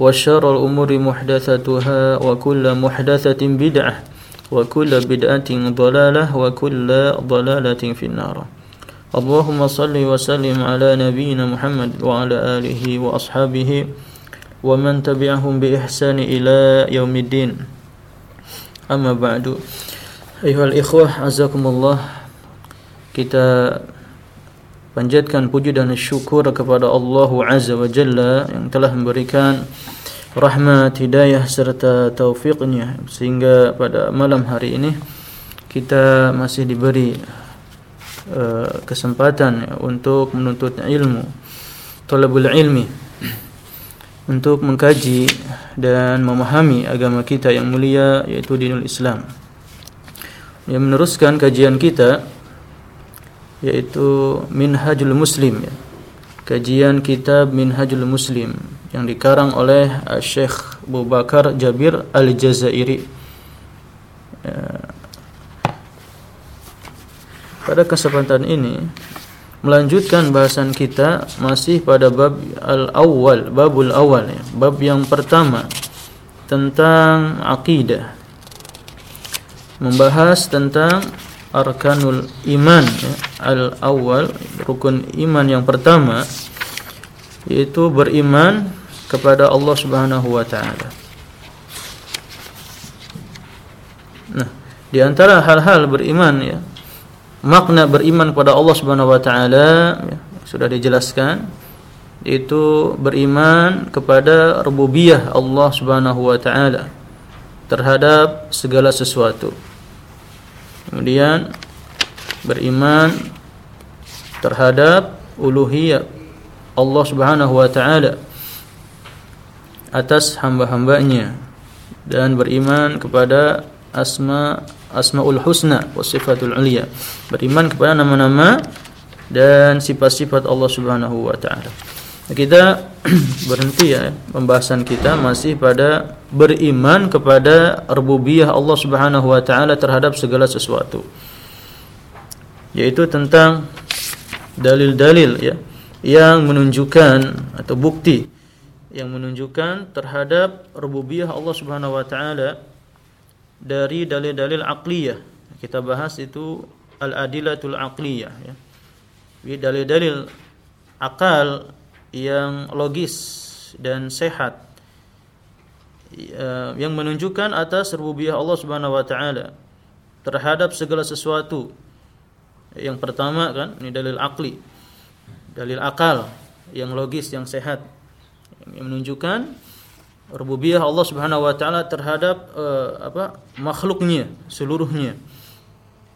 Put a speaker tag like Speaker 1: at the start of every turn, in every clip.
Speaker 1: وشر الأمور محدثتها وكل محدثة بدعة وكل بدعة ضلالة وكل ضلالة في النار. اللهم صل وسلم على نبينا محمد وعلى آله وأصحابه ومن تبعهم بإحسان إلى يوم الدين. أما بعد أيها الإخوة عزكم الله. Kita panjatkan puji dan syukur kepada Allah Azza wa Jalla yang telah memberikan rahmat, hidayah serta taufiknya sehingga pada malam hari ini kita masih diberi uh, kesempatan untuk menuntut ilmu talabul ilmi untuk mengkaji dan memahami agama kita yang mulia yaitu dinul Islam. Yang meneruskan kajian kita yaitu Minhajul Muslim ya. kajian kitab Minhajul Muslim yang dikarang oleh uh, Syekh Abu Bakar Jabir Al-Jazairi. Ya. Pada kesempatan ini melanjutkan bahasan kita masih pada bab al-awwal, babul awal ya, bab yang pertama tentang akidah. Membahas tentang arkanul iman ya, al-awwal, rukun iman yang pertama yaitu beriman kepada Allah Subhanahu wa taala. Nah, di antara hal-hal beriman ya, makna beriman kepada Allah Subhanahu wa taala ya, sudah dijelaskan itu beriman kepada rububiyah Allah Subhanahu wa taala terhadap segala sesuatu. Kemudian beriman terhadap uluhiyah Allah Subhanahu wa taala atas hamba-hambanya dan beriman kepada asma asmaul husna wa sifatul ulia. Beriman kepada nama-nama dan sifat-sifat Allah Subhanahu wa taala. Kita berhenti ya pembahasan kita masih pada beriman kepada rububiyah Allah Subhanahu wa taala terhadap segala sesuatu yaitu tentang dalil-dalil ya yang menunjukkan atau bukti yang menunjukkan terhadap rububiyah Allah Subhanahu wa taala dari dalil-dalil aqliyah. Kita bahas itu al-adilatul aqliyah ya. Dalil-dalil akal yang logis dan sehat yang menunjukkan atas rububiyah Allah Subhanahu wa taala terhadap segala sesuatu. Yang pertama kan ini dalil akli. Dalil akal yang logis yang sehat yang menunjukkan rububiyah Allah Subhanahu wa taala terhadap uh, apa makhluknya seluruhnya.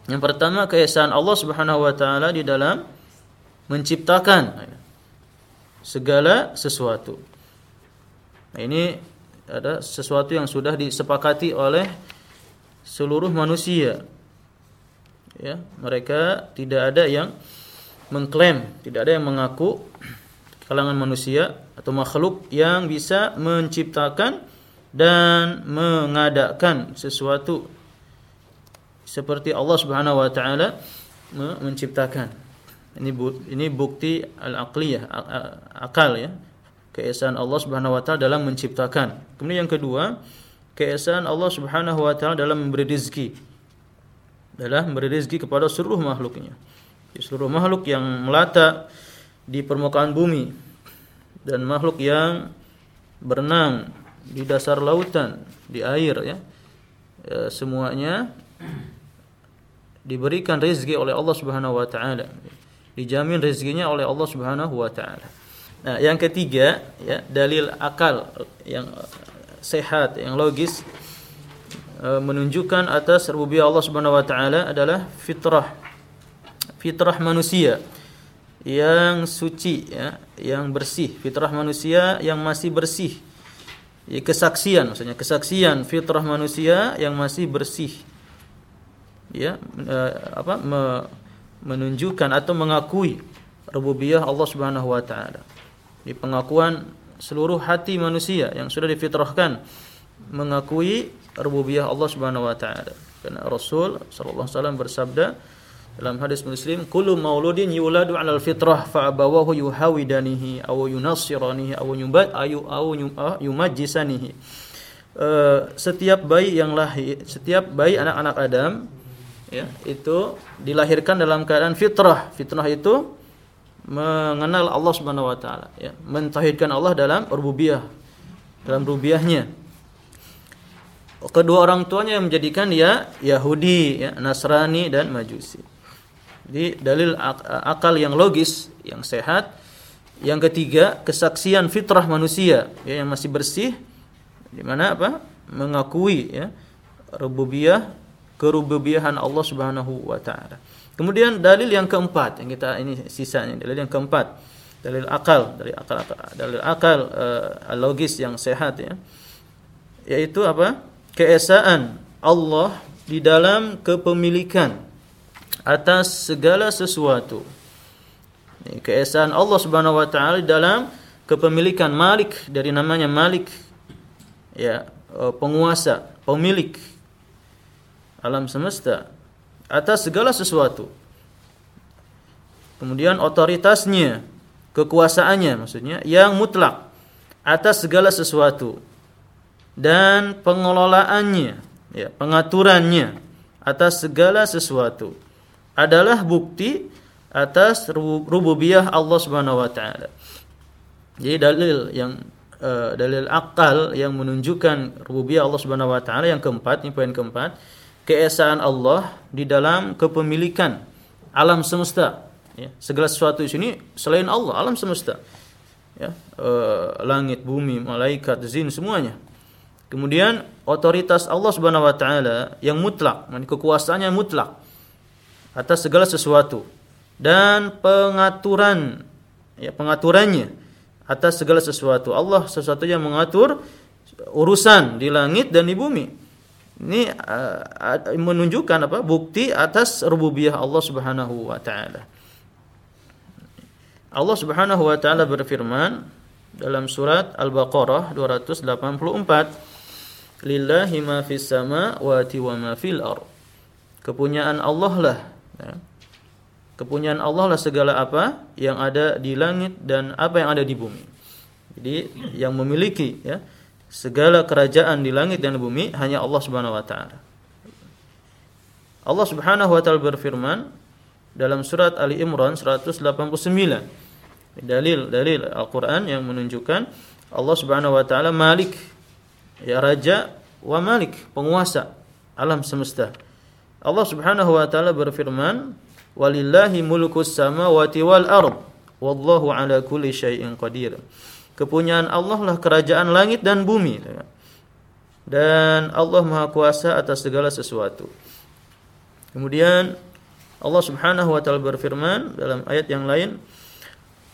Speaker 1: Yang pertama keesaan Allah Subhanahu wa taala di dalam menciptakan segala sesuatu. Nah, ini ada sesuatu yang sudah disepakati oleh seluruh manusia. Ya, mereka tidak ada yang mengklaim, tidak ada yang mengaku kalangan manusia atau makhluk yang bisa menciptakan dan mengadakan sesuatu seperti Allah Subhanahu wa taala menciptakan. Ini bukti al-aqliyah, akal ya. Keesaan Allah Subhanahu wa taala dalam menciptakan. Kemudian yang kedua, keesaan Allah Subhanahu wa taala dalam memberi rezeki. Dalam memberi rezeki kepada seluruh makhluknya. Seluruh makhluk yang melata di permukaan bumi dan makhluk yang berenang di dasar lautan, di air ya. E, semuanya diberikan rezeki oleh Allah Subhanahu wa taala. Dijamin rezekinya oleh Allah Subhanahu wa taala. Nah, yang ketiga ya, dalil akal yang sehat, yang logis e, menunjukkan atas rububiyah Allah Subhanahu wa taala adalah fitrah. Fitrah manusia yang suci ya, yang bersih, fitrah manusia yang masih bersih. Ya, kesaksian maksudnya kesaksian fitrah manusia yang masih bersih. Ya e, apa me, menunjukkan atau mengakui rububiyah Allah Subhanahu wa taala di pengakuan seluruh hati manusia yang sudah difitrahkan mengakui rububiyah Allah Subhanahu wa taala karena Rasul sallallahu alaihi wasallam bersabda dalam hadis Muslim, "Kullu mauludin yuladu 'alal fitrah fa abawahu yuhawidanihi aw yunassiranihi aw yumbat ayu aw yumajjisanihi." Uh, setiap bayi yang lahir, setiap bayi anak-anak Adam ya, itu dilahirkan dalam keadaan fitrah. Fitrah itu mengenal Allah Subhanahu wa taala, ya, mentauhidkan Allah dalam rububiyah, dalam rububiyahnya. Kedua orang tuanya yang menjadikan dia Yahudi, ya, Nasrani dan Majusi. Jadi dalil akal yang logis, yang sehat. Yang ketiga, kesaksian fitrah manusia ya, yang masih bersih di mana apa? mengakui ya rububiyah kerububiyahan Allah Subhanahu wa taala. Kemudian dalil yang keempat yang kita ini sisanya dalil yang keempat. Dalil akal dari akal, akal dalil akal uh, logis yang sehat ya. Yaitu apa? Keesaan Allah di dalam kepemilikan atas segala sesuatu. Keesaan Allah Subhanahu wa taala dalam kepemilikan Malik dari namanya Malik ya e, penguasa, pemilik alam semesta atas segala sesuatu. Kemudian otoritasnya, kekuasaannya maksudnya yang mutlak atas segala sesuatu dan pengelolaannya, ya, pengaturannya atas segala sesuatu adalah bukti atas rububiyah Allah Subhanahu wa taala. Jadi dalil yang uh, dalil akal yang menunjukkan rububiyah Allah Subhanahu wa taala yang keempat, ini poin keempat, keesaan Allah di dalam kepemilikan alam semesta. Ya, segala sesuatu di sini selain Allah, alam semesta. Ya, uh, langit, bumi, malaikat, jin semuanya. Kemudian otoritas Allah Subhanahu wa taala yang mutlak, kekuasaannya mutlak atas segala sesuatu dan pengaturan ya pengaturannya atas segala sesuatu. Allah sesuatu yang mengatur urusan di langit dan di bumi. Ini uh, menunjukkan apa? Bukti atas rububiyah Allah Subhanahu wa taala. Allah Subhanahu wa taala berfirman dalam surat Al-Baqarah 284, "Lillahi ma fis samawati wa ma fil ard." Kepunyaan Allah lah Ya. Kepunyaan Allah lah segala apa yang ada di langit dan apa yang ada di bumi. Jadi yang memiliki ya segala kerajaan di langit dan bumi hanya Allah Subhanahu wa taala. Allah Subhanahu wa taala berfirman dalam surat Ali Imran 189. Dalil-dalil Al-Qur'an yang menunjukkan Allah Subhanahu wa taala Malik ya raja wa Malik penguasa alam semesta. Allah Subhanahu wa taala berfirman, "Walillahi mulkus samawati wal ard, wallahu ala kulli syai'in qadir." Kepunyaan Allah lah kerajaan langit dan bumi. Dan Allah Maha Kuasa atas segala sesuatu. Kemudian Allah Subhanahu wa taala berfirman dalam ayat yang lain,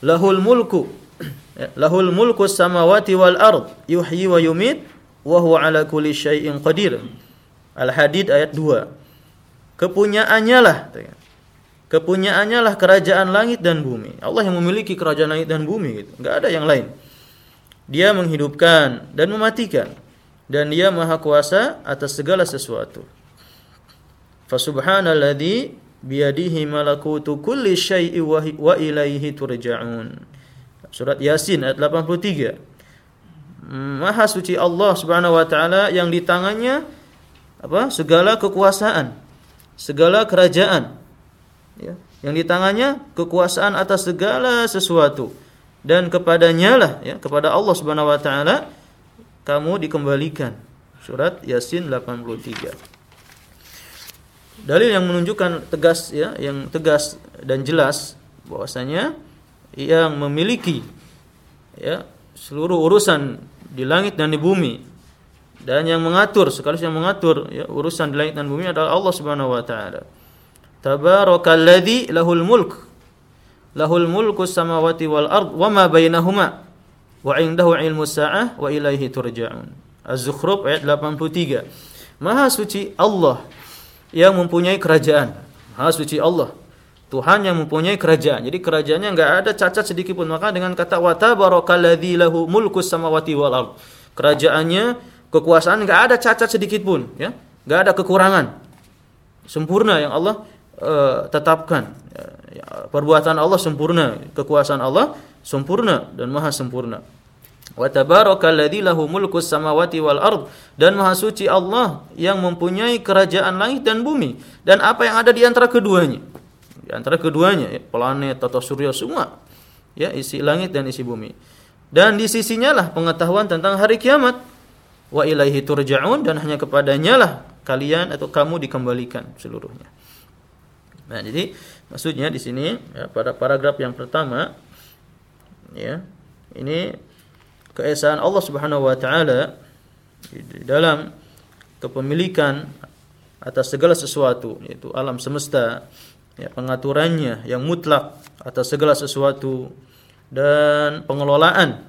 Speaker 1: "Lahul mulku ya, lahul mulku samawati wal ard, yuhyi wa yumit, wa huwa ala kulli syai'in qadir." Al-Hadid ayat 2 kepunyaannya lah kepunyaannya lah kerajaan langit dan bumi Allah yang memiliki kerajaan langit dan bumi gitu nggak ada yang lain dia menghidupkan dan mematikan dan dia maha kuasa atas segala sesuatu. Fasubhanalladzi biyadihi malakutu kulli syai'i wa ilaihi turja'un. Surat Yasin ayat 83. Maha suci Allah Subhanahu wa taala yang di tangannya apa? segala kekuasaan, segala kerajaan. Ya, yang di tangannya kekuasaan atas segala sesuatu dan kepadanya lah ya, kepada Allah Subhanahu wa taala kamu dikembalikan. Surat Yasin 83 dalil yang menunjukkan tegas ya, yang tegas dan jelas bahwasanya yang memiliki ya seluruh urusan di langit dan di bumi dan yang mengatur sekaligus yang mengatur ya, urusan di langit dan bumi adalah Allah Subhanahu wa taala. Tabarakalladzi lahul mulk lahul mulku samawati wal ard wa ma bainahuma wa indahu ilmu sa'ah wa ilaihi turja'un. Az-Zukhruf ayat 83. Maha suci Allah yang mempunyai kerajaan. Maha suci Allah. Tuhan yang mempunyai kerajaan. Jadi kerajaannya enggak ada cacat sedikit pun. Maka dengan kata wa tabarakalladzi lahu mulkus samawati wal ard. Kerajaannya, kekuasaan enggak ada cacat sedikit pun, ya. Enggak ada kekurangan. Sempurna yang Allah uh, tetapkan. Ya, perbuatan Allah sempurna, kekuasaan Allah sempurna dan maha sempurna. Wa tabarakalladzi lahu mulku samawati wal ard dan maha suci Allah yang mempunyai kerajaan langit dan bumi dan apa yang ada di antara keduanya. Di antara keduanya ya, planet atau surya semua ya isi langit dan isi bumi. Dan di sisinya lah pengetahuan tentang hari kiamat. Wa ilaihi turja'un dan hanya kepadanya lah kalian atau kamu dikembalikan seluruhnya. Nah, jadi maksudnya di sini ya, pada paragraf yang pertama ya, ini keesaan Allah Subhanahu wa taala di dalam kepemilikan atas segala sesuatu yaitu alam semesta ya pengaturannya yang mutlak atas segala sesuatu dan pengelolaan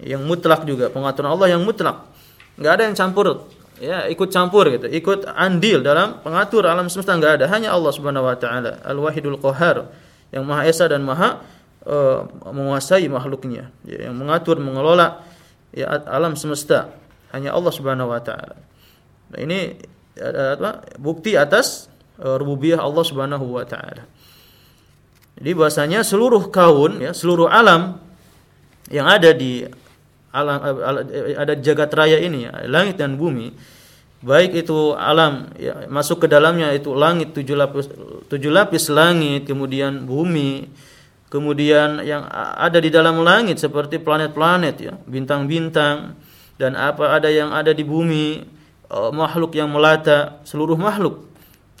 Speaker 1: yang mutlak juga pengaturan Allah yang mutlak. Nggak ada yang campur ya ikut campur gitu ikut andil dalam pengatur alam semesta nggak ada hanya Allah Subhanahu wa taala al wahidul qahar yang maha esa dan maha uh, menguasai makhluknya ya, yang mengatur mengelola ya alam semesta hanya Allah Subhanahu wa taala. Nah, ini apa? bukti atas uh, rububiyah Allah Subhanahu wa taala. Jadi bahasanya seluruh kaun ya, seluruh alam yang ada di alam ada jagat raya ini langit dan bumi baik itu alam ya, masuk ke dalamnya itu langit tujuh lapis tujuh lapis langit kemudian bumi kemudian yang ada di dalam langit seperti planet-planet ya, bintang-bintang dan apa ada yang ada di bumi uh, makhluk yang melata, seluruh makhluk.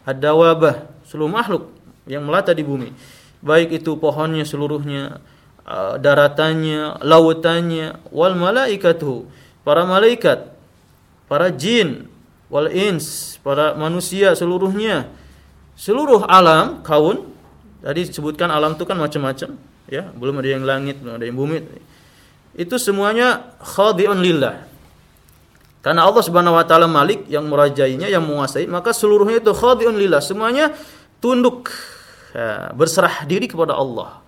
Speaker 1: Ada wabah, seluruh makhluk yang melata di bumi. Baik itu pohonnya seluruhnya, uh, daratannya, lautannya, wal malaikatu, para malaikat, para jin, wal ins, para manusia seluruhnya. Seluruh alam kaun Tadi disebutkan alam itu kan macam-macam, ya. Belum ada yang langit, belum ada yang bumi. Itu semuanya khadi'un lillah. Karena Allah Subhanahu wa taala Malik yang merajainya, yang menguasai, maka seluruhnya itu khadi'un lillah, semuanya tunduk ya, berserah diri kepada Allah.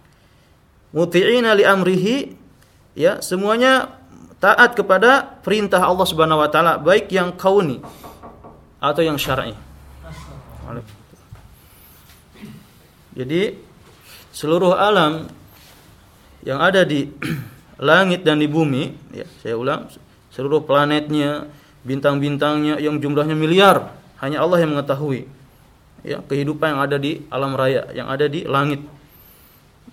Speaker 1: Muti'ina li amrihi ya, semuanya taat kepada perintah Allah Subhanahu wa taala, baik yang kauni atau yang syar'i. Jadi seluruh alam yang ada di langit dan di bumi, ya, saya ulang, seluruh planetnya, bintang-bintangnya yang jumlahnya miliar, hanya Allah yang mengetahui. Ya, kehidupan yang ada di alam raya, yang ada di langit.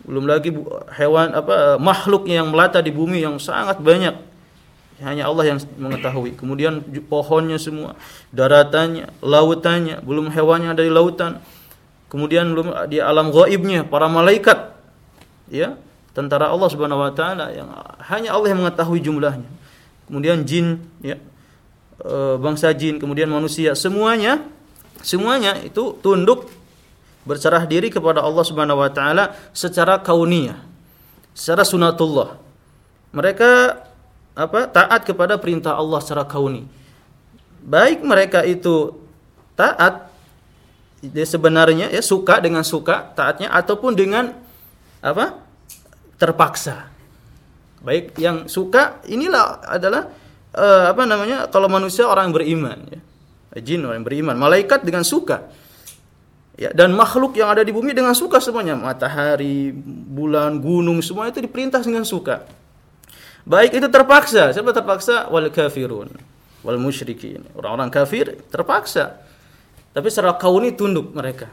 Speaker 1: Belum lagi hewan apa makhluk yang melata di bumi yang sangat banyak. Hanya Allah yang mengetahui. Kemudian pohonnya semua, daratannya, lautannya, belum hewan yang ada di lautan Kemudian belum di alam gaibnya para malaikat ya, tentara Allah Subhanahu wa taala yang hanya Allah yang mengetahui jumlahnya. Kemudian jin ya, e, bangsa jin, kemudian manusia, semuanya semuanya itu tunduk berserah diri kepada Allah Subhanahu wa taala secara kauniyah, secara sunatullah. Mereka apa? taat kepada perintah Allah secara kauni. Baik mereka itu taat dia sebenarnya ya suka dengan suka taatnya ataupun dengan apa terpaksa baik yang suka inilah adalah uh, apa namanya? Kalau manusia orang beriman ya. Jin orang beriman, malaikat dengan suka. Ya, dan makhluk yang ada di bumi dengan suka semuanya. Matahari, bulan, gunung, semua itu diperintah dengan suka. Baik itu terpaksa. Siapa terpaksa? Wal kafirun. Wal musyrikin. Orang-orang kafir terpaksa. Tapi secara kauni tunduk mereka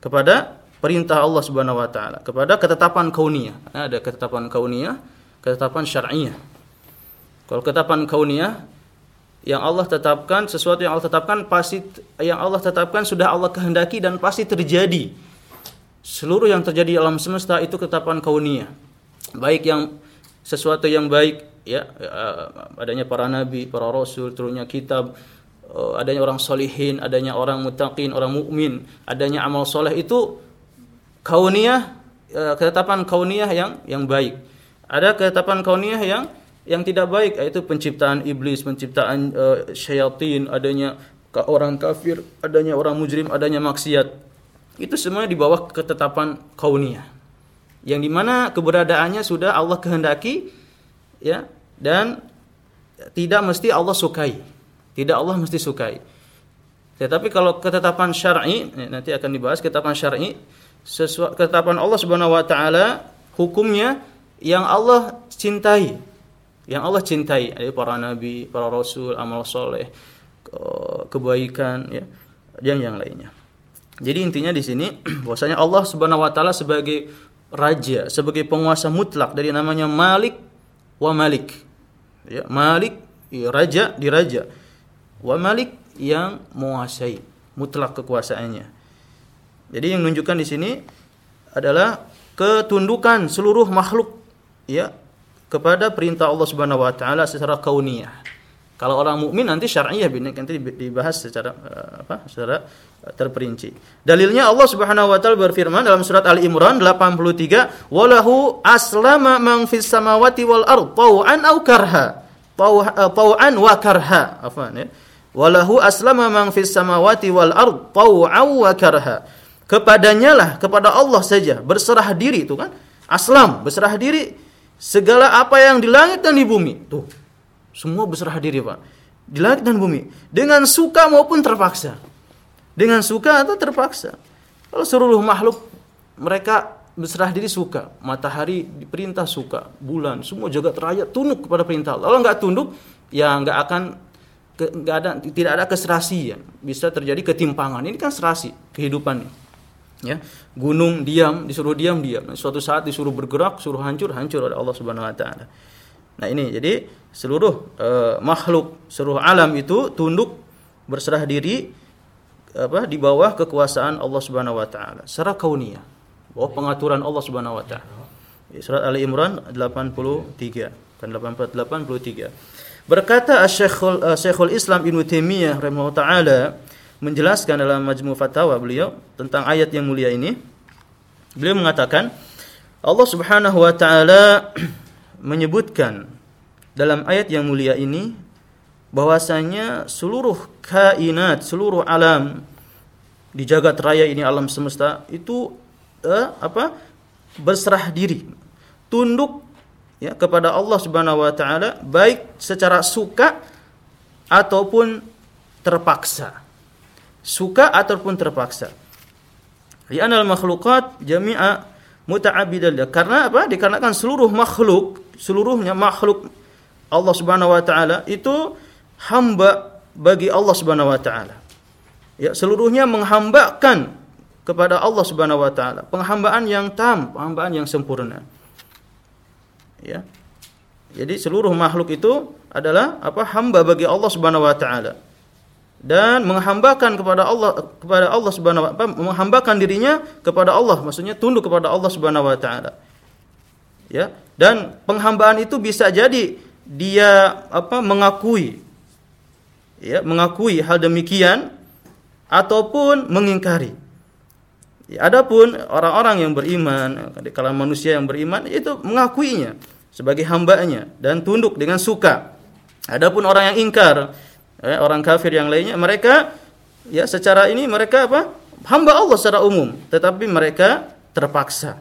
Speaker 1: kepada perintah Allah Subhanahu wa taala, kepada ketetapan kauniyah. Ada ketetapan kauniyah, ketetapan syar'iyah. Kalau ketetapan kauniyah yang Allah tetapkan sesuatu yang Allah tetapkan pasti yang Allah tetapkan sudah Allah kehendaki dan pasti terjadi. Seluruh yang terjadi alam semesta itu ketetapan kauniyah. Baik yang sesuatu yang baik ya eh, adanya para nabi, para rasul, turunnya kitab, eh, adanya orang solihin, adanya orang mutaqin, orang mukmin, adanya amal soleh itu kauniyah eh, ketetapan kauniyah yang yang baik. Ada ketetapan kauniyah yang yang tidak baik yaitu penciptaan iblis, penciptaan uh, syaitan, adanya orang kafir, adanya orang mujrim, adanya maksiat. Itu semuanya di bawah ketetapan kauniyah. Yang di mana keberadaannya sudah Allah kehendaki ya dan tidak mesti Allah sukai. Tidak Allah mesti sukai. Tetapi kalau ketetapan syar'i nanti akan dibahas ketetapan syar'i ketetapan Allah Subhanahu wa taala hukumnya yang Allah cintai yang Allah cintai dari para nabi, para rasul, amal soleh, kebaikan ya dan yang lainnya. Jadi intinya di sini bahwasanya Allah Subhanahu wa taala sebagai raja, sebagai penguasa mutlak dari namanya Malik wa Malik. Ya, Malik ya, raja di raja. Wa Malik yang menguasai mutlak kekuasaannya. Jadi yang menunjukkan di sini adalah ketundukan seluruh makhluk ya kepada perintah Allah Subhanahu wa taala secara kauniyah. Kalau orang mukmin nanti syar'iyah nanti dibahas secara eh, apa? secara eh, terperinci. Dalilnya Allah Subhanahu wa taala berfirman dalam surat Ali Imran 83, "Walahu aslama man fis samawati wal ard taw'an aw karha." Eh, taw'an wa karha. Afwan ya. Walahu aslama man fis samawati wal ard taw'an wa karha. Kepadanya lah, kepada Allah saja berserah diri itu kan. Aslam, berserah diri segala apa yang di langit dan di bumi. Tuh, semua berserah diri Pak. Di langit dan bumi. Dengan suka maupun terpaksa. Dengan suka atau terpaksa. Kalau seluruh makhluk mereka berserah diri suka. Matahari diperintah suka. Bulan, semua jagat raya tunduk kepada perintah Allah. Kalau nggak tunduk, ya nggak akan nggak ada tidak ada keserasian. Bisa terjadi ketimpangan. Ini kan serasi kehidupan ya. Gunung diam disuruh diam diam. Suatu saat disuruh bergerak suruh hancur hancur oleh Allah Subhanahu wa taala. Nah ini jadi seluruh uh, makhluk seluruh alam itu tunduk berserah diri apa di bawah kekuasaan Allah Subhanahu wa taala. Secara kauniyah bawah pengaturan Allah Subhanahu wa taala. Surat Ali Imran 83 kan 84 83 berkata Syekhul uh, Islam Ibnu Taimiyah rahimahullah taala menjelaskan dalam Majmu Fatawa beliau tentang ayat yang mulia ini. Beliau mengatakan Allah Subhanahu wa taala menyebutkan dalam ayat yang mulia ini bahwasanya seluruh kainat, seluruh alam di jagat raya ini alam semesta itu eh, apa? berserah diri, tunduk ya kepada Allah Subhanahu wa taala baik secara suka ataupun terpaksa suka ataupun terpaksa. Li'anal makhluqat jami'a muta'abbidan Karena apa? Dikarenakan seluruh makhluk, seluruhnya makhluk Allah Subhanahu wa taala itu hamba bagi Allah Subhanahu wa taala. Ya, seluruhnya menghambakan kepada Allah Subhanahu wa taala, penghambaan yang tam, penghambaan yang sempurna. Ya. Jadi seluruh makhluk itu adalah apa? hamba bagi Allah Subhanahu wa taala dan menghambakan kepada Allah kepada Allah Subhanahu wa taala menghambakan dirinya kepada Allah maksudnya tunduk kepada Allah Subhanahu wa taala. Ya dan penghambaan itu bisa jadi dia apa mengakui. Ya mengakui hal demikian ataupun mengingkari. Ya, adapun orang-orang yang beriman kalau manusia yang beriman itu mengakuinya sebagai hambanya dan tunduk dengan suka. Adapun orang yang ingkar eh, orang kafir yang lainnya mereka ya secara ini mereka apa hamba Allah secara umum tetapi mereka terpaksa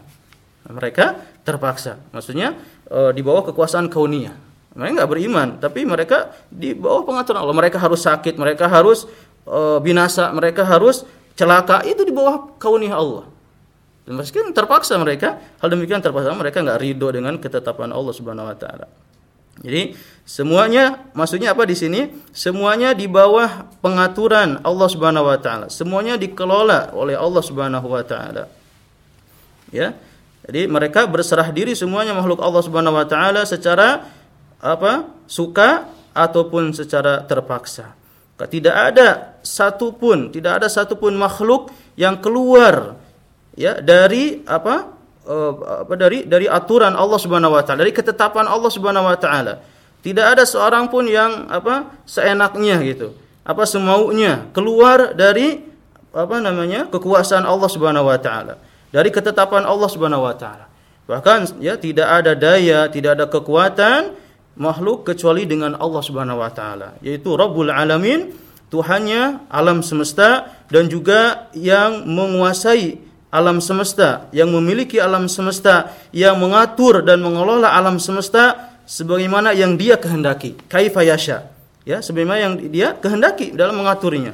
Speaker 1: mereka terpaksa maksudnya eh, di bawah kekuasaan kauniyah Mereka nggak beriman, tapi mereka di bawah pengaturan Allah. Mereka harus sakit, mereka harus uh, binasa, mereka harus celaka. Itu di bawah kauniyah Allah. Dan meskipun terpaksa mereka, hal demikian terpaksa mereka nggak ridho dengan ketetapan Allah Subhanahu Wa Taala. Jadi semuanya maksudnya apa di sini? Semuanya di bawah pengaturan Allah Subhanahu wa taala. Semuanya dikelola oleh Allah Subhanahu wa taala. Ya. Jadi mereka berserah diri semuanya makhluk Allah Subhanahu wa taala secara apa? suka ataupun secara terpaksa. Tidak ada satupun, tidak ada satupun makhluk yang keluar ya dari apa? Eh, apa dari dari aturan Allah Subhanahu wa taala, dari ketetapan Allah Subhanahu wa taala. Tidak ada seorang pun yang apa seenaknya gitu. Apa semaunya keluar dari apa namanya? kekuasaan Allah Subhanahu wa taala. Dari ketetapan Allah Subhanahu wa taala. Bahkan ya tidak ada daya, tidak ada kekuatan makhluk kecuali dengan Allah Subhanahu wa taala, yaitu Rabbul Alamin, Tuhannya alam semesta dan juga yang menguasai alam semesta, yang memiliki alam semesta, yang mengatur dan mengelola alam semesta sebagaimana yang dia kehendaki. Kaifa yasha. Ya, sebagaimana yang dia kehendaki dalam mengaturnya.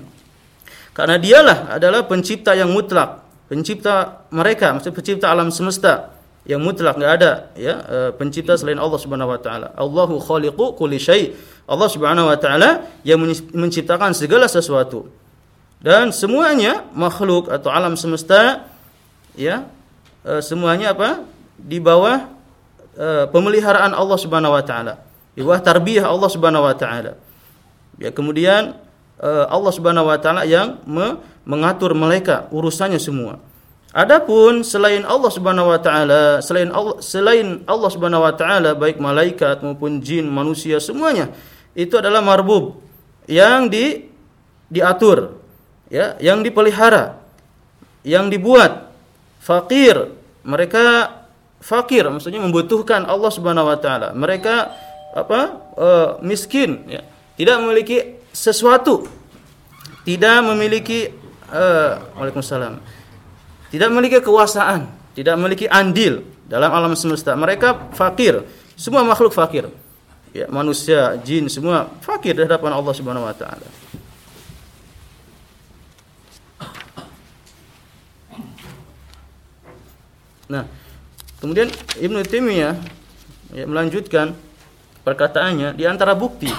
Speaker 1: Karena dialah adalah pencipta yang mutlak, pencipta mereka, maksud pencipta alam semesta yang mutlak nggak ada ya e, pencipta selain Allah Subhanahu wa taala. Allahu khaliqu kulli syai. Allah Subhanahu wa taala yang menciptakan segala sesuatu. Dan semuanya makhluk atau alam semesta ya. E, semuanya apa? Di bawah e, pemeliharaan Allah Subhanahu wa taala. Di bawah tarbiyah Allah Subhanahu wa taala. Ya kemudian e, Allah Subhanahu wa taala yang me, mengatur mereka urusannya semua. Adapun selain Allah Subhanahu wa taala, selain Allah selain Allah Subhanahu wa taala baik malaikat maupun jin, manusia semuanya itu adalah marbub yang di diatur ya, yang dipelihara, yang dibuat fakir, mereka fakir maksudnya membutuhkan Allah Subhanahu wa taala. Mereka apa? Uh, miskin ya. Tidak memiliki sesuatu. Tidak memiliki uh, Waalaikumsalam. Tidak memiliki kekuasaan, tidak memiliki andil dalam alam semesta. Mereka fakir. Semua makhluk fakir. Ya, manusia, jin semua fakir di hadapan Allah Subhanahu wa taala. Nah, kemudian Ibnu Taimiyah ya, melanjutkan perkataannya di antara bukti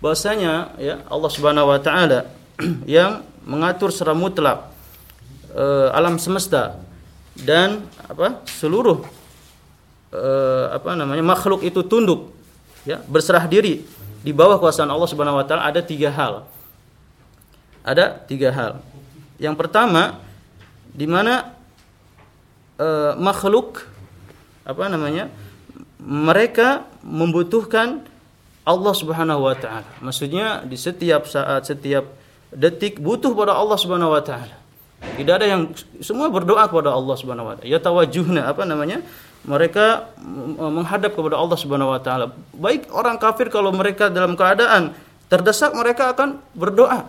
Speaker 1: bahwasanya ya Allah Subhanahu wa taala yang mengatur secara mutlak e, alam semesta dan apa seluruh e, apa namanya makhluk itu tunduk ya berserah diri di bawah kuasaan Allah Subhanahu wa taala ada tiga hal. Ada tiga hal. Yang pertama di mana uh, makhluk apa namanya mereka membutuhkan Allah Subhanahu wa taala. Maksudnya di setiap saat, setiap detik butuh pada Allah Subhanahu wa taala. Tidak ada yang semua berdoa kepada Allah Subhanahu wa taala. Ya tawajuhna apa namanya? Mereka menghadap kepada Allah Subhanahu wa taala. Baik orang kafir kalau mereka dalam keadaan terdesak mereka akan berdoa.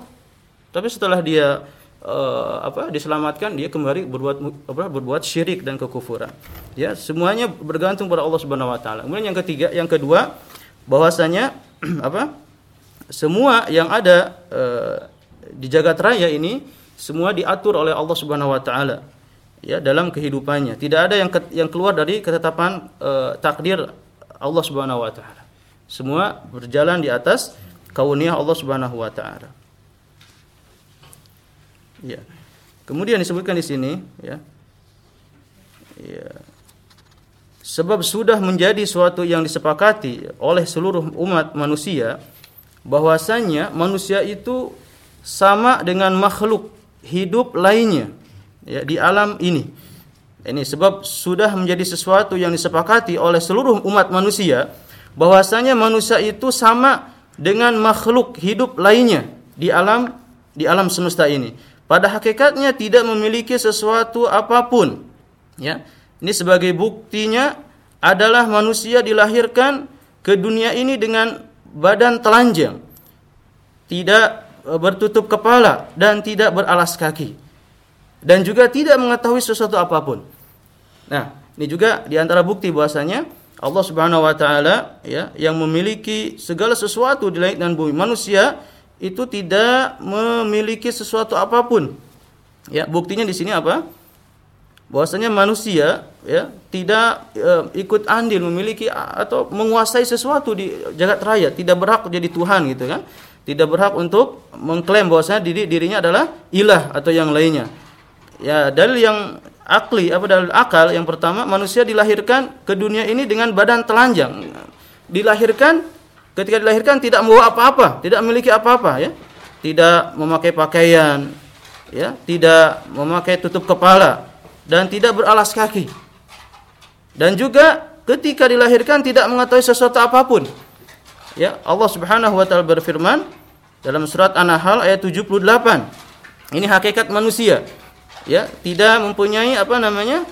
Speaker 1: Tapi setelah dia uh, apa diselamatkan dia kembali berbuat apa berbuat syirik dan kekufuran. Ya, semuanya bergantung pada Allah Subhanahu wa taala. Kemudian yang ketiga, yang kedua bahwasanya apa? Semua yang ada uh, di jagat raya ini semua diatur oleh Allah Subhanahu wa taala ya dalam kehidupannya. Tidak ada yang ke, yang keluar dari ketetapan uh, takdir Allah Subhanahu wa taala. Semua berjalan di atas kauniyah Allah Subhanahu wa taala. Ya. Kemudian disebutkan di sini ya. Ya. Sebab sudah menjadi suatu yang disepakati oleh seluruh umat manusia bahwasanya manusia itu sama dengan makhluk hidup lainnya ya di alam ini. Ini sebab sudah menjadi sesuatu yang disepakati oleh seluruh umat manusia bahwasanya manusia itu sama dengan makhluk hidup lainnya di alam di alam semesta ini pada hakikatnya tidak memiliki sesuatu apa pun. Ya. Ini sebagai buktinya adalah manusia dilahirkan ke dunia ini dengan badan telanjang. Tidak e, bertutup kepala dan tidak beralas kaki. Dan juga tidak mengetahui sesuatu apa pun. Nah, ini juga di antara bukti bahwasanya Allah Subhanahu wa taala ya yang memiliki segala sesuatu di langit dan bumi. Manusia itu tidak memiliki sesuatu apa pun. Ya, buktinya di sini apa? Bahwasanya manusia ya tidak e, ikut andil memiliki atau menguasai sesuatu di jagat raya, tidak berhak jadi Tuhan gitu kan. Tidak berhak untuk mengklaim bahwasanya diri dirinya adalah ilah atau yang lainnya. Ya, dalil yang akli apa dalil akal yang pertama manusia dilahirkan ke dunia ini dengan badan telanjang dilahirkan ketika dilahirkan tidak membawa apa-apa tidak memiliki apa-apa ya. Tidak memakai pakaian ya. Tidak memakai tutup kepala dan tidak beralas kaki. Dan juga ketika dilahirkan tidak mengetahui sesuatu apa pun ya. Allah Subhanahu wa taala berfirman dalam surat An-Nahl ayat 78 ini hakikat manusia ya. Tidak mempunyai apa namanya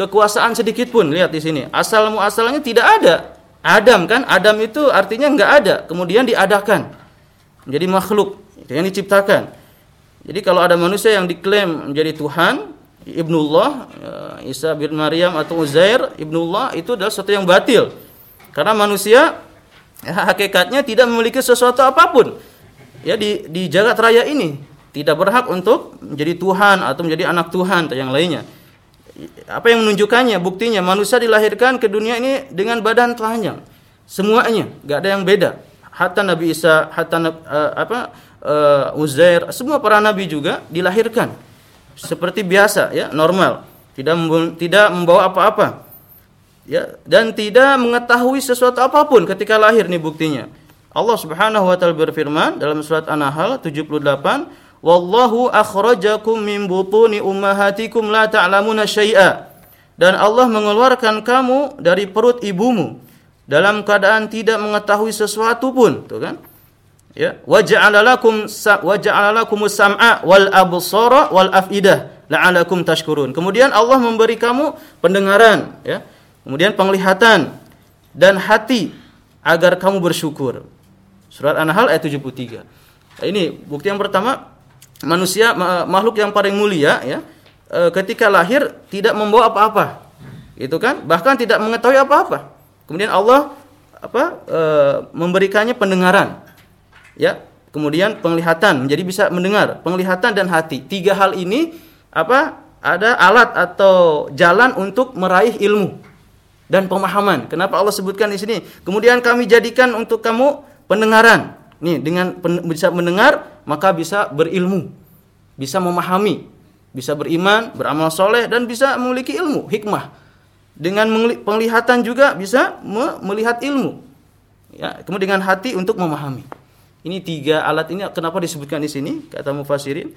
Speaker 1: kekuasaan sedikit pun. Lihat di sini. Asal muasalnya tidak ada Adam kan? Adam itu artinya nggak ada kemudian diadakan menjadi makhluk yang diciptakan. Jadi kalau ada manusia yang diklaim menjadi Tuhan ibnullah eh, Isa bin Maryam atau Uzair ibnullah itu adalah sesuatu yang batil. Karena manusia ya, hakikatnya tidak memiliki sesuatu apa pun. Ya di di jagat raya ini tidak berhak untuk menjadi Tuhan atau menjadi anak Tuhan atau yang lainnya. Apa yang menunjukkannya? Buktinya manusia dilahirkan ke dunia ini dengan badan telanjang. Semuanya, nggak ada yang beda. Hatta Nabi Isa, hatta uh, apa uh, Uzair, semua para nabi juga dilahirkan seperti biasa ya, normal. Tidak tidak membawa apa-apa. Ya, dan tidak mengetahui sesuatu apa pun ketika lahir nih buktinya. Allah Subhanahu wa taala berfirman dalam surat An-Nahl 78 Wallahu akhrajakum min butuni ummahatikum la ta'lamuna syai'a. Dan Allah mengeluarkan kamu dari perut ibumu dalam keadaan tidak mengetahui sesuatu pun, tuh kan? Ya, wa ja'ala lakum wa ja'ala lakumus sam'a wal absara wal afidah la'alakum tashkurun. Kemudian Allah memberi kamu pendengaran, ya. Kemudian penglihatan dan hati agar kamu bersyukur. Surat An-Nahl ayat 73. Nah, ini bukti yang pertama manusia makhluk yang paling mulia ya e, ketika lahir tidak membawa apa-apa itu kan? Bahkan tidak mengetahui apa-apa. Kemudian Allah apa e, memberikannya pendengaran ya. Kemudian penglihatan menjadi bisa mendengar penglihatan dan hati. Tiga hal ini apa ada alat atau jalan untuk meraih ilmu dan pemahaman. Kenapa Allah sebutkan di sini? Kemudian kami jadikan untuk kamu pendengaran nih dengan bisa mendengar maka bisa berilmu, bisa memahami, bisa beriman, beramal soleh dan bisa memiliki ilmu, hikmah. Dengan penglihatan juga bisa melihat ilmu. Ya, kemudian dengan hati untuk memahami. Ini tiga alat ini kenapa disebutkan di sini kata mufasirin?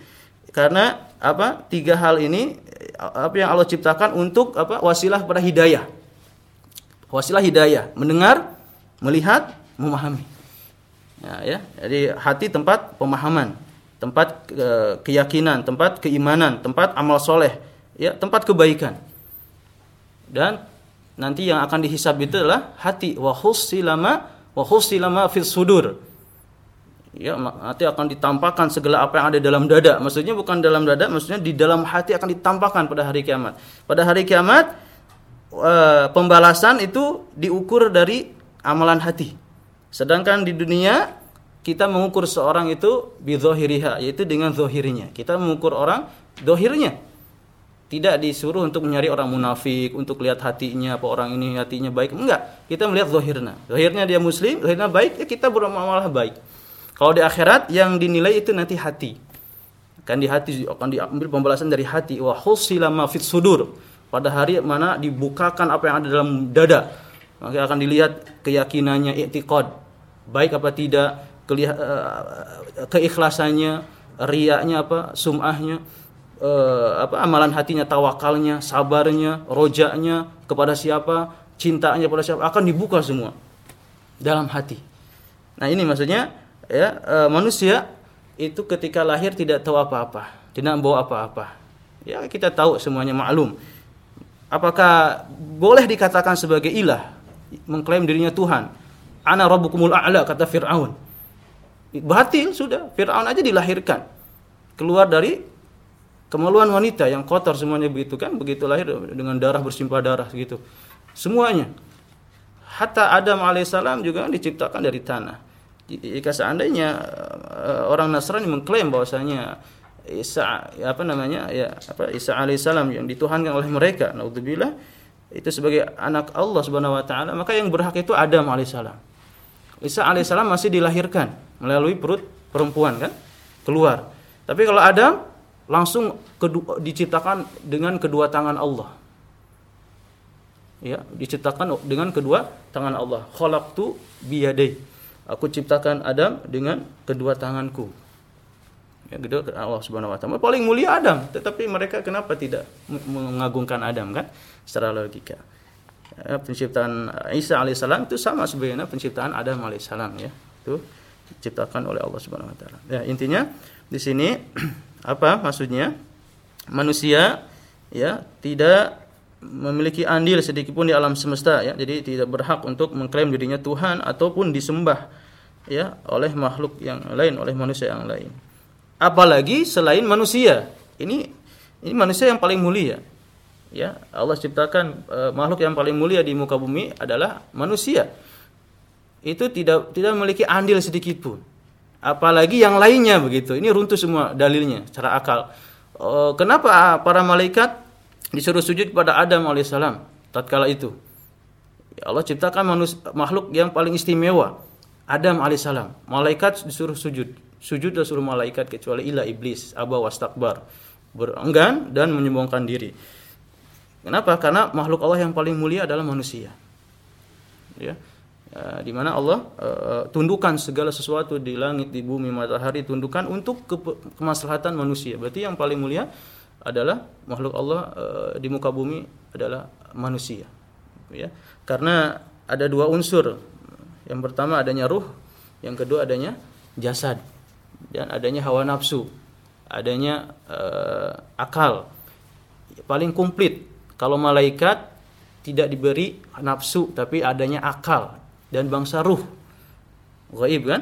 Speaker 1: Karena apa? Tiga hal ini apa yang Allah ciptakan untuk apa? Wasilah pada hidayah. Wasilah hidayah, mendengar, melihat, memahami. Ya, ya. Jadi hati tempat pemahaman, tempat e, keyakinan, tempat keimanan, tempat amal soleh, ya, tempat kebaikan. Dan nanti yang akan dihisab itu adalah hati wa husilama wa husilama fil sudur. Ya, nanti akan ditampakkan segala apa yang ada dalam dada. Maksudnya bukan dalam dada, maksudnya di dalam hati akan ditampakkan pada hari kiamat. Pada hari kiamat e, pembalasan itu diukur dari amalan hati. Sedangkan di dunia kita mengukur seorang itu bidzohiriha yaitu dengan zohirnya. Kita mengukur orang zohirnya. Tidak disuruh untuk mencari orang munafik, untuk lihat hatinya apa orang ini hatinya baik. Enggak, kita melihat zohirnya. Zohirnya dia muslim, zohirnya baik, ya kita beramal baik. Kalau di akhirat yang dinilai itu nanti hati. Kan di hati akan diambil pembalasan dari hati. Wa husila fit sudur. Pada hari mana dibukakan apa yang ada dalam dada. Maka akan dilihat keyakinannya, i'tiqad, baik apa tidak, eh, keikhlasannya, riaknya apa, sumahnya, eh, apa amalan hatinya, tawakalnya, sabarnya, rojaknya kepada siapa, cintanya kepada siapa akan dibuka semua dalam hati. Nah ini maksudnya ya eh, manusia itu ketika lahir tidak tahu apa-apa, tidak membawa apa-apa. Ya kita tahu semuanya maklum. Apakah boleh dikatakan sebagai ilah, mengklaim dirinya Tuhan? Ana rabbukumul a'la kata Firaun. Batil sudah, Firaun aja dilahirkan. Keluar dari kemaluan wanita yang kotor semuanya begitu kan, begitu lahir dengan darah bersimpah darah gitu. Semuanya. hatta Adam alaihissalam juga diciptakan dari tanah. Jika seandainya uh, orang Nasrani mengklaim bahwasanya Isa apa namanya ya apa Isa alaihissalam yang dituhankan oleh mereka, naudzubillah itu sebagai anak Allah Subhanahu wa taala, maka yang berhak itu Adam alaihissalam. Isa alaihissalam masih dilahirkan melalui perut perempuan kan, keluar. Tapi kalau Adam langsung kedua, diciptakan dengan kedua tangan Allah. Ya, diciptakan dengan kedua tangan Allah. Khalaqtu biyadai. Aku ciptakan Adam dengan kedua tanganku. Ya, kedua Allah Subhanahu wa taala. Paling mulia Adam, tetapi mereka kenapa tidak mengagungkan Adam kan? Secara logika. Ya, penciptaan Isa alaihissalam itu sama sebenarnya penciptaan Adam alaihissalam ya. Itu diciptakan oleh Allah Subhanahu wa taala. Ya, intinya di sini apa maksudnya? Manusia ya tidak memiliki andil sedikit pun di alam semesta ya. Jadi tidak berhak untuk mengklaim dirinya Tuhan ataupun disembah ya oleh makhluk yang lain, oleh manusia yang lain. Apalagi selain manusia. Ini ini manusia yang paling mulia. Ya, Allah ciptakan e, makhluk yang paling mulia di muka bumi adalah manusia. Itu tidak tidak memiliki andil sedikit pun apalagi yang lainnya begitu. Ini runtuh semua dalilnya secara akal. Uh, kenapa para malaikat disuruh sujud kepada Adam alaihissalam tatkala itu? Ya Allah ciptakan manusia, makhluk yang paling istimewa, Adam alaihissalam. Malaikat disuruh sujud. Sujud suruh malaikat kecuali ilah iblis, aba wastakbar. Berenggan dan menyombongkan diri. Kenapa? Karena makhluk Allah yang paling mulia adalah manusia. Ya uh, di mana Allah uh, tundukkan segala sesuatu di langit, di bumi, matahari tundukkan untuk ke kemaslahatan manusia. Berarti yang paling mulia adalah makhluk Allah uh, di muka bumi adalah manusia. Ya. Karena ada dua unsur. Yang pertama adanya ruh, yang kedua adanya jasad dan adanya hawa nafsu, adanya uh, akal. Paling komplit kalau malaikat tidak diberi nafsu tapi adanya akal dan bangsa ruh. Gaib kan?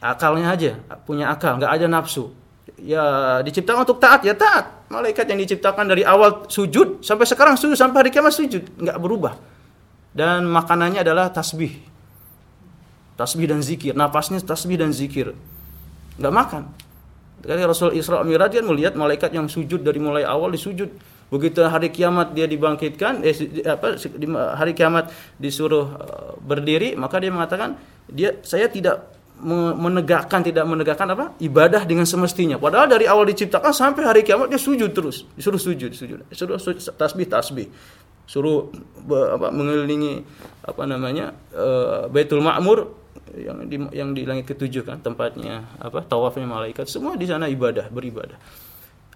Speaker 1: Akalnya aja, punya akal, nggak ada nafsu. Ya diciptakan untuk taat ya taat. Malaikat yang diciptakan dari awal sujud sampai sekarang sujud sampai hari kiamat sujud, nggak berubah. Dan makanannya adalah tasbih. Tasbih dan zikir, napasnya tasbih dan zikir. Nggak makan. Kali Rasul Isra Mi'raj kan melihat malaikat yang sujud dari mulai awal disujud Begitu hari kiamat dia dibangkitkan, eh, apa hari kiamat disuruh uh, berdiri, maka dia mengatakan dia saya tidak menegakkan tidak menegakkan apa ibadah dengan semestinya. Padahal dari awal diciptakan sampai hari kiamat dia sujud terus, disuruh sujud, sujud, disuruh tasbih tasbih, suruh apa, mengelilingi apa namanya uh, Baitul Ma'mur yang di yang di langit ketujuh kan tempatnya apa tawafnya malaikat semua di sana ibadah beribadah.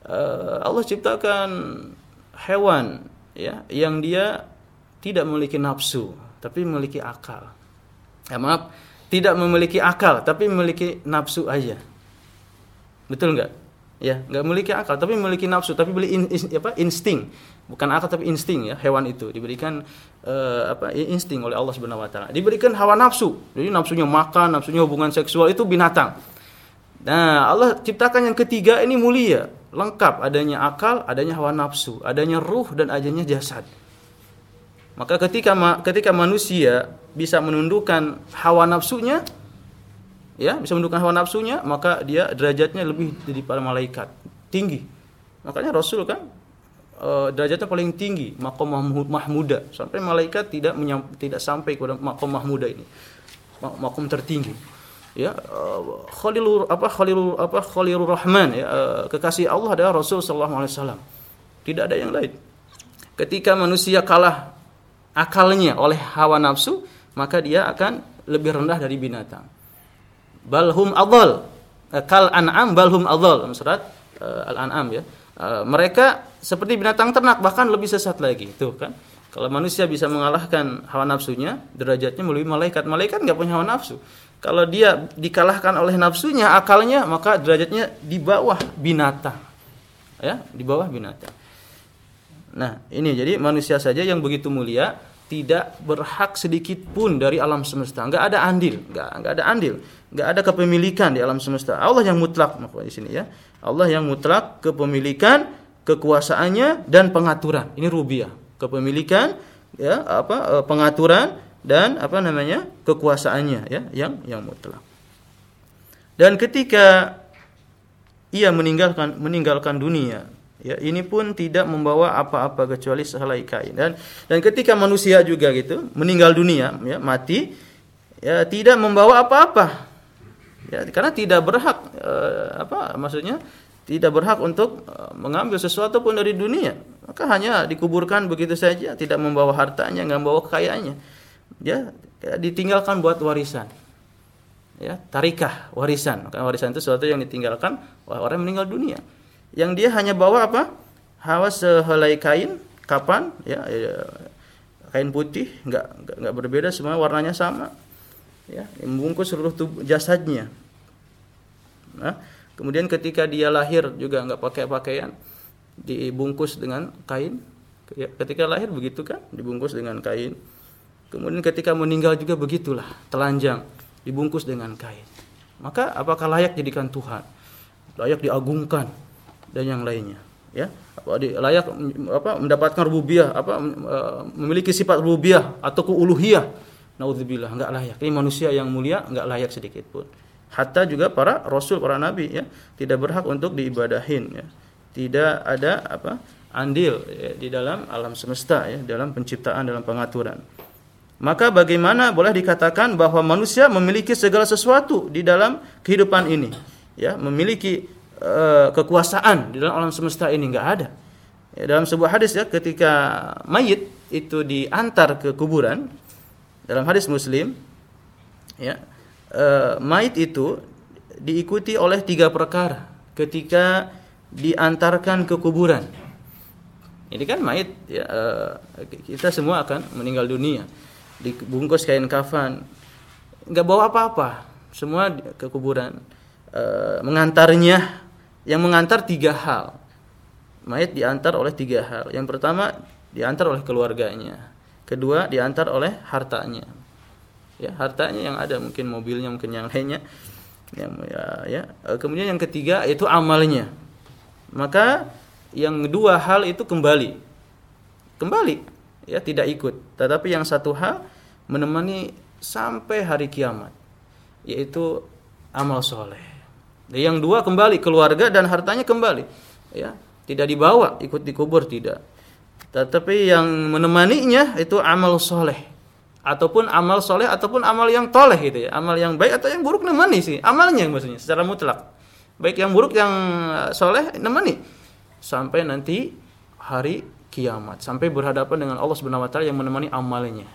Speaker 1: Uh, Allah ciptakan hewan ya yang dia tidak memiliki nafsu tapi memiliki akal. Ya, maaf, tidak memiliki akal tapi memiliki nafsu aja. Betul nggak? Ya, nggak memiliki akal tapi memiliki nafsu tapi beli in, in, apa insting. Bukan akal tapi insting ya, hewan itu diberikan uh, apa insting oleh Allah Subhanahu wa taala. Diberikan hawa nafsu. Jadi nafsunya makan, nafsunya hubungan seksual itu binatang. Nah, Allah ciptakan yang ketiga ini mulia, lengkap. Adanya akal, adanya hawa nafsu, adanya ruh dan adanya jasad. Maka ketika ketika manusia bisa menundukkan hawa nafsunya, ya bisa menundukkan hawa nafsunya, maka dia derajatnya lebih dari para malaikat, tinggi. Makanya Rasul kan e, derajatnya paling tinggi, makom mahmuda, sampai malaikat tidak tidak sampai kepada makom mahmuda ini, makom tertinggi ya uh, Khalilur apa Khalilur apa Khalilur Rahman ya uh, kekasih Allah adalah Rasul sallallahu alaihi wasallam. Tidak ada yang lain. Ketika manusia kalah akalnya oleh hawa nafsu, maka dia akan lebih rendah dari binatang. Balhum adal uh, kal an'am balhum dalam surat Al-An'am ya. Mereka seperti binatang ternak bahkan lebih sesat lagi. Tuh kan. Kalau manusia bisa mengalahkan hawa nafsunya, derajatnya melebihi malaikat. Malaikat nggak punya hawa nafsu. Kalau dia dikalahkan oleh nafsunya, akalnya, maka derajatnya di bawah binatang. Ya, di bawah binatang. Nah, ini jadi manusia saja yang begitu mulia tidak berhak sedikit pun dari alam semesta. Enggak ada andil, enggak enggak ada andil, enggak ada kepemilikan di alam semesta. Allah yang mutlak maksudnya di sini ya. Allah yang mutlak kepemilikan, kekuasaannya dan pengaturan. Ini rubiah. Kepemilikan ya apa eh, pengaturan dan apa namanya kekuasaannya ya yang yang mutlak. Dan ketika ia meninggalkan meninggalkan dunia, ya ini pun tidak membawa apa-apa kecuali sehelai kain. Dan dan ketika manusia juga gitu meninggal dunia, ya mati, ya tidak membawa apa-apa. Ya, karena tidak berhak eh, apa maksudnya tidak berhak untuk eh, mengambil sesuatu pun dari dunia. Maka hanya dikuburkan begitu saja, tidak membawa hartanya, nggak membawa kekayaannya. Ya, ditinggalkan buat warisan. Ya, tarikah, warisan. Maka warisan itu sesuatu yang ditinggalkan oleh orang yang meninggal dunia. Yang dia hanya bawa apa? Hawa sehelai kain, kapan? Ya, ya kain putih, nggak nggak berbeda, semua warnanya sama. Ya, membungkus seluruh tubuh jasadnya. Nah, Kemudian ketika dia lahir juga nggak pakai pakaian, dibungkus dengan kain. Ya, ketika lahir begitu kan, dibungkus dengan kain. Kemudian ketika meninggal juga begitulah, telanjang, dibungkus dengan kain. Maka apakah layak jadikan Tuhan? Layak diagungkan dan yang lainnya, ya. Apa layak apa mendapatkan rububiyah, apa e, memiliki sifat rububiyah atau keuluhiyah? Nauzubillah, enggak layak. Ini manusia yang mulia enggak layak sedikit pun hatta juga para rasul para nabi ya tidak berhak untuk diibadahin ya tidak ada apa andil ya, di dalam alam semesta ya dalam penciptaan dalam pengaturan maka bagaimana boleh dikatakan bahwa manusia memiliki segala sesuatu di dalam kehidupan ini? Ya memiliki uh, kekuasaan di dalam alam semesta ini enggak ada. Ya, dalam sebuah hadis ya ketika mayit itu diantar ke kuburan dalam hadis muslim ya uh, mayit itu diikuti oleh tiga perkara ketika diantarkan ke kuburan. Ini kan mayit ya, uh, kita semua akan meninggal dunia, dibungkus kain kafan, nggak bawa apa-apa, semua ke kuburan. Uh, mengantarnya, yang mengantar tiga hal. Mayit diantar oleh tiga hal. Yang pertama diantar oleh keluarganya, kedua diantar oleh hartanya, ya hartanya yang ada. Mungkin mobilnya mungkin yang lainnya. Yang ya, ya. E, kemudian yang ketiga itu amalnya. Maka yang dua hal itu kembali. Kembali ya tidak ikut. Tetapi yang satu hal menemani sampai hari kiamat yaitu amal soleh. Yang dua kembali keluarga dan hartanya kembali. Ya tidak dibawa ikut dikubur tidak. Tetapi yang menemaninya itu amal soleh. Ataupun amal soleh ataupun amal yang toleh gitu ya. Amal yang baik atau yang buruk nemani sih. Amalnya maksudnya secara mutlak. Baik yang buruk yang eh, soleh nemani. Sampai nanti hari kiamat sampai berhadapan dengan Allah Subhanahu Wa Taala yang menemani amalnya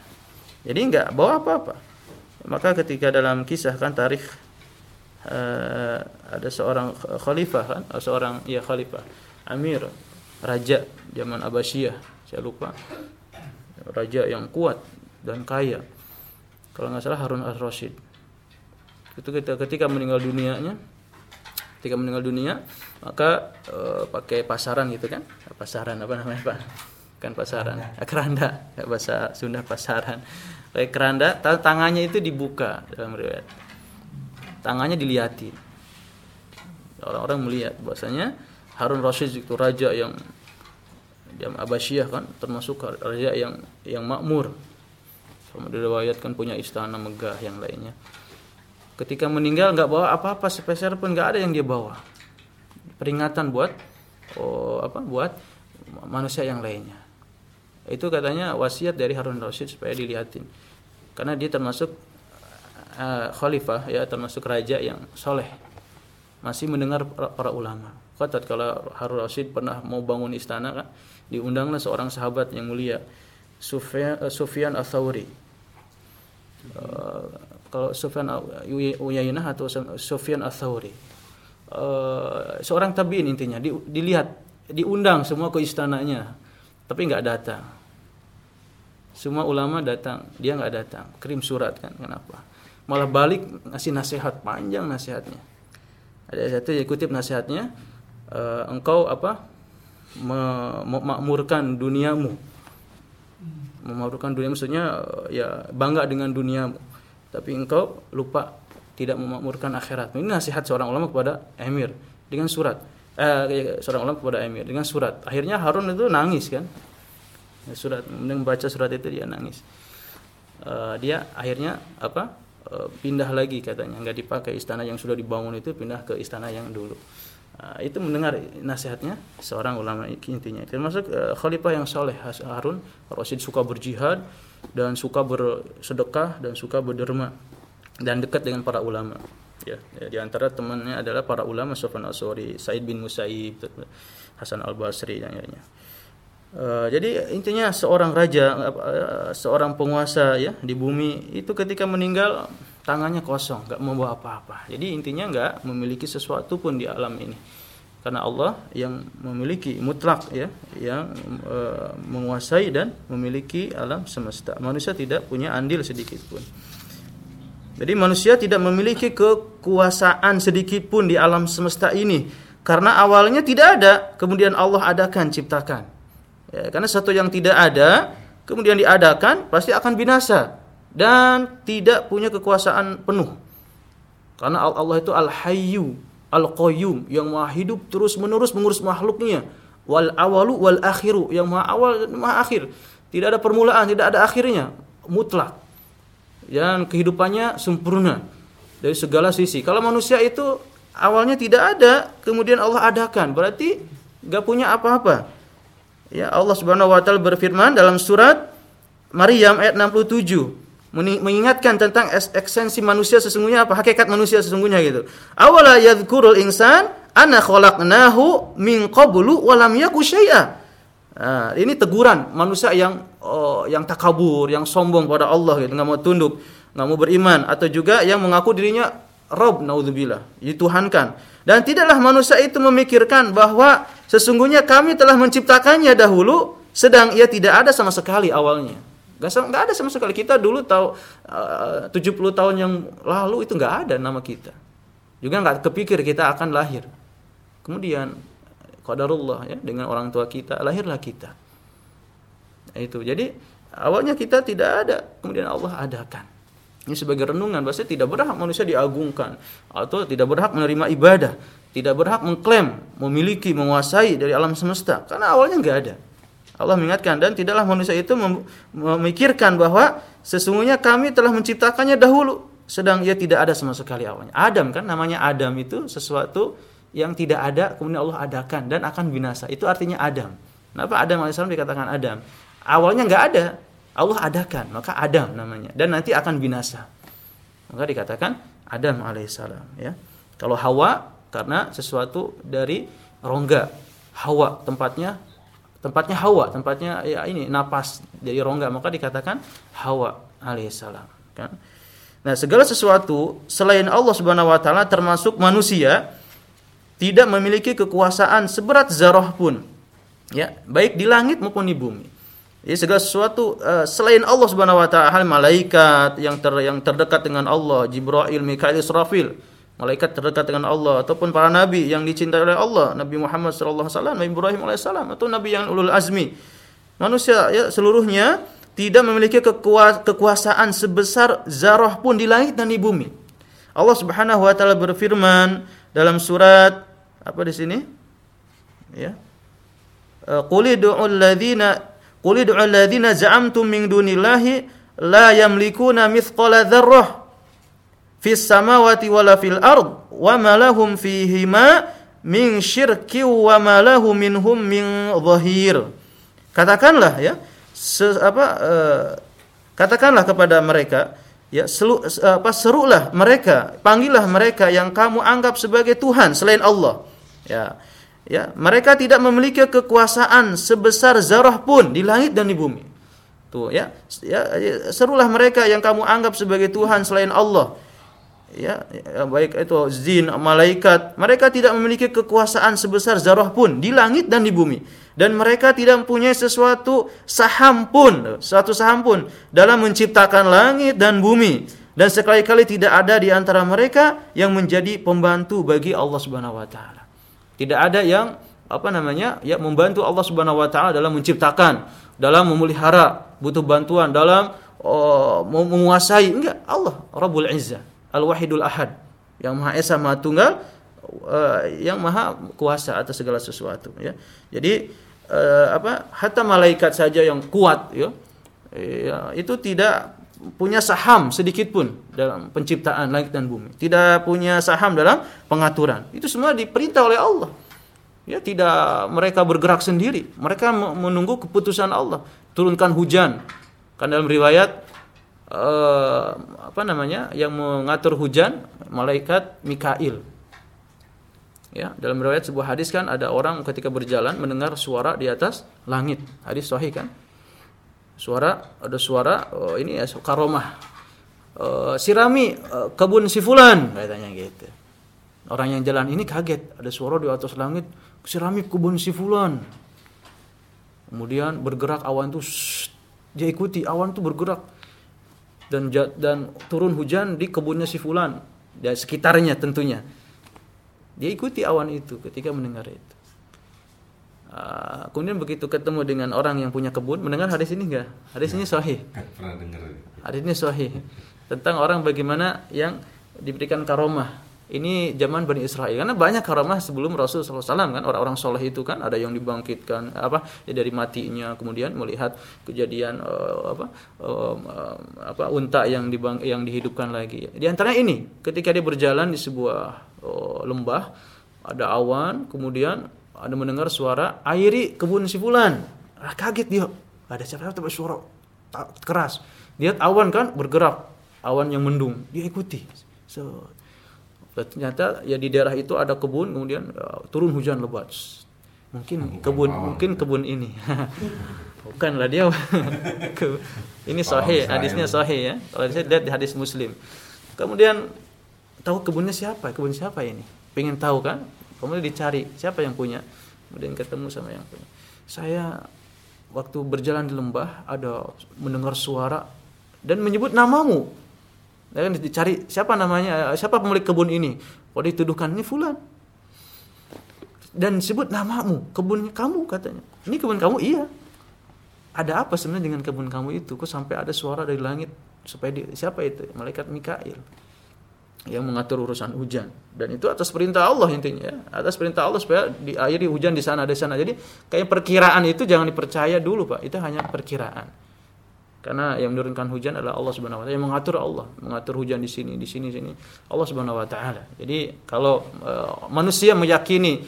Speaker 1: jadi enggak bawa apa-apa maka ketika dalam kisah kan tarikh uh, ada seorang khalifah kan seorang ya khalifah amir raja zaman Abbasiyah saya lupa raja yang kuat dan kaya. Kalau nggak salah Harun al-Rashid. Itu ketika, ketika meninggal dunianya, ketika meninggal dunia, maka e, pakai pasaran gitu kan? Pasaran apa namanya Pak? Kan pasaran, keranda, keranda bahasa Sunda pasaran. Pakai keranda, tangannya itu dibuka dalam riwayat. Tangannya dilihatin. Orang-orang melihat bahwasanya Harun Rashid itu raja yang yang Abbasiyah kan termasuk raja yang yang makmur sama diriwayatkan punya istana megah yang lainnya. Ketika meninggal nggak bawa apa-apa sepeser pun nggak ada yang dia bawa. Peringatan buat oh apa buat manusia yang lainnya. Itu katanya wasiat dari Harun Rasid supaya dilihatin. Karena dia termasuk uh, khalifah ya termasuk raja yang soleh. Masih mendengar para, ulama. Kata kalau Harun Rasid pernah mau bangun istana kan diundanglah seorang sahabat yang mulia Sufyan, uh, Sufyan Ats-Tsauri. Uh, kalau Sufyan Uyainah atau Sufyan Ats-Tsauri. Uh, seorang tabiin intinya di, dilihat diundang semua ke istananya tapi nggak datang. Semua ulama datang dia nggak datang. Kirim surat kan kenapa? Malah balik ngasih nasihat panjang nasihatnya. Ada satu yang kutip nasihatnya uh, engkau apa? Memakmurkan duniamu. Memakmurkan dunia maksudnya eh, ya bangga dengan dunia tapi engkau lupa tidak memakmurkan akhirat ini nasihat seorang ulama kepada emir dengan surat. Eh ya, seorang ulama kepada emir dengan surat. Akhirnya Harun itu nangis kan? Surat membaca surat itu dia nangis. Uh, dia akhirnya apa? Uh, pindah lagi katanya. Nggak dipakai istana yang sudah dibangun itu pindah ke istana yang dulu. Uh, itu mendengar nasihatnya seorang ulama intinya. Termasuk uh, khalifah yang soleh Harun Rasid suka berjihad dan suka bersedekah dan suka berderma dan dekat dengan para ulama ya, ya di antara temannya adalah para ulama Sufyan As-Suri, Said bin Musayyib, Hasan Al-Basri dan lainnya. Uh, jadi intinya seorang raja, uh, seorang penguasa ya di bumi itu ketika meninggal tangannya kosong, nggak membawa apa-apa. Jadi intinya nggak memiliki sesuatu pun di alam ini, karena Allah yang memiliki mutlak ya, yang uh, menguasai dan memiliki alam semesta. Manusia tidak punya andil sedikit pun. Jadi manusia tidak memiliki kekuasaan sedikit pun di alam semesta ini karena awalnya tidak ada, kemudian Allah adakan ciptakan. Ya, karena satu yang tidak ada kemudian diadakan pasti akan binasa dan tidak punya kekuasaan penuh. Karena Allah itu Al-Hayyu, Al-Qayyum yang Maha hidup terus-menerus mengurus makhluknya. Wal awalu wal akhiru yang Maha awal dan Maha akhir. Tidak ada permulaan, tidak ada akhirnya, mutlak dan kehidupannya sempurna dari segala sisi. Kalau manusia itu awalnya tidak ada, kemudian Allah adakan, berarti gak punya apa-apa. Ya Allah Subhanahu wa taala berfirman dalam surat Maryam ayat 67 mengingatkan tentang esensi manusia sesungguhnya apa hakikat manusia sesungguhnya gitu. Awala yadhkurul insan ana khalaqnahu min qablu wa lam yaku syai'a. Nah, ini teguran manusia yang oh, yang takabur, yang sombong pada Allah gitu, nggak mau tunduk, nggak mau beriman atau juga yang mengaku dirinya Rob naudzubillah, dituhankan. Dan tidaklah manusia itu memikirkan bahwa sesungguhnya kami telah menciptakannya dahulu sedang ia tidak ada sama sekali awalnya. Gak, gak ada sama sekali. Kita dulu tahu uh, 70 tahun yang lalu itu nggak ada nama kita. Juga nggak kepikir kita akan lahir. Kemudian qadarullah ya dengan orang tua kita lahirlah kita. Itu. Jadi awalnya kita tidak ada. Kemudian Allah adakan. Ini sebagai renungan. Bahwa tidak berhak manusia diagungkan. Atau tidak berhak menerima ibadah. Tidak berhak mengklaim memiliki menguasai dari alam semesta. Karena awalnya nggak ada Allah mengingatkan dan tidaklah manusia itu memikirkan bahwa sesungguhnya kami telah menciptakannya dahulu sedang ia tidak ada sama sekali awalnya. Adam kan namanya Adam itu sesuatu yang tidak ada kemudian Allah adakan dan akan binasa. Itu artinya Adam. Kenapa Adam alaihissalam dikatakan Adam? Awalnya nggak ada, Allah adakan, maka Adam namanya dan nanti akan binasa. Maka dikatakan Adam alaihissalam ya. Kalau Hawa karena sesuatu dari rongga. Hawa tempatnya tempatnya Hawa, tempatnya ya ini napas dari rongga, maka dikatakan Hawa alaihissalam kan. Nah, segala sesuatu selain Allah Subhanahu wa taala termasuk manusia tidak memiliki kekuasaan seberat zarah pun ya baik di langit maupun di bumi ya segala sesuatu uh, selain Allah Subhanahu wa taala malaikat yang ter, yang terdekat dengan Allah Jibril Mikail Israfil malaikat terdekat dengan Allah ataupun para nabi yang dicintai oleh Allah Nabi Muhammad sallallahu alaihi wasallam Nabi Ibrahim alaihissalam atau nabi yang ulul azmi manusia ya seluruhnya tidak memiliki kekuasaan sebesar zarah pun di langit dan di bumi Allah Subhanahu wa taala berfirman dalam surat apa di sini? Ya. Eh, qul ud'u alladziina qul ud'u alladziina za'amtum min dunillahi la yamlikuna mithqala dzarrah fis samawati wala fil ard wa ma lahum fihima min syirki wa ma lahu minhum min dhahir. Katakanlah ya, se, apa uh, katakanlah kepada mereka ya selu, apa serulah mereka panggillah mereka yang kamu anggap sebagai Tuhan selain Allah Ya. Ya, mereka tidak memiliki kekuasaan sebesar zarah pun di langit dan di bumi. Tuh ya, ya, ya serulah mereka yang kamu anggap sebagai Tuhan selain Allah. Ya, ya baik itu jin, malaikat, mereka tidak memiliki kekuasaan sebesar zarah pun di langit dan di bumi dan mereka tidak mempunyai sesuatu saham pun, suatu saham pun dalam menciptakan langit dan bumi dan sekali-kali tidak ada di antara mereka yang menjadi pembantu bagi Allah Subhanahu wa taala. Tidak ada yang apa namanya ya membantu Allah Subhanahu wa taala dalam menciptakan, dalam memelihara, butuh bantuan dalam oh, menguasai. Enggak, Allah Rabbul Izzah, Al-Wahidul Ahad, yang Maha Esa, Maha Tunggal, uh, yang Maha Kuasa atas segala sesuatu ya. Jadi uh, apa hatta malaikat saja yang kuat ya, ya itu tidak punya saham sedikit pun dalam penciptaan langit dan bumi, tidak punya saham dalam pengaturan. Itu semua diperintah oleh Allah. Ya, tidak mereka bergerak sendiri. Mereka menunggu keputusan Allah. Turunkan hujan. Kan dalam riwayat uh, apa namanya yang mengatur hujan malaikat Mikail. Ya, dalam riwayat sebuah hadis kan ada orang ketika berjalan mendengar suara di atas langit. Hadis sahih kan? Suara ada suara oh, ini ya karomah. Uh, sirami uh, kebun si fulan katanya gitu. Orang yang jalan ini kaget, ada suara di atas langit Keramik kebun si fulan. Kemudian bergerak awan tuh dia ikuti awan tuh bergerak dan dan turun hujan di kebunnya si fulan dan sekitarnya tentunya. Dia ikuti awan itu ketika mendengar itu. Uh, kemudian begitu ketemu dengan orang yang punya kebun, mendengar hadis ini enggak? Hadis ini sahih. Hadis ini sahih tentang orang bagaimana yang diberikan karomah ini zaman Bani Israel. Karena banyak karamah sebelum Rasul SAW kan. Orang-orang soleh itu kan ada yang dibangkitkan apa ya dari matinya. Kemudian melihat kejadian uh, apa uh, apa unta yang dibang yang dihidupkan lagi. Di antaranya ini ketika dia berjalan di sebuah uh, lembah ada awan kemudian ada mendengar suara airi kebun si fulan. Ah, kaget dia. Ada siapa tapi suara keras? Lihat awan kan bergerak. Awan yang mendung. Dia ikuti. So ternyata ya di daerah itu ada kebun kemudian uh, turun hujan lebat. Mungkin kebun mungkin kebun ini. Bukanlah dia. Ini sahih hadisnya sahih ya. Kalau saya lihat di hadis muslim. Kemudian tahu kebunnya siapa? Kebun siapa ini? Pengen tahu kan? Kemudian dicari siapa yang punya? Kemudian ketemu sama yang punya. Saya waktu berjalan di lembah ada mendengar suara dan menyebut namamu dan dicari siapa namanya, siapa pemilik kebun ini. Oh dituduhkan ini fulan. Dan sebut namamu, kebun kamu katanya. Ini kebun kamu iya. Ada apa sebenarnya dengan kebun kamu itu? Kok sampai ada suara dari langit supaya di, siapa itu? Malaikat Mikail yang mengatur urusan hujan dan itu atas perintah Allah intinya ya. atas perintah Allah supaya diairi hujan di sana di sana jadi kayak perkiraan itu jangan dipercaya dulu pak itu hanya perkiraan karena yang menurunkan hujan adalah Allah Subhanahu wa taala, yang mengatur Allah, mengatur hujan di sini, di sini, sini. Allah Subhanahu wa taala. Jadi kalau uh, manusia meyakini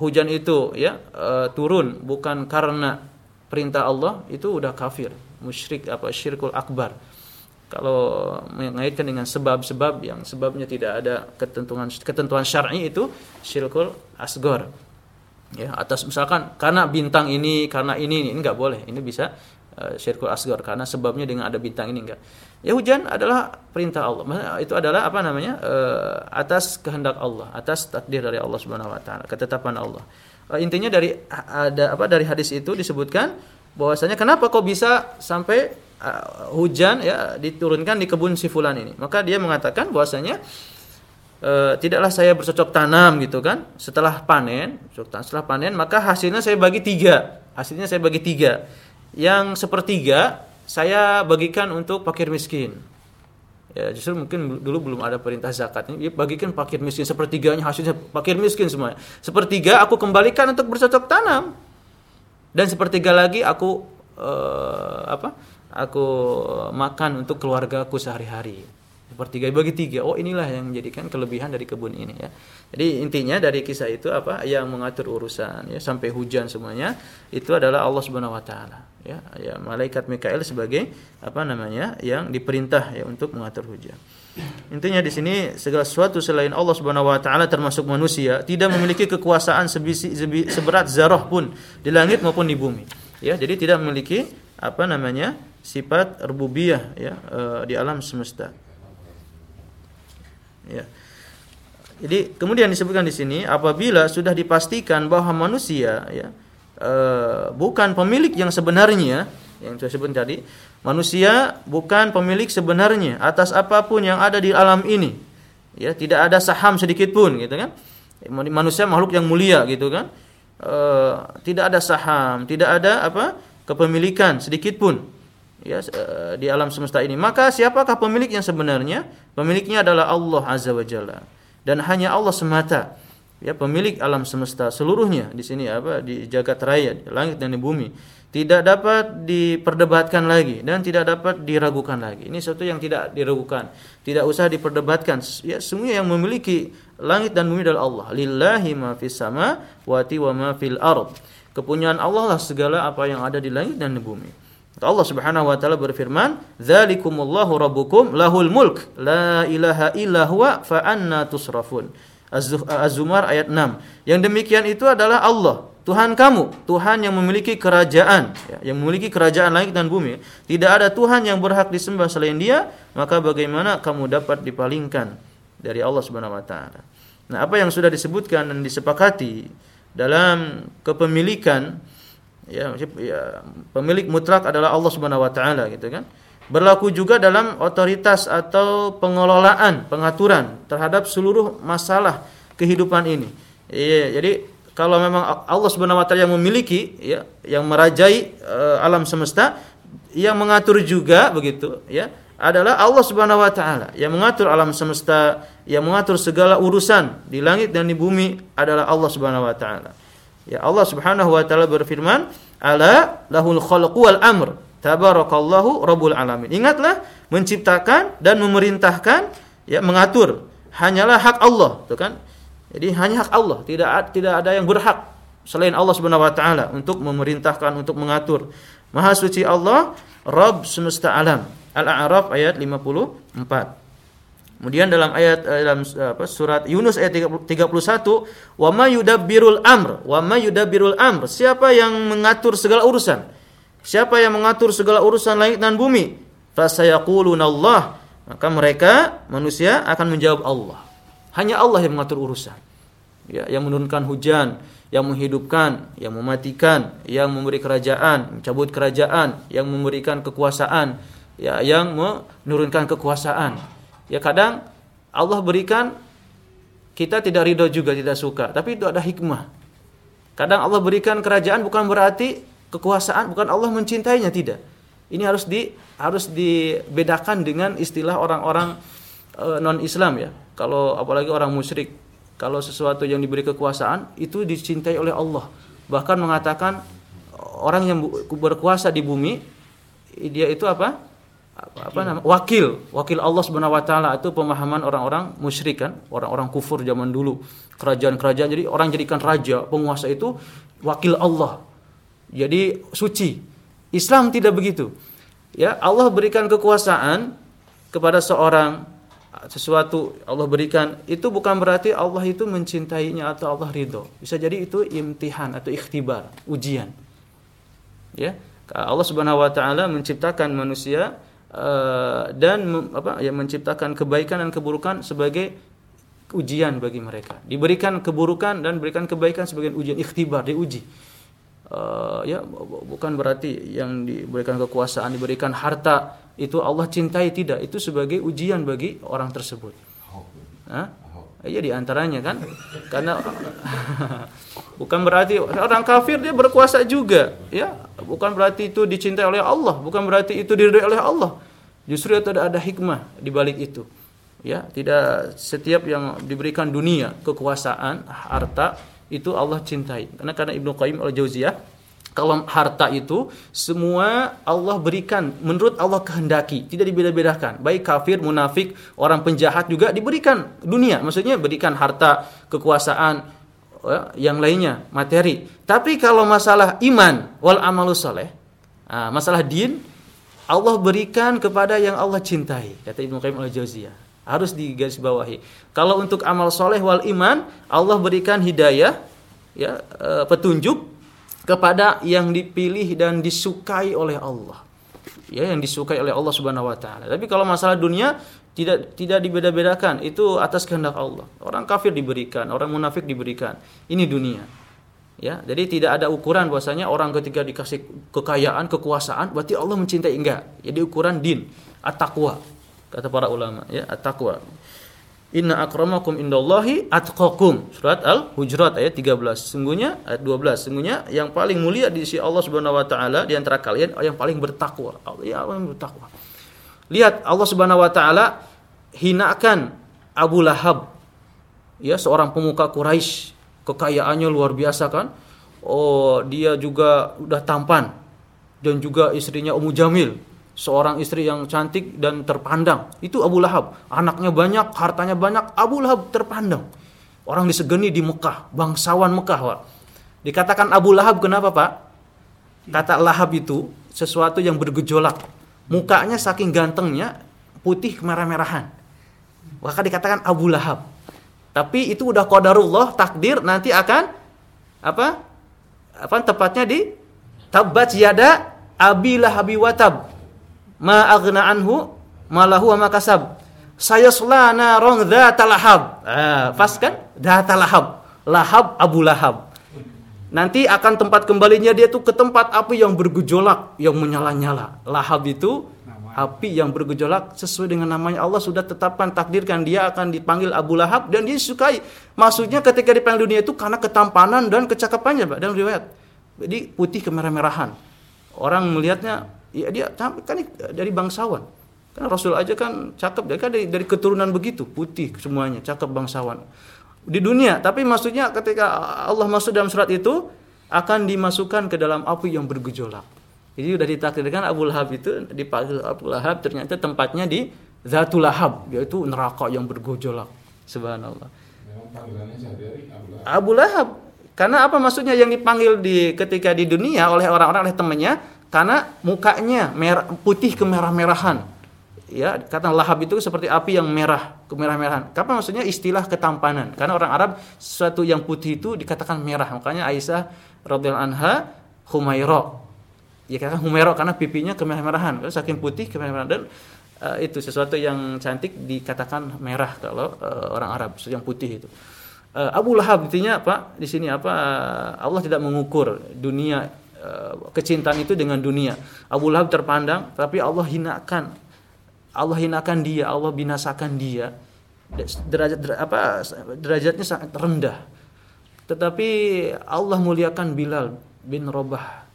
Speaker 1: hujan itu ya uh, turun bukan karena perintah Allah, itu udah kafir, musyrik apa syirkul akbar. Kalau mengaitkan dengan sebab-sebab yang sebabnya tidak ada ketentuan ketentuan syar'i itu syirkul asgor. Ya, atas misalkan karena bintang ini, karena ini ini enggak boleh. Ini bisa syirkul asgar karena sebabnya dengan ada bintang ini enggak. Ya hujan adalah perintah Allah. Itu adalah apa namanya? Uh, atas kehendak Allah, atas takdir dari Allah Subhanahu wa taala, ketetapan Allah. Intinya dari ada apa dari hadis itu disebutkan bahwasanya kenapa kok bisa sampai uh, hujan ya diturunkan di kebun si fulan ini. Maka dia mengatakan bahwasanya e, tidaklah saya bercocok tanam gitu kan setelah panen setelah panen maka hasilnya saya bagi tiga hasilnya saya bagi tiga yang sepertiga saya bagikan untuk fakir miskin. Ya, justru mungkin dulu belum ada perintah zakat ini, bagikan fakir miskin sepertiganya hasilnya fakir miskin semua. Sepertiga aku kembalikan untuk bercocok tanam. Dan sepertiga lagi aku uh, apa? Aku makan untuk keluargaku sehari-hari sepertiga bagi tiga. Oh inilah yang menjadikan kelebihan dari kebun ini ya. Jadi intinya dari kisah itu apa yang mengatur urusan ya sampai hujan semuanya itu adalah Allah Subhanahu Wa Taala ya. Ya malaikat Mikael sebagai apa namanya yang diperintah ya untuk mengatur hujan. Intinya di sini segala sesuatu selain Allah Subhanahu wa taala termasuk manusia tidak memiliki kekuasaan sebisi, seberat zarah pun di langit maupun di bumi. Ya, jadi tidak memiliki apa namanya? sifat rububiyah ya e, di alam semesta. Ya. Jadi kemudian disebutkan di sini apabila sudah dipastikan bahwa manusia ya e, bukan pemilik yang sebenarnya yang saya sebut tadi, manusia bukan pemilik sebenarnya atas apa pun yang ada di alam ini. Ya, tidak ada saham sedikit pun gitu kan. Manusia makhluk yang mulia gitu kan. E, tidak ada saham, tidak ada apa? kepemilikan sedikit pun ya eh, di alam semesta ini. Maka siapakah pemilik yang sebenarnya? Pemiliknya adalah Allah Azza wa Jalla dan hanya Allah semata ya pemilik alam semesta seluruhnya di sini apa di jagat raya di langit dan di bumi tidak dapat diperdebatkan lagi dan tidak dapat diragukan lagi. Ini sesuatu yang tidak diragukan tidak usah diperdebatkan. Ya semua yang memiliki langit dan bumi adalah Allah. Lillahi ma fis sama wati wa ma fil ard. Kepunyaan Allah lah segala apa yang ada di langit dan di bumi. Allah Subhanahu wa taala berfirman, "Dzalikumullahu rabbukum lahul mulk, la ilaha illa huwa fa anna tusrafun." Az-Zumar ayat 6. Yang demikian itu adalah Allah, Tuhan kamu, Tuhan yang memiliki kerajaan, ya, yang memiliki kerajaan langit dan bumi. Tidak ada Tuhan yang berhak disembah selain Dia, maka bagaimana kamu dapat dipalingkan dari Allah Subhanahu wa taala? Nah, apa yang sudah disebutkan dan disepakati dalam kepemilikan ya, ya pemilik mutlak adalah Allah Subhanahu wa taala gitu kan berlaku juga dalam otoritas atau pengelolaan, pengaturan terhadap seluruh masalah kehidupan ini. Iya, jadi kalau memang Allah Subhanahu wa taala yang memiliki ya, yang merajai uh, alam semesta, yang mengatur juga begitu, ya, adalah Allah Subhanahu wa taala yang mengatur alam semesta, yang mengatur segala urusan di langit dan di bumi adalah Allah Subhanahu wa taala. Ya Allah Subhanahu wa taala berfirman, "Ala lahul khalqu wal amr." Tabarakallahu Rabbul Alamin. Ingatlah menciptakan dan memerintahkan ya mengatur hanyalah hak Allah, tuh kan? Jadi hanya hak Allah, tidak tidak ada yang berhak selain Allah Subhanahu wa taala untuk memerintahkan, untuk mengatur. Maha suci Allah, Rabb semesta alam. Al-A'raf ayat 54. Kemudian dalam ayat eh, dalam eh, apa, surat Yunus ayat 31, "Wa ma yudabbirul amr, wa ma yudabbirul amr." Siapa yang mengatur segala urusan? Siapa yang mengatur segala urusan langit dan bumi? Fasayaquluna Allah. Maka mereka manusia akan menjawab Allah. Hanya Allah yang mengatur urusan. Ya, yang menurunkan hujan, yang menghidupkan, yang mematikan, yang memberi kerajaan, mencabut kerajaan, yang memberikan kekuasaan, ya, yang menurunkan kekuasaan. Ya kadang Allah berikan kita tidak ridho juga tidak suka, tapi itu ada hikmah. Kadang Allah berikan kerajaan bukan berarti kekuasaan bukan Allah mencintainya tidak. Ini harus di harus dibedakan dengan istilah orang-orang e, eh, non Islam ya. Kalau apalagi orang musyrik, kalau sesuatu yang diberi kekuasaan itu dicintai oleh Allah. Bahkan mengatakan orang yang berkuasa di bumi dia itu apa? apa, apa nama wakil wakil Allah Subhanahu wa taala itu pemahaman orang-orang musyrik kan orang-orang kufur zaman dulu kerajaan-kerajaan jadi orang jadikan raja penguasa itu wakil Allah jadi suci. Islam tidak begitu. Ya, Allah berikan kekuasaan kepada seorang sesuatu Allah berikan itu bukan berarti Allah itu mencintainya atau Allah ridho. Bisa jadi itu imtihan atau ikhtibar, ujian. Ya, Allah Subhanahu wa taala menciptakan manusia uh, dan apa ya menciptakan kebaikan dan keburukan sebagai ujian bagi mereka. Diberikan keburukan dan berikan kebaikan sebagai ujian ikhtibar, diuji uh, ya bukan berarti yang diberikan kekuasaan diberikan harta itu Allah cintai tidak. Itu sebagai ujian bagi orang tersebut. Hah? Ya di antaranya kan? Karena bukan berarti orang kafir dia berkuasa juga. Ya bukan berarti itu dicintai oleh Allah bukan berarti itu diridhoi oleh Allah. Justru itu ada ada hikmah di balik itu. Ya tidak setiap yang diberikan dunia kekuasaan harta itu Allah cintai. Karena karena Ibnu Qayyim al-Jauziyah kalau harta itu semua Allah berikan menurut Allah kehendaki, tidak dibeda-bedakan. Baik kafir, munafik, orang penjahat juga diberikan dunia, maksudnya berikan harta, kekuasaan, ya, yang lainnya, materi. Tapi kalau masalah iman wal amalus soleh, nah, masalah din, Allah berikan kepada yang Allah cintai, kata Ibnu Qayyim al-Jauziyah harus digarisbawahi. Kalau untuk amal soleh wal iman, Allah berikan hidayah, ya e, petunjuk kepada yang dipilih dan disukai oleh Allah. Ya, yang disukai oleh Allah Subhanahu wa taala. Tapi kalau masalah dunia tidak tidak dibeda-bedakan, itu atas kehendak Allah. Orang kafir diberikan, orang munafik diberikan. Ini dunia. Ya, jadi tidak ada ukuran bahwasanya orang ketika dikasih kekayaan, kekuasaan berarti Allah mencintai enggak. Jadi ukuran din, at-taqwa kata para ulama ya at-taqwa Inna akramakum indallahi atqakum. Surat Al-Hujurat ayat 13. Sungguhnya ayat 12. Sungguhnya yang paling mulia di sisi Allah Subhanahu wa taala di antara kalian yang paling bertakwa. Ya, yang bertakwa. Lihat Allah Subhanahu wa taala hinakan Abu Lahab. ya seorang pemuka Quraisy, kekayaannya luar biasa kan? Oh, dia juga udah tampan dan juga istrinya Ummu Jamil, seorang istri yang cantik dan terpandang. Itu Abu Lahab. Anaknya banyak, hartanya banyak, Abu Lahab terpandang. Orang disegeni di Mekah, bangsawan Mekah, Pak. Dikatakan Abu Lahab kenapa, Pak? Kata Lahab itu sesuatu yang bergejolak. Mukanya saking gantengnya putih kemerah-merahan. Maka dikatakan Abu Lahab. Tapi itu udah qadarullah, takdir nanti akan apa? Apa tepatnya di tabat yada abi lahabi watab ma aghna anhu malahu wa makasab sayasla narong dzatal lahab ah, pas kan dzatal lahab lahab Abu Lahab nanti akan tempat kembalinya dia tuh ke tempat api yang bergejolak yang menyala-nyala lahab itu api yang bergejolak sesuai dengan namanya Allah sudah tetapkan takdirkan dia akan dipanggil Abu Lahab dan dia sukai. Maksudnya ketika dipanggil dunia itu karena ketampanan dan kecakapannya, Pak, dalam riwayat. Jadi putih kemerah-merahan. Orang melihatnya ya dia kan dari bangsawan. Kan Rasul aja kan cakep dia kan dari, dari keturunan begitu, putih semuanya, cakep bangsawan. Di dunia, tapi maksudnya ketika Allah masuk dalam surat itu akan dimasukkan ke dalam api yang bergejolak. Jadi sudah ditakdirkan Abu Lahab itu dipanggil Abu Lahab ternyata tempatnya di Zatul Lahab yaitu neraka yang bergejolak. Subhanallah. Abu Lahab. Karena apa maksudnya yang dipanggil di ketika di dunia oleh orang-orang oleh temannya karena mukanya merah, putih kemerah-merahan. Ya, kata lahab itu seperti api yang merah, kemerah-merahan. Apa maksudnya istilah ketampanan? Karena orang Arab sesuatu yang putih itu dikatakan merah. Makanya Aisyah radhiyallahu anha Humaira ya kan humero karena pipinya kemerah-merahan saking putih kemerah-merahan dan uh, itu sesuatu yang cantik dikatakan merah kalau uh, orang Arab yang putih itu uh, Abu Lahab intinya apa di sini apa Allah tidak mengukur dunia kecintaan itu dengan dunia. Abu Lahab terpandang tapi Allah hinakan. Allah hinakan dia Allah binasakan dia. Derajat apa derajatnya sangat rendah. Tetapi Allah muliakan Bilal bin Robah.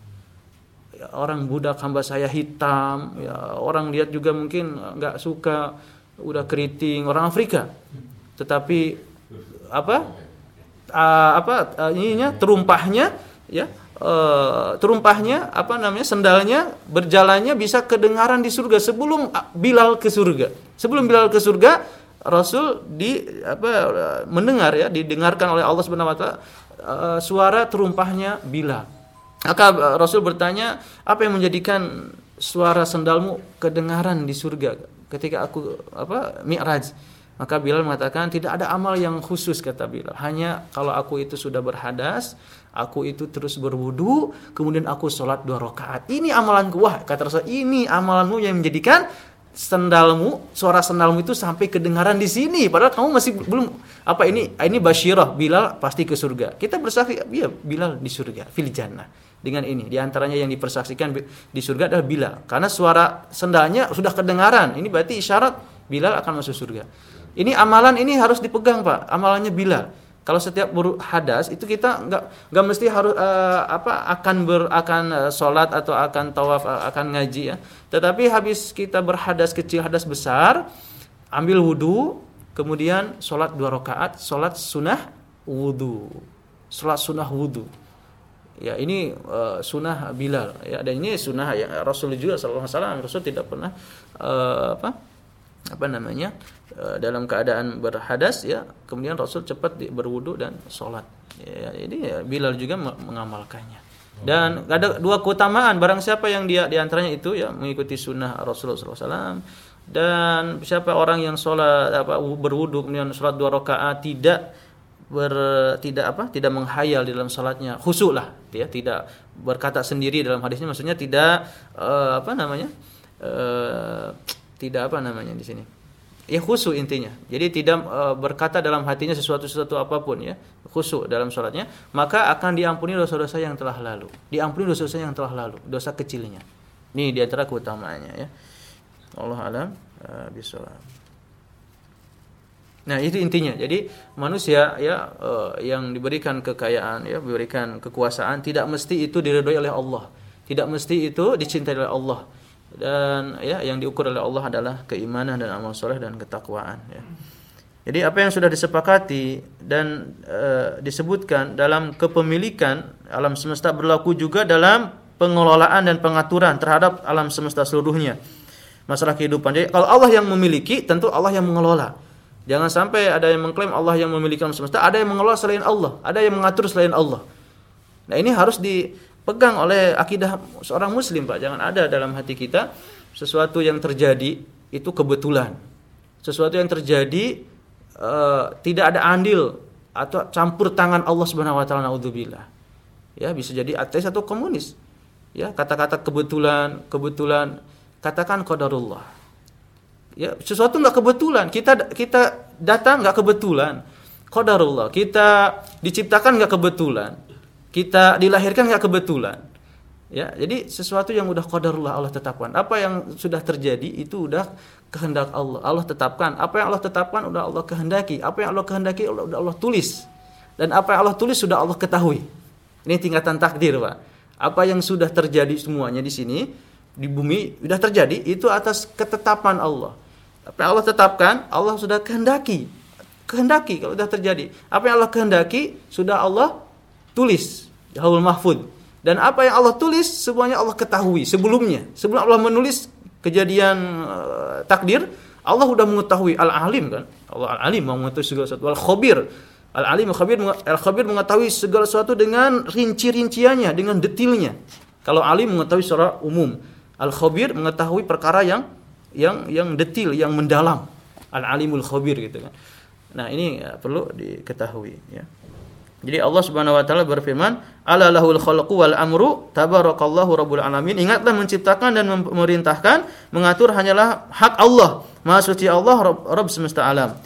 Speaker 1: Orang budak hamba saya hitam ya orang lihat juga mungkin nggak suka udah keriting orang Afrika. Tetapi apa? Uh, apa uh, ininya terumpahnya ya uh, terumpahnya apa namanya sendalnya berjalannya bisa kedengaran di surga sebelum Bilal ke surga sebelum Bilal ke surga Rasul di apa mendengar ya didengarkan oleh Allah Subhanahu wa taala uh, suara terumpahnya Bilal maka eh, Rasul bertanya, apa yang menjadikan suara sendalmu kedengaran di surga ketika aku apa Mi'raj? Maka Bilal mengatakan tidak ada amal yang khusus kata Bilal. Hanya kalau aku itu sudah berhadas, aku itu terus berwudu, kemudian aku sholat dua rakaat. Ini amalanku. Wah kata Rasul, ini amalanmu yang menjadikan sendalmu, suara sendalmu itu sampai kedengaran di sini. Padahal kamu masih belum apa ini? Ini Bashirah Bilal pasti ke surga. Kita bersaksi, ya Bilal di surga, fil dengan ini. Di antaranya yang dipersaksikan di surga adalah Bilal. Karena suara sendalnya sudah kedengaran. Ini berarti isyarat Bilal akan masuk surga. Ini amalan ini harus dipegang Pak. Amalannya Bilal. Kalau setiap hadas itu kita nggak nggak mesti harus uh, apa akan ber akan uh, sholat atau akan tawaf uh, akan ngaji ya. Tetapi habis kita berhadas kecil hadas besar, ambil wudhu, kemudian sholat dua rakaat, sholat sunnah wudhu, sholat sunnah wudhu ya ini uh, sunnah Bilal. Ya dan ini sunnah yang Rasul juga sallallahu Rasul tidak pernah uh, apa apa namanya dalam keadaan berhadas ya kemudian Rasul cepat berwudu dan sholat. Ya, ini ya, Bilal juga mengamalkannya. Dan ada dua keutamaan. Barang siapa yang dia di antaranya itu ya mengikuti sunnah Rasulullah SAW dan siapa orang yang sholat apa berwudu kemudian sholat dua rakaat tidak ber tidak apa tidak menghayal di dalam salatnya khusyuk lah ya tidak berkata sendiri dalam hadisnya. Maksudnya tidak uh, apa namanya uh, tidak apa namanya di sini ya khusyuk intinya. Jadi tidak uh, berkata dalam hatinya sesuatu sesuatu apa pun ya. Khusyuk dalam salatnya maka akan diampuni dosa-dosa yang telah lalu. Diampuni dosa-dosa yang telah lalu. Dosa kecilnya. Ini di antara keutamaannya ya. Allah alam bisawab. Nah, itu intinya. Jadi manusia ya uh, yang diberikan kekayaan ya, diberikan kekuasaan tidak mesti itu diridhoi oleh Allah. Tidak mesti itu dicintai oleh Allah. Dan ya yang diukur oleh Allah adalah keimanan dan amal soleh dan ketakwaan ya. Jadi apa yang sudah disepakati dan e, disebutkan dalam kepemilikan alam semesta berlaku juga dalam pengelolaan dan pengaturan terhadap alam semesta seluruhnya. Masalah kehidupan. Jadi kalau Allah yang memiliki, tentu Allah yang mengelola. Jangan sampai ada yang mengklaim Allah yang memiliki alam semesta, ada yang mengelola selain Allah, ada yang mengatur selain Allah. Nah, ini harus dipegang oleh akidah seorang muslim, Pak. Jangan ada dalam hati kita sesuatu yang terjadi itu kebetulan. Sesuatu yang terjadi uh, tidak ada andil atau campur tangan Allah Subhanahu wa taala naudzubillah. Ya, bisa jadi ateis atau komunis. Ya, kata-kata kebetulan, kebetulan katakan qadarullah. Ya, sesuatu nggak kebetulan. Kita kita datang nggak kebetulan. Qadarullah. Kita diciptakan nggak kebetulan. Kita dilahirkan nggak kebetulan. Ya, jadi sesuatu yang udah qadarullah Allah tetapkan. Apa yang sudah terjadi itu udah kehendak Allah. Allah tetapkan. Apa yang Allah tetapkan udah Allah kehendaki. Apa yang Allah kehendaki udah Allah tulis. Dan apa yang Allah tulis sudah Allah ketahui. Ini tingkatan takdir, Pak. Apa yang sudah terjadi semuanya di sini di bumi sudah terjadi itu atas ketetapan Allah. Apa yang Allah tetapkan, Allah sudah kehendaki. Kehendaki kalau sudah terjadi. Apa yang Allah kehendaki sudah Allah tulis. Jahul mahfud. Dan apa yang Allah tulis semuanya Allah ketahui sebelumnya. Sebelum Allah menulis kejadian uh, takdir, Allah sudah mengetahui al-alim kan. Allah al-alim mengetahui segala sesuatu. Al-khabir. Al-alim al-khabir al-khabir mengetahui segala sesuatu dengan rinci-rinciannya, dengan detailnya. Kalau alim mengetahui secara umum. Al-khabir mengetahui perkara yang yang yang detil, yang mendalam. Al-alimul khabir gitu kan. Nah, ini ya, perlu diketahui ya. Jadi Allah Subhanahu wa taala berfirman, "Ala lahul khalqu wal amru, tabarakallahu rabbul alamin." Ingatlah menciptakan dan memerintahkan, mengatur hanyalah hak Allah. Maha suci Allah Rabb, semesta alam.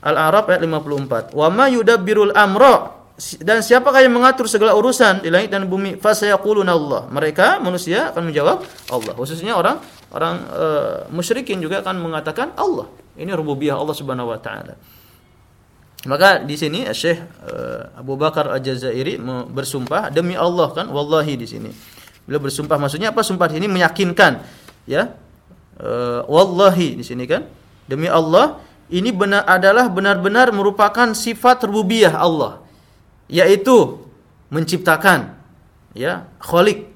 Speaker 1: Al-A'raf ayat 54. "Wa ma yudabbirul amra" dan siapakah yang mengatur segala urusan di langit dan bumi? Fasayaquluna Allah. Mereka manusia akan menjawab Allah. Khususnya orang orang uh, musyrikin juga akan mengatakan Allah. Ini rububiyah Allah Subhanahu wa taala. Maka di sini Syekh uh, Abu Bakar Al-Jazairi bersumpah demi Allah kan wallahi di sini. Beliau bersumpah maksudnya apa? Sumpah di sini meyakinkan ya. Uh, wallahi di sini kan demi Allah ini benar adalah benar-benar merupakan sifat rububiyah Allah yaitu menciptakan ya khalik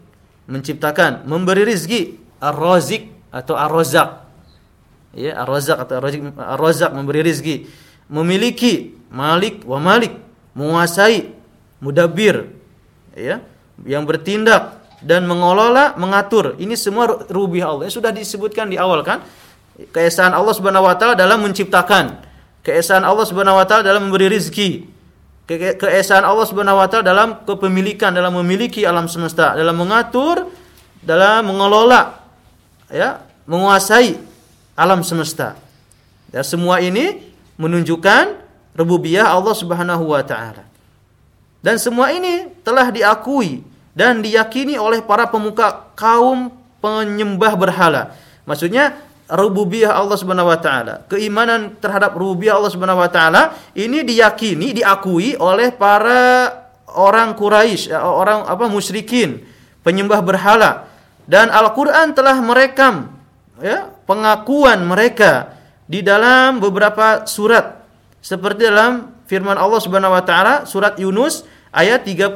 Speaker 1: menciptakan memberi rizki ar-razik atau ar-razak ya ar-razak atau ar-razak memberi rizki memiliki malik wa malik menguasai mudabbir ya yang bertindak dan mengelola mengatur. Ini semua rububiyah Allah. Sudah disebutkan di awal kan? Keesaan Allah Subhanahu wa taala dalam menciptakan. Keesaan Allah Subhanahu wa taala dalam memberi rizki. Ke keesaan Allah Subhanahu wa taala dalam kepemilikan, dalam memiliki alam semesta, dalam mengatur, dalam mengelola ya, menguasai alam semesta. Ya, semua ini menunjukkan rububiyah Allah Subhanahu wa taala. Dan semua ini telah diakui dan diyakini oleh para pemuka kaum penyembah berhala. Maksudnya rububiyah Allah Subhanahu wa taala, keimanan terhadap rububiyah Allah Subhanahu wa taala ini diyakini, diakui oleh para orang Quraisy, ya, orang apa musyrikin, penyembah berhala. Dan Al-Qur'an telah merekam ya, pengakuan mereka di dalam beberapa surat seperti dalam firman Allah Subhanahu wa taala surat Yunus ayat 31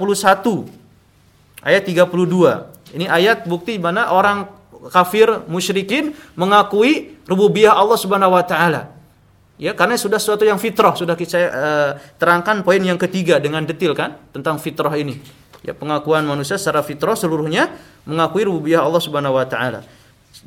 Speaker 1: ayat 32. Ini ayat bukti mana orang kafir musyrikin mengakui rububiyah Allah Subhanahu wa taala. Ya, karena sudah sesuatu yang fitrah, sudah kita uh, terangkan poin yang ketiga dengan detail kan tentang fitrah ini. Ya, pengakuan manusia secara fitrah seluruhnya mengakui rububiyah Allah Subhanahu wa taala.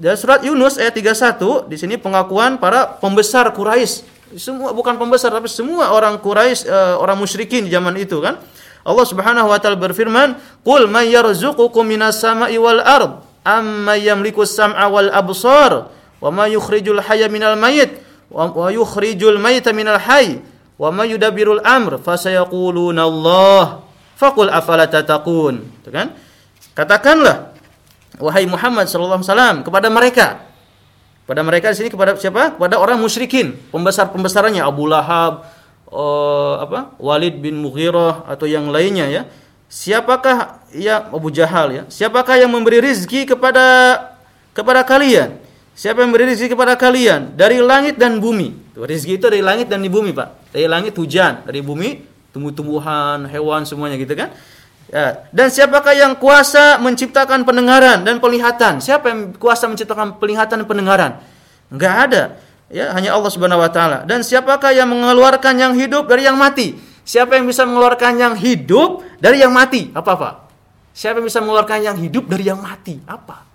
Speaker 1: Dan surat Yunus ayat 31 di sini pengakuan para pembesar Quraisy. Semua bukan pembesar tapi semua orang Quraisy uh, orang musyrikin di zaman itu kan. Allah Subhanahu wa taala berfirman, "Qul may yarzuqukum minas sama'i wal ard?" amma yamliku sam'a wal absar wa ma yukhrijul hayya minal mayit wa yukhrijul mayita minal hayy wa ma yudabbirul amr fasayaquluna Allah faqul afala tattaqun itu kan katakanlah wahai Muhammad sallallahu alaihi wasallam kepada mereka kepada mereka di sini kepada siapa kepada orang musyrikin pembesar-pembesarannya Abu Lahab uh, apa Walid bin Mughirah atau yang lainnya ya Siapakah yang Abu Jahal ya? Siapakah yang memberi rizki kepada kepada kalian? Siapa yang beri rezeki kepada kalian dari langit dan bumi? Rezeki itu dari langit dan di bumi, Pak. Dari langit hujan, dari bumi tumbuh-tumbuhan, hewan semuanya gitu kan? Ya. Dan siapakah yang kuasa menciptakan pendengaran dan penglihatan? Siapa yang kuasa menciptakan penglihatan dan pendengaran? Enggak ada. Ya, hanya Allah Subhanahu wa taala. Dan siapakah yang mengeluarkan yang hidup dari yang mati? Siapa yang bisa mengeluarkan yang hidup dari yang mati? Apa, Pak? Siapa yang bisa mengeluarkan yang hidup dari yang mati? Apa?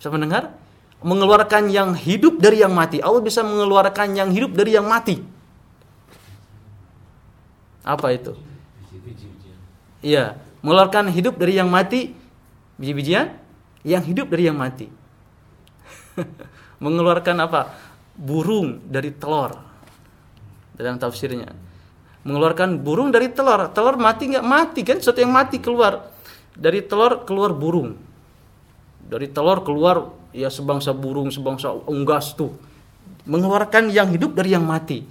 Speaker 1: Bisa mendengar? mengeluarkan yang hidup dari yang mati. Allah bisa mengeluarkan yang hidup dari yang mati. Apa itu? Iya, mengeluarkan hidup dari yang mati, biji-bijian, yang hidup dari yang mati. mengeluarkan apa? Burung dari telur. Dalam tafsirnya. Mengeluarkan burung dari telur. Telur mati nggak mati kan? Sesuatu yang mati keluar. Dari telur keluar burung. Dari telur keluar ya sebangsa burung, sebangsa unggas tuh mengeluarkan yang hidup dari yang mati.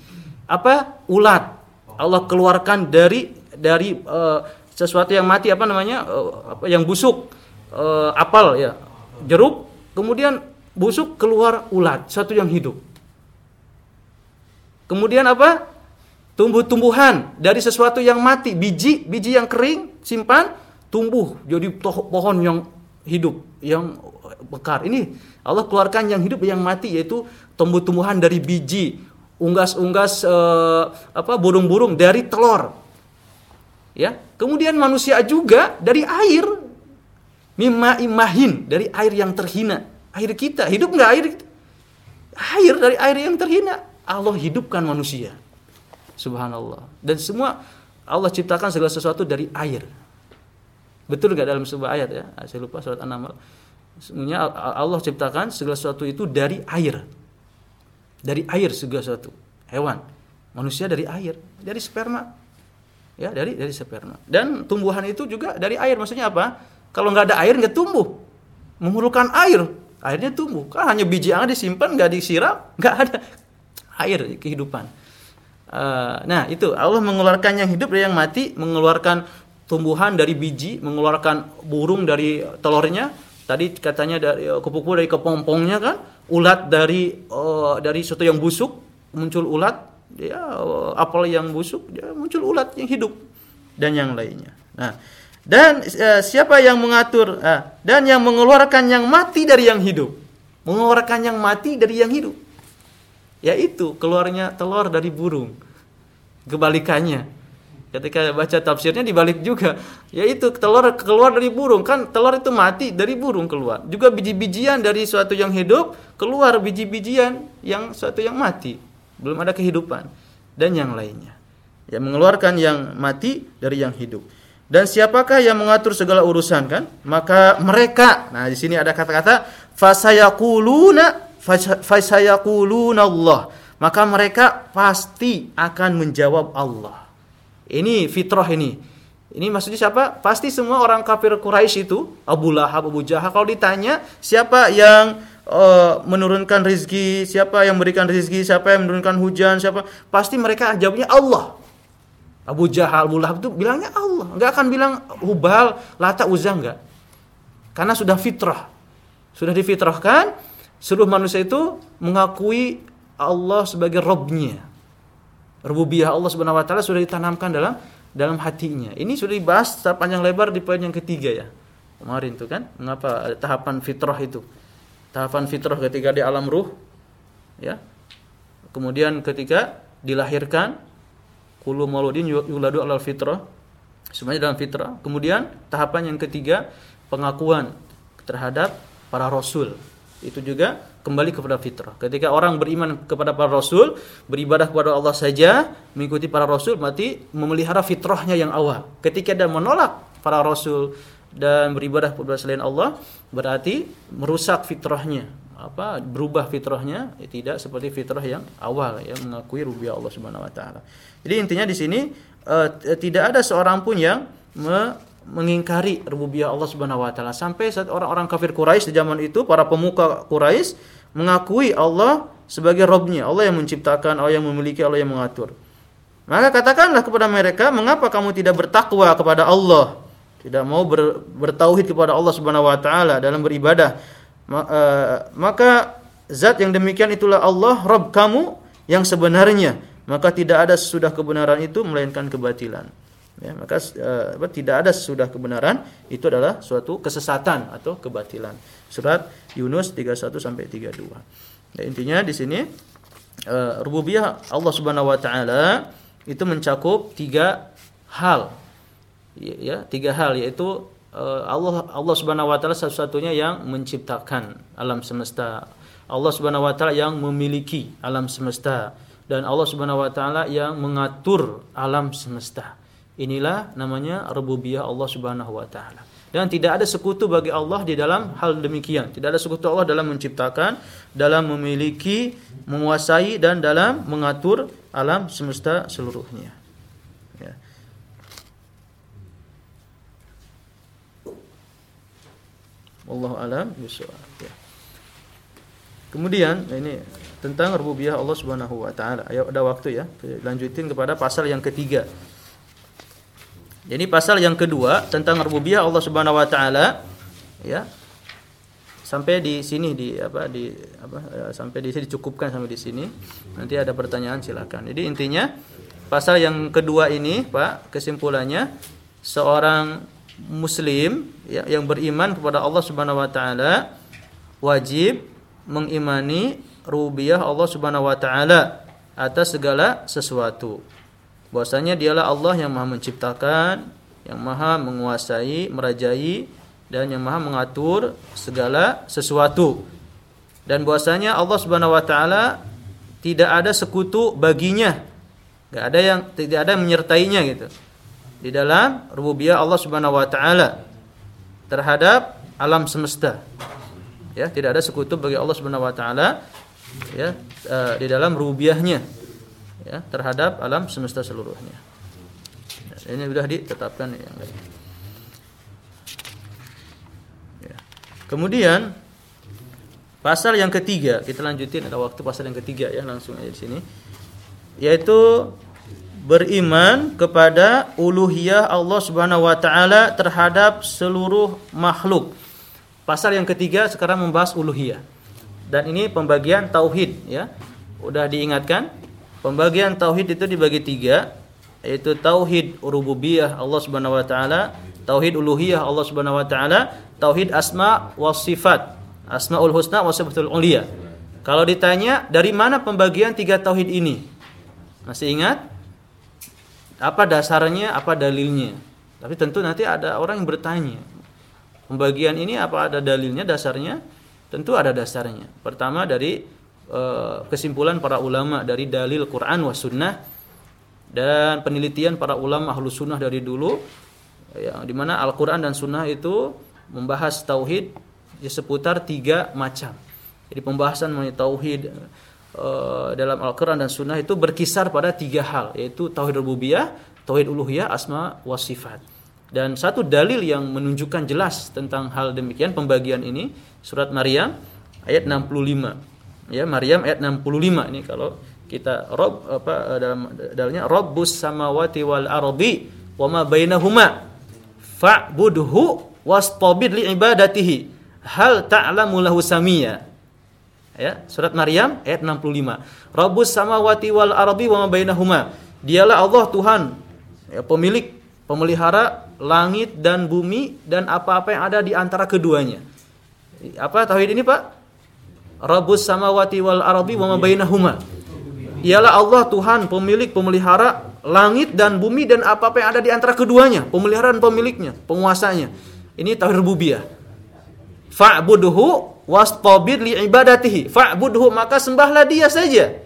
Speaker 1: Apa? Ulat. Allah keluarkan dari dari uh, sesuatu yang mati apa namanya? Uh, apa yang busuk. Uh, apel ya. Jeruk, kemudian busuk keluar ulat, satu yang hidup. Kemudian apa? Tumbuh-tumbuhan dari sesuatu yang mati, biji, biji yang kering, simpan, tumbuh jadi pohon yang hidup, yang bekar. Ini Allah keluarkan yang hidup yang mati yaitu tumbuh-tumbuhan dari biji, unggas-unggas uh, apa burung-burung dari telur. Ya. Kemudian manusia juga dari air. Mimma imahin dari air yang terhina. Air kita, hidup nggak air? Air dari air yang terhina. Allah hidupkan manusia. Subhanallah. Dan semua Allah ciptakan segala sesuatu dari air. Betul nggak dalam sebuah ayat ya? Saya lupa surat An-Naml. Sebenarnya Allah ciptakan segala sesuatu itu dari air. Dari air segala sesuatu. Hewan. Manusia dari air, dari sperma. Ya, dari dari sperma. Dan tumbuhan itu juga dari air. Maksudnya apa? Kalau nggak ada air nggak tumbuh. Memerlukan air, airnya tumbuh. Kan hanya biji yang disimpan nggak disiram, nggak ada air kehidupan. Uh, nah itu Allah mengeluarkan yang hidup dari yang mati, mengeluarkan tumbuhan dari biji, mengeluarkan burung dari telurnya, Tadi katanya dari eh, kupu-kupu dari kepompongnya kan, ulat dari uh, dari sesuatu yang busuk muncul ulat, ya uh, apel yang busuk dia muncul ulat yang hidup dan yang lainnya. Nah, dan uh, siapa yang mengatur uh, dan yang mengeluarkan yang mati dari yang hidup, mengeluarkan yang mati dari yang hidup, yaitu keluarnya telur dari burung, kebalikannya. Ketika baca tafsirnya dibalik juga. Yaitu telur keluar dari burung. Kan telur itu mati dari burung keluar. Juga biji-bijian dari suatu yang hidup keluar biji-bijian yang suatu yang mati belum ada kehidupan. Dan yang lainnya. Yang mengeluarkan yang mati dari yang hidup. Dan siapakah yang mengatur segala urusan kan? Maka mereka. Nah di sini ada kata-kata fasayaquluna fasayaquluna Allah. Maka mereka pasti akan menjawab Allah. Ini fitrah ini. Ini maksudnya siapa? Pasti semua orang kafir Quraisy itu, Abu Lahab, Abu Jahal kalau ditanya siapa yang uh, menurunkan rizki, siapa yang memberikan rizki, siapa yang menurunkan hujan, siapa? Pasti mereka jawabnya Allah. Abu Jahal, Abu Lahab itu bilangnya Allah. Enggak akan bilang Hubal, Lata, Uzza enggak. Karena sudah fitrah. Sudah difitrahkan, seluruh manusia itu mengakui Allah sebagai Robnya rububiyah Allah Subhanahu wa taala sudah ditanamkan dalam dalam hatinya. Ini sudah dibahas secara panjang lebar di poin yang ketiga ya. Kemarin tuh kan, mengapa tahapan fitrah itu? Tahapan fitrah ketika di alam ruh ya. Kemudian ketika dilahirkan kullu mauludin yuladu alal fitrah. Semuanya dalam fitrah. Kemudian tahapan yang ketiga pengakuan terhadap para rasul. Itu juga kembali kepada fitrah. Ketika orang beriman kepada para rasul, beribadah kepada Allah saja, mengikuti para rasul, berarti memelihara fitrahnya yang awal. Ketika dia menolak para rasul dan beribadah kepada selain Allah, berarti merusak fitrahnya. Apa berubah fitrahnya ya, tidak seperti fitrah yang awal yang mengakui rububiyah Allah Subhanahu wa taala. Jadi intinya di sini uh, tidak ada seorang pun yang me mengingkari rububiyah Allah Subhanahu wa taala sampai saat orang-orang kafir Quraisy di zaman itu para pemuka Quraisy mengakui Allah sebagai Robnya, Allah yang menciptakan, Allah yang memiliki, Allah yang mengatur. Maka katakanlah kepada mereka, mengapa kamu tidak bertakwa kepada Allah? Tidak mau ber, bertauhid kepada Allah Subhanahu wa taala dalam beribadah. Eh, maka zat yang demikian itulah Allah Rabb kamu yang sebenarnya. Maka tidak ada sesudah kebenaran itu melainkan kebatilan. Ya maka uh, tidak ada sesudah kebenaran itu adalah suatu kesesatan atau kebatilan. Surat Yunus 31 sampai 32 ya, intinya di sini uh, rububiyah Allah Subhanahu wa taala itu mencakup tiga hal ya, ya tiga hal yaitu uh, Allah Allah Subhanahu wa taala satu-satunya yang menciptakan alam semesta Allah Subhanahu wa taala yang memiliki alam semesta dan Allah Subhanahu wa taala yang mengatur alam semesta. Inilah namanya rububiyah Allah Subhanahu wa taala. Dan tidak ada sekutu bagi Allah di dalam hal demikian. Tidak ada sekutu Allah dalam menciptakan, dalam memiliki, menguasai dan dalam mengatur alam semesta seluruhnya. Allah alam Ya. Kemudian ini tentang rububiyah Allah Subhanahu wa taala. Ayo ada waktu ya. Lanjutin kepada pasal yang ketiga. Jadi pasal yang kedua tentang rububiyah Allah Subhanahu wa taala ya. Sampai di sini di apa di apa ya, sampai di sini dicukupkan sampai di sini. Nanti ada pertanyaan silakan. Jadi intinya pasal yang kedua ini Pak kesimpulannya seorang muslim ya, yang beriman kepada Allah Subhanahu wa taala wajib mengimani rububiyah Allah Subhanahu wa taala atas segala sesuatu. Bahwasanya dialah Allah yang Maha menciptakan, yang Maha menguasai, merajai dan yang Maha mengatur segala sesuatu. Dan bahwasanya Allah Subhanahu wa taala tidak ada sekutu baginya. Enggak ada yang tidak ada yang menyertainya gitu. Di dalam rububiyah Allah Subhanahu wa taala terhadap alam semesta. Ya tidak ada sekutu bagi Allah Subhanahu wa taala ya uh, di dalam rubiahnya ya terhadap alam semesta seluruhnya. Ya, ini sudah ditetapkan yang ya. kemudian pasal yang ketiga kita lanjutin ada waktu pasal yang ketiga ya langsung aja di sini. Yaitu beriman kepada uluhiyah Allah Subhanahu wa taala terhadap seluruh makhluk Pasal yang ketiga sekarang membahas uluhiyah. Dan ini pembagian tauhid ya. Udah diingatkan? Pembagian tauhid itu dibagi tiga, yaitu tauhid rububiyah Allah Subhanahu wa taala, tauhid uluhiyah Allah Subhanahu wa taala, tauhid asma wa sifat. Asmaul husna wa sifatul ulia. Kalau ditanya dari mana pembagian tiga tauhid ini? Masih ingat? Apa dasarnya, apa dalilnya? Tapi tentu nanti ada orang yang bertanya, Pembagian ini apa ada dalilnya dasarnya? Tentu ada dasarnya. Pertama dari e, kesimpulan para ulama dari dalil Quran was sunnah dan penelitian para ulama ahlu sunnah dari dulu ya, di mana Al-Quran dan sunnah itu membahas tauhid ya, seputar tiga macam. Jadi pembahasan mengenai tauhid e, dalam Al-Quran dan sunnah itu berkisar pada tiga hal yaitu tauhid rububiyah, tauhid uluhiyah, asma wa sifat. Dan satu dalil yang menunjukkan jelas tentang hal demikian pembagian ini surat Maryam ayat 65. Ya, Maryam ayat 65 ini kalau kita rob apa dalam dalilnya rabbus samawati wal ardi wa ma bainahuma fa'budhu wastabir li ibadatihi hal ta'lamu lahu samia ya surat Maryam ayat 65 rabbus samawati wal ardi wa ma bainahuma dialah Allah Tuhan ya, pemilik pemelihara langit dan bumi dan apa-apa yang ada di antara keduanya. Apa tauhid ini, Pak? Rabbus samawati wal ardi wa ma bainahuma. Ialah Allah Tuhan pemilik pemelihara langit dan bumi dan apa-apa yang ada di antara keduanya, pemeliharaan pemiliknya, penguasanya. Ini tauhid rububiyah. Fa'budhu wastabir li ibadatihi. Fa'budhu maka sembahlah dia saja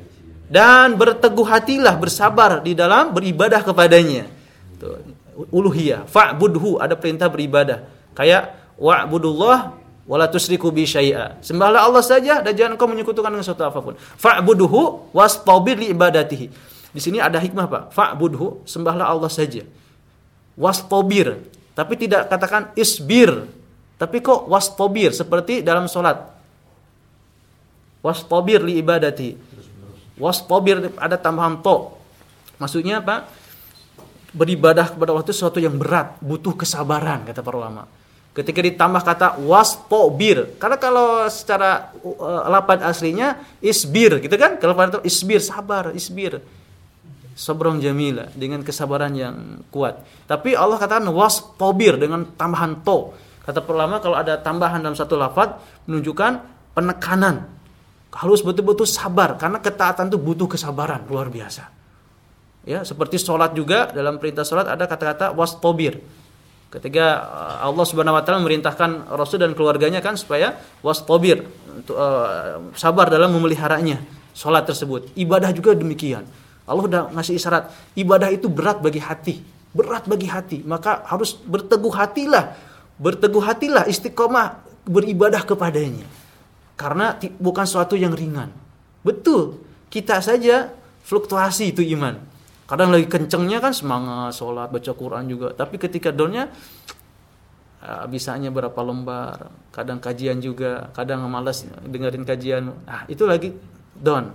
Speaker 1: dan berteguh hatilah bersabar di dalam beribadah kepadanya. Tuh uluhiyah. Fa'budhu ada perintah beribadah. Kayak wa'budullah wala tusriku bi syai'a. Sembahlah Allah saja dan jangan kau menyekutukan dengan sesuatu apa pun. Fa'budhu wastabir li ibadatihi. Di sini ada hikmah, Pak. Fa'budhu, sembahlah Allah saja. Wastabir, tapi tidak katakan isbir. Tapi kok wastabir seperti dalam salat. Wastabir li ibadati. Wastabir ada tambahan to. Maksudnya apa? beribadah kepada Allah itu sesuatu yang berat, butuh kesabaran kata para ulama. Ketika ditambah kata wastabir. Karena kalau secara uh, lapan aslinya isbir gitu kan? Kalau pada isbir, sabar, isbir. Sabrong jamila dengan kesabaran yang kuat. Tapi Allah katakan wastabir dengan tambahan to. Kata perlama kalau ada tambahan dalam satu lafaz menunjukkan penekanan. Harus betul-betul sabar karena ketaatan itu butuh kesabaran luar biasa. Ya, seperti sholat juga dalam perintah sholat ada kata-kata wastobir. Ketika uh, Allah Subhanahu wa taala memerintahkan Rasul dan keluarganya kan supaya wastobir untuk uh, sabar dalam memeliharanya sholat tersebut. Ibadah juga demikian. Allah sudah ngasih isyarat, ibadah itu berat bagi hati, berat bagi hati. Maka harus berteguh hatilah, berteguh hatilah istiqomah beribadah kepadanya. Karena bukan suatu yang ringan. Betul, kita saja fluktuasi itu iman. Kadang lagi kencengnya kan semangat sholat baca Quran juga. Tapi ketika downnya uh, bisanya berapa lembar kadang kajian juga kadang malas dengerin kajian. Ah itu lagi down.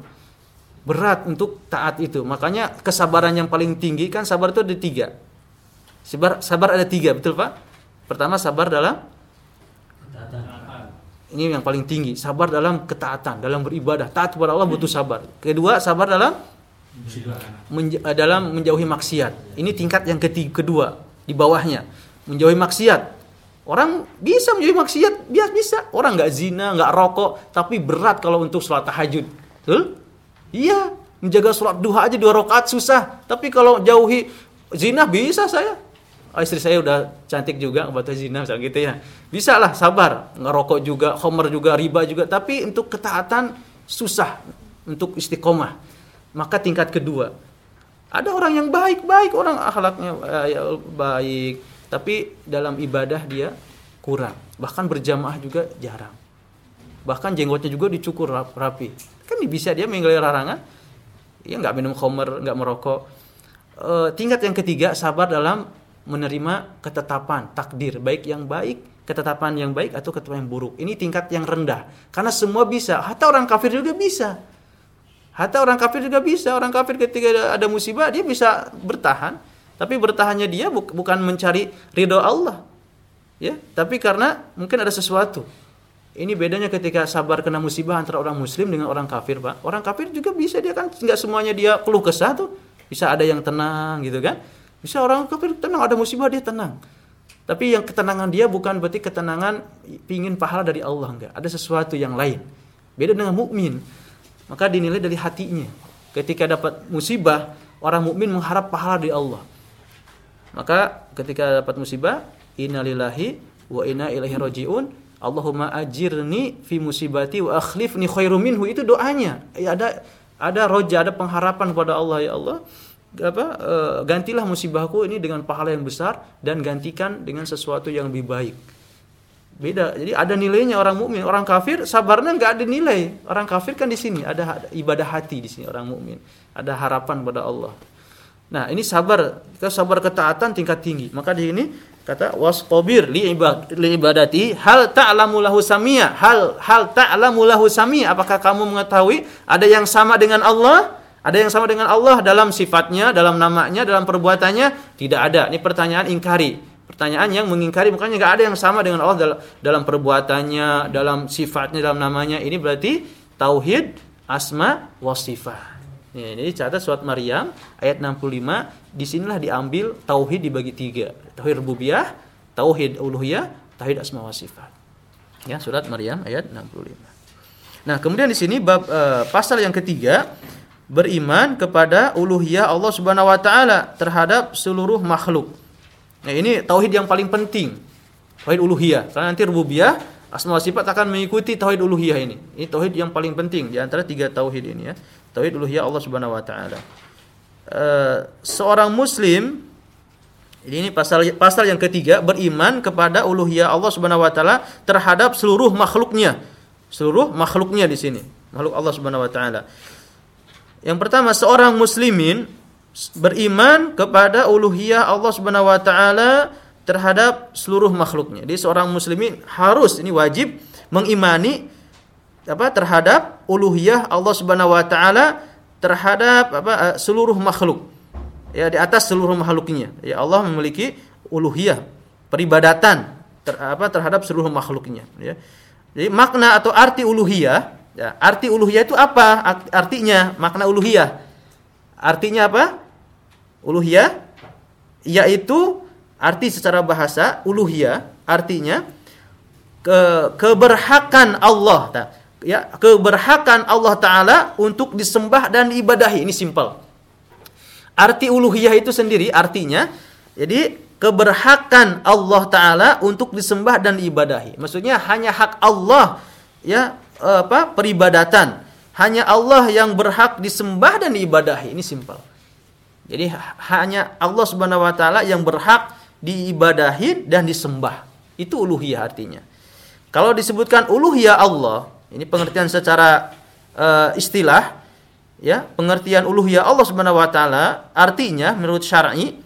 Speaker 1: Berat untuk taat itu. Makanya kesabaran yang paling tinggi kan sabar itu ada tiga. Sabar sabar ada tiga betul pak pertama sabar dalam ini yang paling tinggi sabar dalam ketaatan dalam beribadah taat kepada Allah butuh sabar kedua sabar dalam eh, dalam menjauhi maksiat. Ini tingkat yang ketiga, kedua di bawahnya. Menjauhi maksiat. Orang bisa menjauhi maksiat, biasa bisa. Orang nggak zina, nggak rokok, tapi berat kalau untuk sholat tahajud. Betul? Iya, menjaga sholat duha aja dua rakaat susah. Tapi kalau jauhi zina bisa saya. Oh, istri saya udah cantik juga buat zina misalnya gitu ya. Bisa lah sabar, ngerokok juga, homer juga, riba juga. Tapi untuk ketaatan susah untuk istiqomah maka tingkat kedua, ada orang yang baik-baik, orang akhlaknya eh, baik, tapi dalam ibadah dia kurang. Bahkan berjamaah juga jarang. Bahkan jenggotnya juga dicukur rapi. Kan bisa dia meninggalkan larangan. Ya nggak minum khamr, nggak merokok. E, tingkat yang ketiga sabar dalam menerima ketetapan takdir baik yang baik ketetapan yang baik atau ketetapan yang buruk ini tingkat yang rendah karena semua bisa hatta orang kafir juga bisa Hatta orang kafir juga bisa. Orang kafir ketika ada musibah dia bisa bertahan. Tapi bertahannya dia bukan mencari ridho Allah. Ya, tapi karena mungkin ada sesuatu. Ini bedanya ketika sabar kena musibah antara orang muslim dengan orang kafir, Pak. Orang kafir juga bisa dia kan nggak semuanya dia keluh kesah tuh. Bisa ada yang tenang gitu kan. Bisa orang kafir tenang ada musibah dia tenang. Tapi yang ketenangan dia bukan berarti ketenangan pingin pahala dari Allah enggak. Ada sesuatu yang lain. Beda dengan mukmin maka dinilai dari hatinya. Ketika dapat musibah, orang mukmin mengharap pahala dari Allah. Maka ketika dapat musibah, innalillahi wa inna ilaihi rajiun. Allahumma ajirni fi musibati wa akhlifni khairum minhu itu doanya. Ya, ada ada roja, ada pengharapan kepada Allah ya Allah. Apa e, gantilah musibahku ini dengan pahala yang besar dan gantikan dengan sesuatu yang lebih baik. Beda. Jadi ada nilainya orang mukmin, orang kafir sabarnya nggak ada nilai. Orang kafir kan di sini ada ibadah hati di sini orang mukmin. Ada harapan pada Allah. Nah, ini sabar, kita sabar ketaatan tingkat tinggi. Maka di sini kata wasqabir li ibad li ibadati hal ta'lamu lahu samia hal hal ta'lamu lahu samia apakah kamu mengetahui ada yang sama dengan Allah ada yang sama dengan Allah dalam sifatnya dalam namanya dalam perbuatannya? Tidak ada. Ini pertanyaan ingkari. Pertanyaan yang mengingkari. Makanya nggak ada yang sama dengan Allah dalam, perbuatannya, dalam sifatnya, dalam namanya. Ini berarti tauhid asma wa sifat. Ini catat surat Maryam ayat 65 di sinilah diambil tauhid dibagi tiga. Tauhid rububiyah tauhid uluhiyah tauhid asma wa sifat. Ya surat Maryam ayat 65 nah kemudian di sini bab uh, pasal yang ketiga beriman kepada uluhiyah Allah Subhanahu wa taala terhadap seluruh makhluk Nah, ini tauhid yang paling penting. Tauhid uluhiyah. Karena nanti rububiyah, asma wa sifat akan mengikuti tauhid uluhiyah ini. Ini tauhid yang paling penting di antara tiga tauhid ini ya. Tauhid uluhiyah Allah Subhanahu wa taala. Uh, seorang muslim ini pasal pasal yang ketiga beriman kepada uluhiyah Allah Subhanahu wa taala terhadap seluruh makhluknya. Seluruh makhluknya di sini, makhluk Allah Subhanahu wa taala. Yang pertama seorang muslimin beriman kepada uluhiyah Allah Subhanahu wa taala terhadap seluruh makhluknya. Jadi seorang muslimin harus ini wajib mengimani apa terhadap uluhiyah Allah Subhanahu wa taala terhadap apa eh, seluruh makhluk. Ya di atas seluruh makhluknya. Ya Allah memiliki uluhiyah, peribadatan ter, apa terhadap seluruh makhluknya ya. Jadi makna atau arti uluhiyah ya, arti uluhiyah itu apa? Artinya makna uluhiyah. Artinya apa? Uluhiyah yaitu arti secara bahasa uluhiyah artinya ke, keberhakan Allah ta, ya keberhakan Allah taala untuk disembah dan diibadahi ini simpel Arti uluhiyah itu sendiri artinya jadi keberhakan Allah taala untuk disembah dan diibadahi. Maksudnya hanya hak Allah ya apa peribadatan. Hanya Allah yang berhak disembah dan diibadahi. Ini simpel. Jadi hanya Allah Subhanahu wa taala yang berhak diibadahi dan disembah. Itu uluhiyah artinya. Kalau disebutkan uluhiyah Allah, ini pengertian secara uh, istilah ya pengertian uluhiyah Allah Subhanahu wa taala artinya menurut syar'i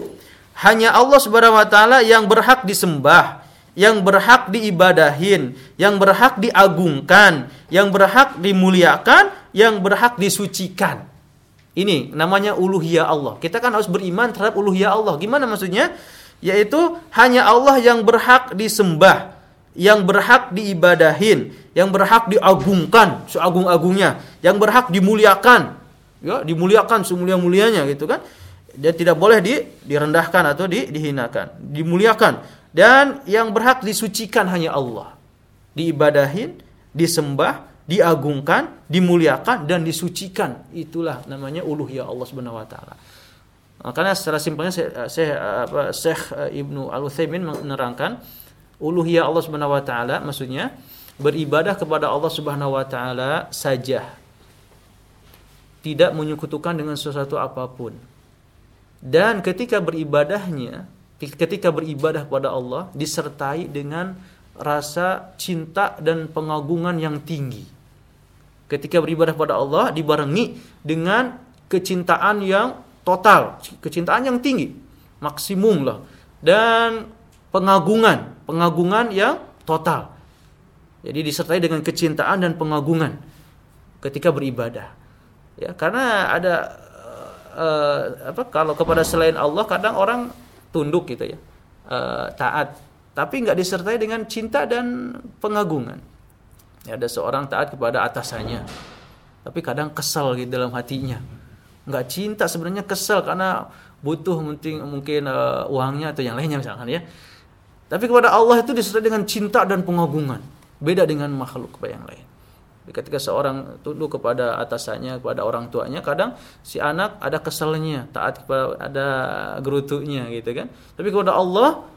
Speaker 1: hanya Allah Subhanahu wa taala yang berhak disembah, yang berhak diibadahin, yang berhak diagungkan, yang berhak dimuliakan, yang berhak disucikan. Ini namanya uluhiyah Allah. Kita kan harus beriman terhadap uluhiyah Allah. Gimana maksudnya? Yaitu hanya Allah yang berhak disembah, yang berhak diibadahin, yang berhak diagungkan seagung-agungnya, yang berhak dimuliakan, ya dimuliakan semulia-mulianya gitu kan dia tidak boleh di, direndahkan atau di, dihinakan dimuliakan dan yang berhak disucikan hanya Allah. Diibadahin disembah diagungkan dimuliakan dan disucikan. Itulah namanya uluhiyah Allah Subhanahu wa taala. Makanya secara simpelnya Syekh apa Syekh Ibnu Al-Utsaimin menerangkan uluhiyah Allah Subhanahu wa taala maksudnya beribadah kepada Allah Subhanahu wa taala saja. Tidak menyekutukan dengan sesuatu apa pun. Dan ketika beribadahnya, ketika beribadah kepada Allah disertai dengan rasa cinta dan pengagungan yang tinggi. Ketika beribadah kepada Allah dibarengi dengan kecintaan yang total, kecintaan yang tinggi, maksimum lah. Dan pengagungan, pengagungan yang total. Jadi disertai dengan kecintaan dan pengagungan ketika beribadah ya karena ada uh, apa kalau kepada selain Allah kadang orang tunduk gitu ya. Uh, taat. Tapi nggak disertai dengan cinta dan pengagungan. Ya, ada seorang taat kepada atasannya. Tapi kadang kesal gitu dalam hatinya. Nggak cinta sebenarnya kesal karena butuh mungkin mungkin uh, uangnya atau yang lainnya misalkan ya. Tapi kepada Allah itu disertai dengan cinta dan pengagungan. Beda dengan makhluk yang lain ketika seorang tunduk kepada atasannya kepada orang tuanya kadang si anak ada keselnya taat kepada ada gerutunya gitu kan. Tapi kepada Allah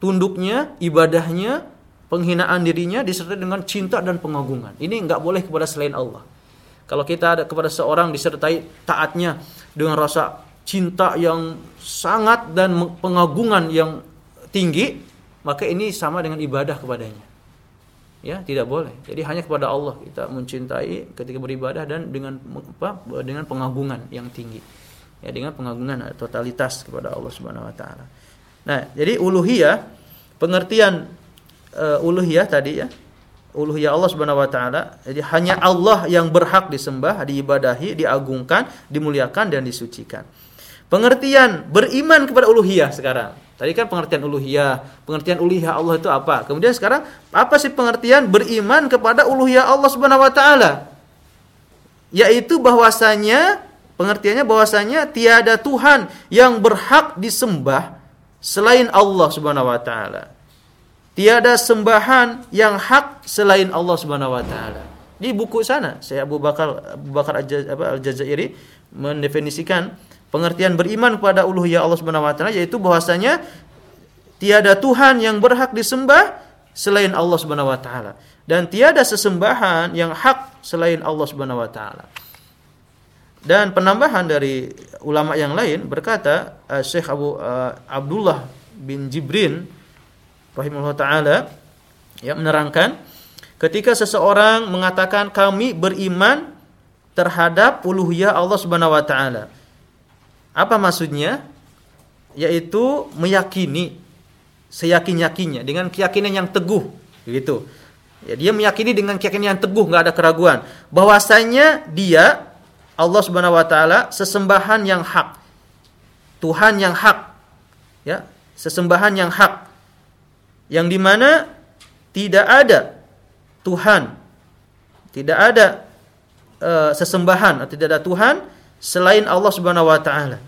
Speaker 1: tunduknya ibadahnya penghinaan dirinya disertai dengan cinta dan pengagungan. Ini nggak boleh kepada selain Allah. Kalau kita ada kepada seorang disertai taatnya dengan rasa cinta yang sangat dan pengagungan yang tinggi maka ini sama dengan ibadah kepadanya ya tidak boleh. Jadi hanya kepada Allah kita mencintai ketika beribadah dan dengan apa dengan pengagungan yang tinggi. Ya dengan pengagungan totalitas kepada Allah Subhanahu wa taala. Nah jadi uluhiyah pengertian uh, uluhiyah tadi ya uluhiyah Allah Subhanahu wa taala jadi hanya Allah yang berhak disembah diibadahi diagungkan dimuliakan dan disucikan. Pengertian beriman kepada uluhiyah sekarang Tadi kan pengertian uluhiyah, pengertian uluhiyah Allah itu apa? Kemudian sekarang apa sih pengertian beriman kepada uluhiyah Allah Subhanahu wa taala? Yaitu bahwasanya pengertiannya bahwasanya tiada Tuhan yang berhak disembah selain Allah Subhanahu wa taala. Tiada sembahan yang hak selain Allah Subhanahu wa taala. Di buku sana, saya Abu Bakar Abu Bakar Al-Jazairi mendefinisikan pengertian beriman kepada uluhiyah Allah Subhanahu wa taala yaitu bahwasanya tiada Tuhan yang berhak disembah selain Allah Subhanahu wa taala dan tiada sesembahan yang hak selain Allah Subhanahu wa taala. Dan penambahan dari ulama yang lain berkata uh, Syekh Abu uh, Abdullah bin Jibrin rahimahullah taala yang menerangkan ketika seseorang mengatakan kami beriman terhadap uluhiyah Allah Subhanahu wa taala apa maksudnya? Yaitu meyakini seyakin-yakinnya dengan keyakinan yang teguh, gitu. Ya, dia meyakini dengan keyakinan yang teguh, nggak ada keraguan bahwasanya dia Allah Subhanahu wa taala sesembahan yang hak. Tuhan yang hak. Ya, sesembahan yang hak. yang di mana tidak ada Tuhan, tidak ada uh, sesembahan atau tidak ada Tuhan selain Allah Subhanahu wa taala.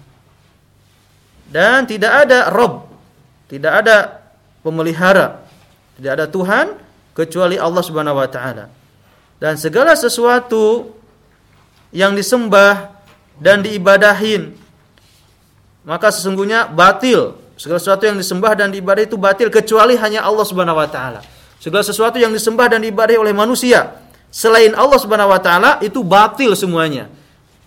Speaker 1: Dan tidak ada Rob, tidak ada pemelihara, tidak ada Tuhan kecuali Allah Subhanahu wa taala. Dan segala sesuatu yang disembah dan diibadahin maka sesungguhnya batil segala sesuatu yang disembah dan diibadahi itu batil kecuali hanya Allah Subhanahu wa taala. Segala sesuatu yang disembah dan diibadahi oleh manusia selain Allah Subhanahu wa taala itu batil semuanya.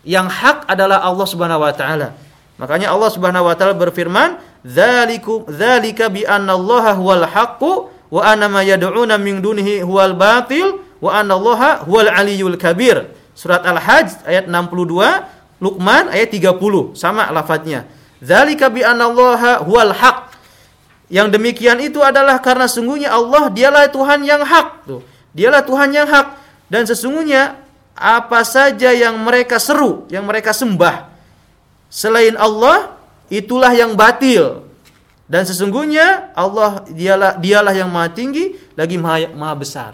Speaker 1: Yang hak adalah Allah Subhanahu wa taala. Makanya Allah Subhanahu wa taala berfirman, "Dzalikum dzalika bi annallaha huwal haqqu wa anna ma yad'una min dunihi huwal batil wa annallaha huwal aliyyul kabir." Surat Al-Hajj ayat 62, Luqman ayat 30, sama lafadznya. Dzalika bi annallaha huwal haq. Yang demikian itu adalah karena sungguhnya Allah dialah Tuhan yang hak. Tuh. Dialah Tuhan yang hak dan sesungguhnya apa saja yang mereka seru, yang mereka sembah selain Allah itulah yang batil. Dan sesungguhnya Allah dialah dialah yang maha tinggi lagi maha, maha besar.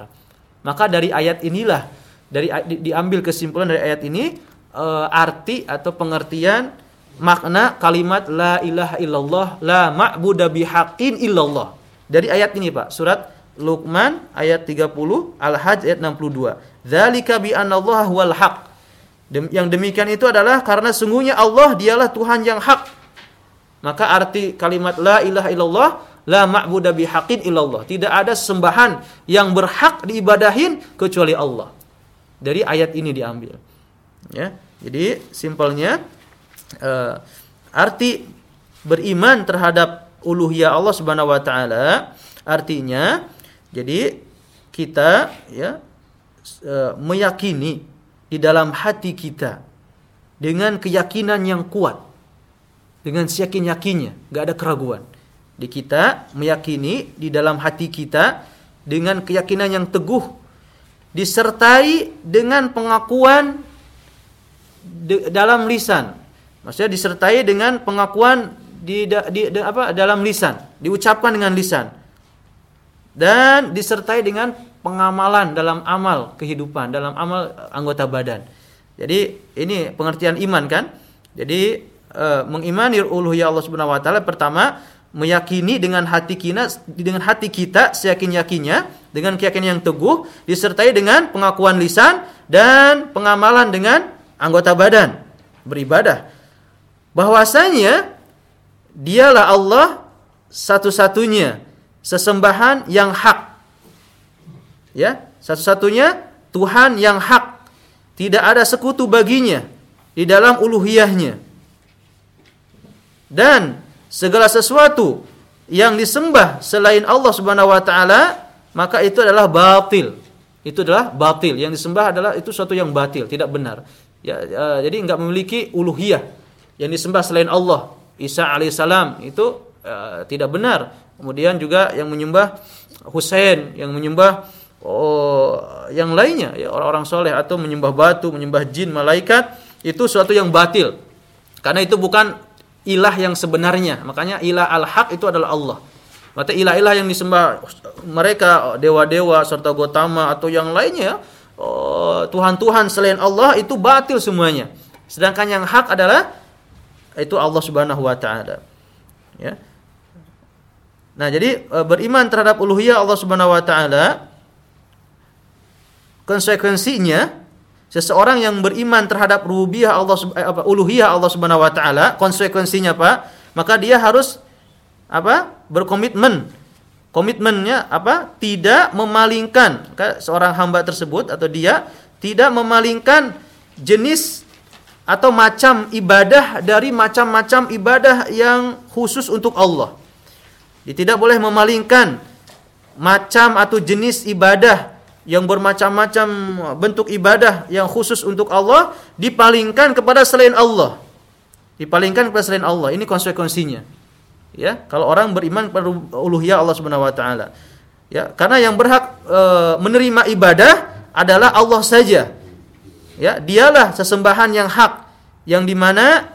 Speaker 1: Maka dari ayat inilah dari di, diambil kesimpulan dari ayat ini e, arti atau pengertian makna kalimat la ilaha illallah la ma'budu bihaqqin illallah. Dari ayat ini Pak, surat Luqman ayat 30, Al-Hajj ayat 62. Dzalika bi anallaha huwal haq. Yang demikian itu adalah karena sungguhnya Allah dialah Tuhan yang hak. Maka arti kalimat la ilaha illallah la ma'budu bihaqqin illallah. Tidak ada sembahan yang berhak diibadahin kecuali Allah. Dari ayat ini diambil. Ya. Jadi simpelnya uh, arti beriman terhadap uluhiyah Allah Subhanahu wa taala artinya jadi kita ya uh, meyakini di dalam hati kita dengan keyakinan yang kuat dengan siyakin yakinnya nggak ada keraguan di kita meyakini di dalam hati kita dengan keyakinan yang teguh disertai dengan pengakuan dalam lisan Maksudnya disertai dengan pengakuan di, di, di apa dalam lisan, diucapkan dengan lisan. Dan disertai dengan pengamalan dalam amal kehidupan, dalam amal anggota badan. Jadi ini pengertian iman kan? Jadi e, mengimani uluhiyah Allah Subhanahu wa taala pertama meyakini dengan hati kita dengan hati kita seyakin-yakinnya dengan keyakinan yang teguh disertai dengan pengakuan lisan dan pengamalan dengan anggota badan beribadah bahwasanya dialah Allah satu-satunya sesembahan yang hak. Ya, satu-satunya Tuhan yang hak. Tidak ada sekutu baginya di dalam uluhiyahnya. Dan segala sesuatu yang disembah selain Allah Subhanahu wa taala, maka itu adalah batil. Itu adalah batil. Yang disembah adalah itu sesuatu yang batil, tidak benar. Ya, ya jadi enggak memiliki uluhiyah yang disembah selain Allah. Isa alaihissalam itu uh, tidak benar. Kemudian juga yang menyembah Husain, yang menyembah oh, yang lainnya ya orang-orang soleh atau menyembah batu, menyembah jin, malaikat itu suatu yang batil. Karena itu bukan ilah yang sebenarnya. Makanya ilah al-haq itu adalah Allah. Maka ilah-ilah yang disembah mereka dewa-dewa serta Gotama atau yang lainnya oh, Tuhan-Tuhan selain Allah itu batil semuanya. Sedangkan yang hak adalah itu Allah Subhanahu wa taala. Ya. Nah, jadi e, beriman terhadap uluhiyah Allah Subhanahu wa taala konsekuensinya seseorang yang beriman terhadap rububiyah Allah eh, apa uluhiyah Allah Subhanahu wa taala konsekuensinya apa? Maka dia harus apa? berkomitmen. Komitmennya apa? Tidak memalingkan seorang hamba tersebut atau dia tidak memalingkan jenis atau macam ibadah dari macam-macam ibadah yang khusus untuk Allah. Dia tidak boleh memalingkan macam atau jenis ibadah yang bermacam-macam bentuk ibadah yang khusus untuk Allah dipalingkan kepada selain Allah. Dipalingkan kepada selain Allah. Ini konsekuensinya. Ya, kalau orang beriman kepada uluhiyah Allah Subhanahu wa taala. Ya, karena yang berhak e, menerima ibadah adalah Allah saja. Ya, dialah sesembahan yang hak yang di mana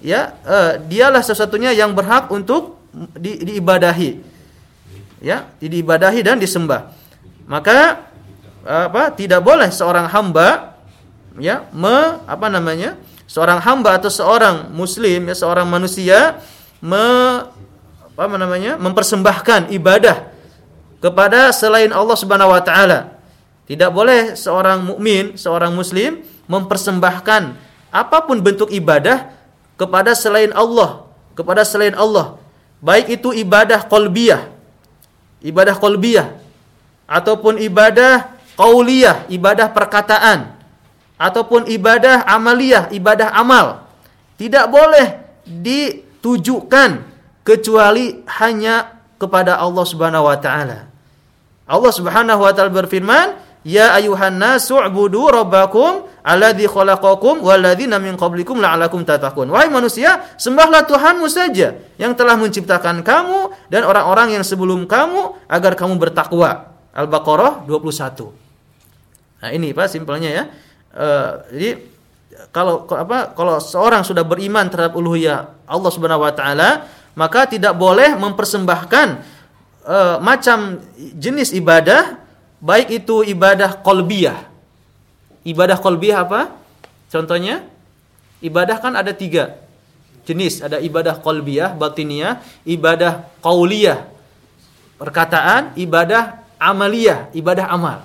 Speaker 1: ya uh, dialah satu-satunya yang berhak untuk di, diibadahi. ya, diibadahi dan disembah. Maka apa? Tidak boleh seorang hamba ya, me, apa namanya? Seorang hamba atau seorang muslim ya, seorang manusia me, apa namanya? mempersembahkan ibadah kepada selain Allah Subhanahu wa taala. Tidak boleh seorang mukmin, seorang muslim mempersembahkan apa pun bentuk ibadah kepada selain Allah, kepada selain Allah. Baik itu ibadah qalbiyah, ibadah qalbiyah ataupun ibadah qauliyah, ibadah perkataan ataupun ibadah amaliyah, ibadah amal. Tidak boleh ditujukan kecuali hanya kepada Allah Subhanahu wa taala. Allah Subhanahu wa taala berfirman, Ya ayuhan nasu ubudu rabbakum alladzi khalaqakum walladzina min qablikum la'alakum tattaqun. Wahai manusia, sembahlah Tuhanmu saja yang telah menciptakan kamu dan orang-orang yang sebelum kamu agar kamu bertakwa. Al-Baqarah 21. Nah, ini Pak simpelnya ya. Uh, jadi kalau apa kalau seorang sudah beriman terhadap uluhiyah Allah Subhanahu wa taala, maka tidak boleh mempersembahkan uh, macam jenis ibadah Baik itu ibadah kolbiyah. Ibadah kolbiyah apa? Contohnya, ibadah kan ada tiga jenis. Ada ibadah kolbiyah, batiniah, ibadah kauliyah, perkataan, ibadah amaliyah, ibadah amal.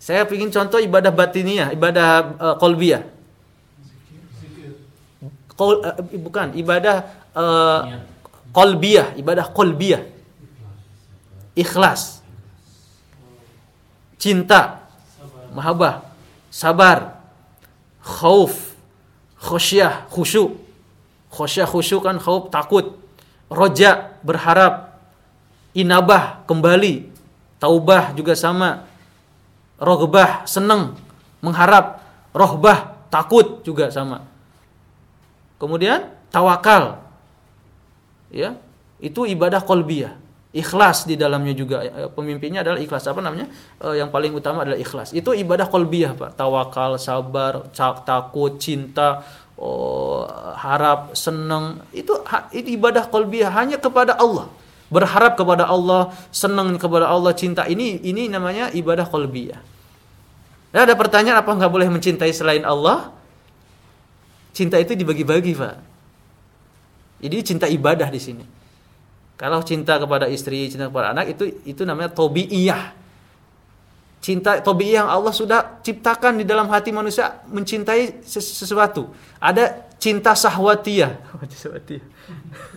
Speaker 1: Saya ingin contoh ibadah batiniah, ibadah uh, kolbiyah. Kol, uh, bukan, ibadah uh, kolbiyah, ibadah kolbiyah. Ikhlas cinta, mahabbah, sabar, khauf, khosyah, khusyuk. Khosyah, khusyuk kan khauf, takut. Roja, berharap. Inabah, kembali. Taubah juga sama. Rogbah, senang, mengharap. Rohbah, takut juga sama. Kemudian tawakal. Ya, itu ibadah kolbiyah. Ikhlas di dalamnya juga. Eh, pemimpinnya adalah ikhlas. Apa namanya? E, yang paling utama adalah ikhlas. Itu ibadah kolbiyah pak. Tawakal sabar takut cinta oh, harap senang itu itu ibadah kolbiyah hanya kepada Allah berharap kepada Allah senang kepada Allah cinta. Ini ini namanya ibadah kolbiyah dan ada pertanyaan apa nggak boleh mencintai selain Allah? Cinta itu dibagi-bagi pak. Jadi cinta ibadah di sini. Kalau cinta kepada istri, cinta kepada anak itu itu namanya tobiiyah. Cinta tobiiyah yang Allah sudah ciptakan di dalam hati manusia mencintai sesuatu. Ada cinta sahwatiyah.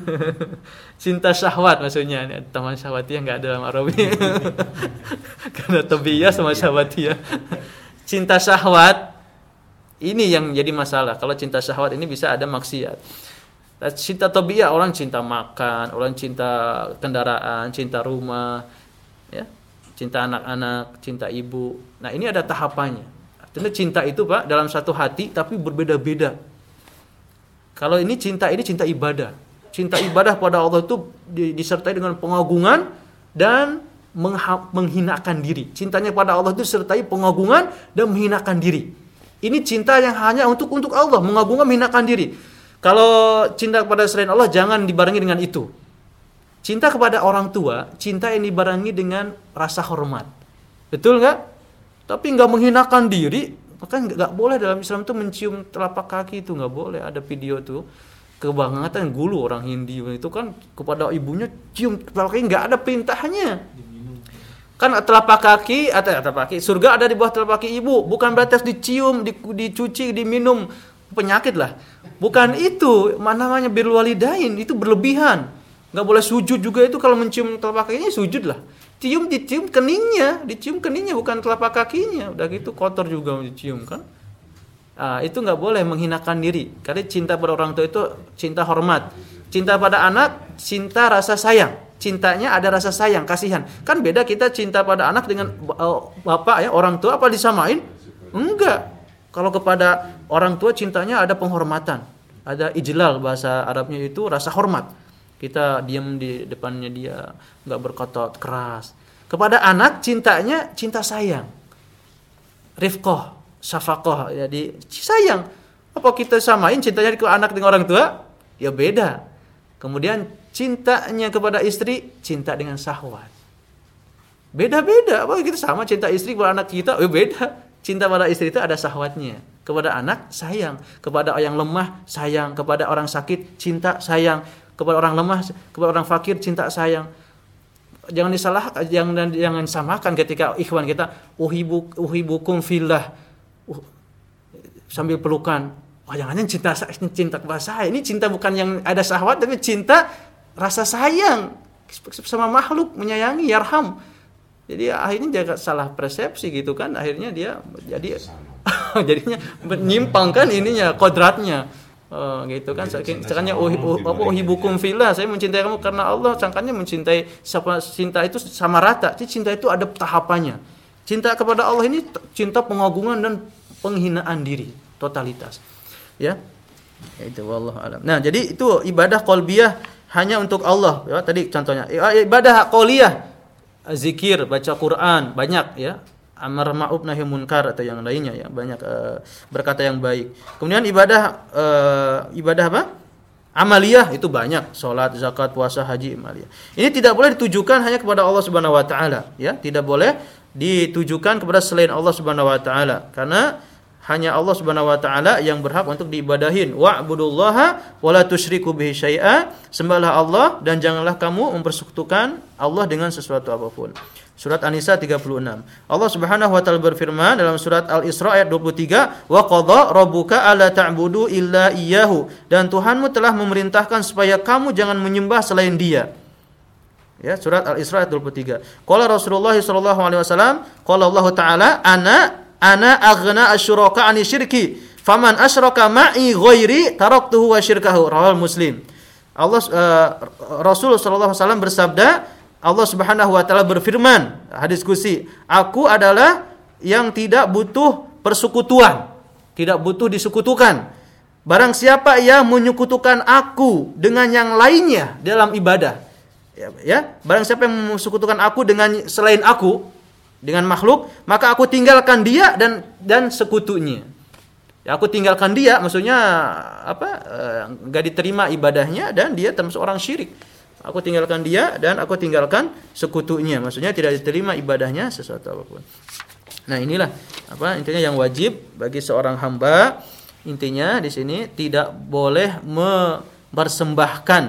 Speaker 1: cinta syahwat maksudnya. Taman syahwatiyah nggak ada dalam Arabi. Karena tobiiyah sama syahwatiyah. cinta syahwat ini yang jadi masalah. Kalau cinta syahwat ini bisa ada maksiat. Cinta tabiah orang cinta makan, orang cinta kendaraan, cinta rumah, ya, cinta anak-anak, cinta ibu. Nah ini ada tahapannya. Artinya cinta itu pak dalam satu hati tapi berbeda-beda. Kalau ini cinta ini cinta ibadah. Cinta ibadah pada Allah itu disertai dengan pengagungan dan menghinakan diri. Cintanya pada Allah itu disertai pengagungan dan menghinakan diri. Ini cinta yang hanya untuk untuk Allah, mengagungkan menghinakan diri. Kalau cinta kepada selain Allah jangan dibarengi dengan itu. Cinta kepada orang tua, cinta yang dibarengi dengan rasa hormat. Betul nggak? Tapi nggak menghinakan diri, maka nggak boleh dalam Islam itu mencium telapak kaki itu nggak boleh. Ada video tuh kebangetan gulu orang Hindu itu kan kepada ibunya cium telapak kaki nggak ada perintahnya. Kan telapak kaki atau telapak kaki surga ada di bawah telapak kaki ibu, bukan berarti harus dicium, dicuci, diminum penyakit lah Bukan itu, mana namanya birrul walidain itu berlebihan. Nggak boleh sujud juga itu kalau mencium telapak kakinya sujud lah. Cium dicium keningnya, dicium keningnya bukan telapak kakinya. Udah gitu kotor juga dicium kan. Nah, itu nggak boleh menghinakan diri. Karena cinta pada orang tua itu cinta hormat. Cinta pada anak, cinta rasa sayang. Cintanya ada rasa sayang, kasihan. Kan beda kita cinta pada anak dengan eh, bapak ya, orang tua apa disamain? Enggak. Kalau kepada orang tua cintanya ada penghormatan, ada ijlal bahasa Arabnya itu rasa hormat. Kita diam di depannya dia, nggak berkotot keras. Kepada anak cintanya cinta sayang, rifkoh, syafakoh, jadi sayang. Apa kita samain cintanya ke anak dengan orang tua? Ya beda. Kemudian cintanya kepada istri, cinta dengan syahwat. Beda-beda. Apa kita sama cinta istri kepada anak kita? Oh, beda. Cinta pada istri itu ada sahwatnya. Kepada anak sayang, kepada yang lemah sayang, kepada orang sakit cinta sayang, kepada orang lemah, kepada orang fakir cinta sayang. Jangan disalahkan, jangan jangan samakan ketika ikhwan kita uhibu uhibukum fillah. Uh, sambil pelukan. Oh, jangan cinta cinta kepada saya. Ini cinta bukan yang ada sahwat tapi cinta rasa sayang sama makhluk menyayangi yarham jadi akhirnya dia salah persepsi gitu kan akhirnya dia jadi jadinya menyimpang kan ininya kodratnya uh, gitu kan. Sangkanya oh, oh, apa uhibukum fillah. Saya mencintai kamu karena Allah. Sangkanya mencintai siapa cinta itu sama rata. Jadi cinta itu ada tahapannya. Cinta kepada Allah ini cinta pengagungan dan penghinaan diri. Totalitas. Ya. Itu wallah alam. Nah jadi itu ibadah kolbiah hanya untuk Allah. Ya tadi contohnya. Ibadah koliyah zikir, baca Quran, banyak ya. Amar ma'ruf nahi munkar atau yang lainnya ya, banyak uh, berkata yang baik. Kemudian ibadah uh, ibadah apa? Amaliyah itu banyak, salat, zakat, puasa, haji, amaliyah. Ini tidak boleh ditujukan hanya kepada Allah Subhanahu wa taala, ya. Tidak boleh ditujukan kepada selain Allah Subhanahu wa taala karena hanya Allah Subhanahu wa taala yang berhak untuk diibadahin. Wa'budullaha wa la tusyriku bihi syai'a. Sembahlah Allah dan janganlah kamu mempersekutukan Allah dengan sesuatu apa pun. Surat An-Nisa 36. Allah Subhanahu wa taala berfirman dalam surat Al-Isra ayat 23, "Wa qadha rabbuka alla ta'budu illa iyyahu." Dan Tuhanmu telah memerintahkan supaya kamu jangan menyembah selain Dia. Ya, surat Al-Isra ayat 23. Qala Rasulullah sallallahu alaihi wasallam, qala Allah taala, "Ana ana aghna asyuraka ani syirki faman asyraka ma'i ghairi taraktuhu wa syirkahu rawal muslim Allah uh, Rasul sallallahu alaihi wasallam bersabda Allah Subhanahu wa taala berfirman hadis kursi aku adalah yang tidak butuh persekutuan tidak butuh disekutukan barang siapa yang menyekutukan aku dengan yang lainnya dalam ibadah ya, ya barang siapa yang menyekutukan aku dengan selain aku dengan makhluk, maka aku tinggalkan dia dan dan sekutunya. Ya, aku tinggalkan dia, maksudnya apa? Enggak eh, diterima ibadahnya dan dia termasuk orang syirik. Aku tinggalkan dia dan aku tinggalkan sekutunya. Maksudnya tidak diterima ibadahnya sesuatu apa pun. Nah, inilah apa intinya yang wajib bagi seorang hamba intinya di sini tidak boleh mempersembahkan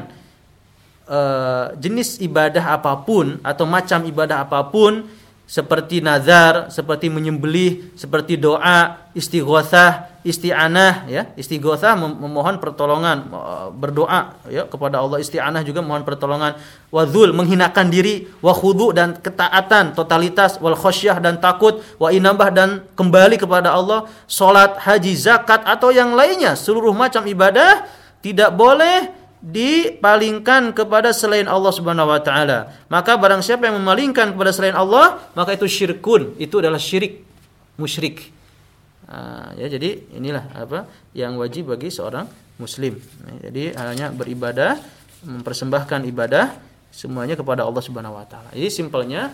Speaker 1: uh, jenis ibadah apa pun atau macam ibadah apa pun seperti nazar, seperti menyembelih, seperti doa, istighothah, isti'anah ya. Istighothah memohon pertolongan, berdoa ya kepada Allah. Isti'anah juga mohon pertolongan. Wadzul menghinakan diri, wa khudu dan ketaatan, totalitas, wal khosyah dan takut, wa inabah dan kembali kepada Allah, salat, haji, zakat atau yang lainnya, seluruh macam ibadah tidak boleh dipalingkan kepada selain Allah Subhanahu wa taala. Maka barang siapa yang memalingkan kepada selain Allah, maka itu syirkun, itu adalah syirik, musyrik. Nah, ya jadi inilah apa yang wajib bagi seorang muslim. Nah, jadi hanya beribadah, mempersembahkan ibadah semuanya kepada Allah Subhanahu wa taala. Jadi simpelnya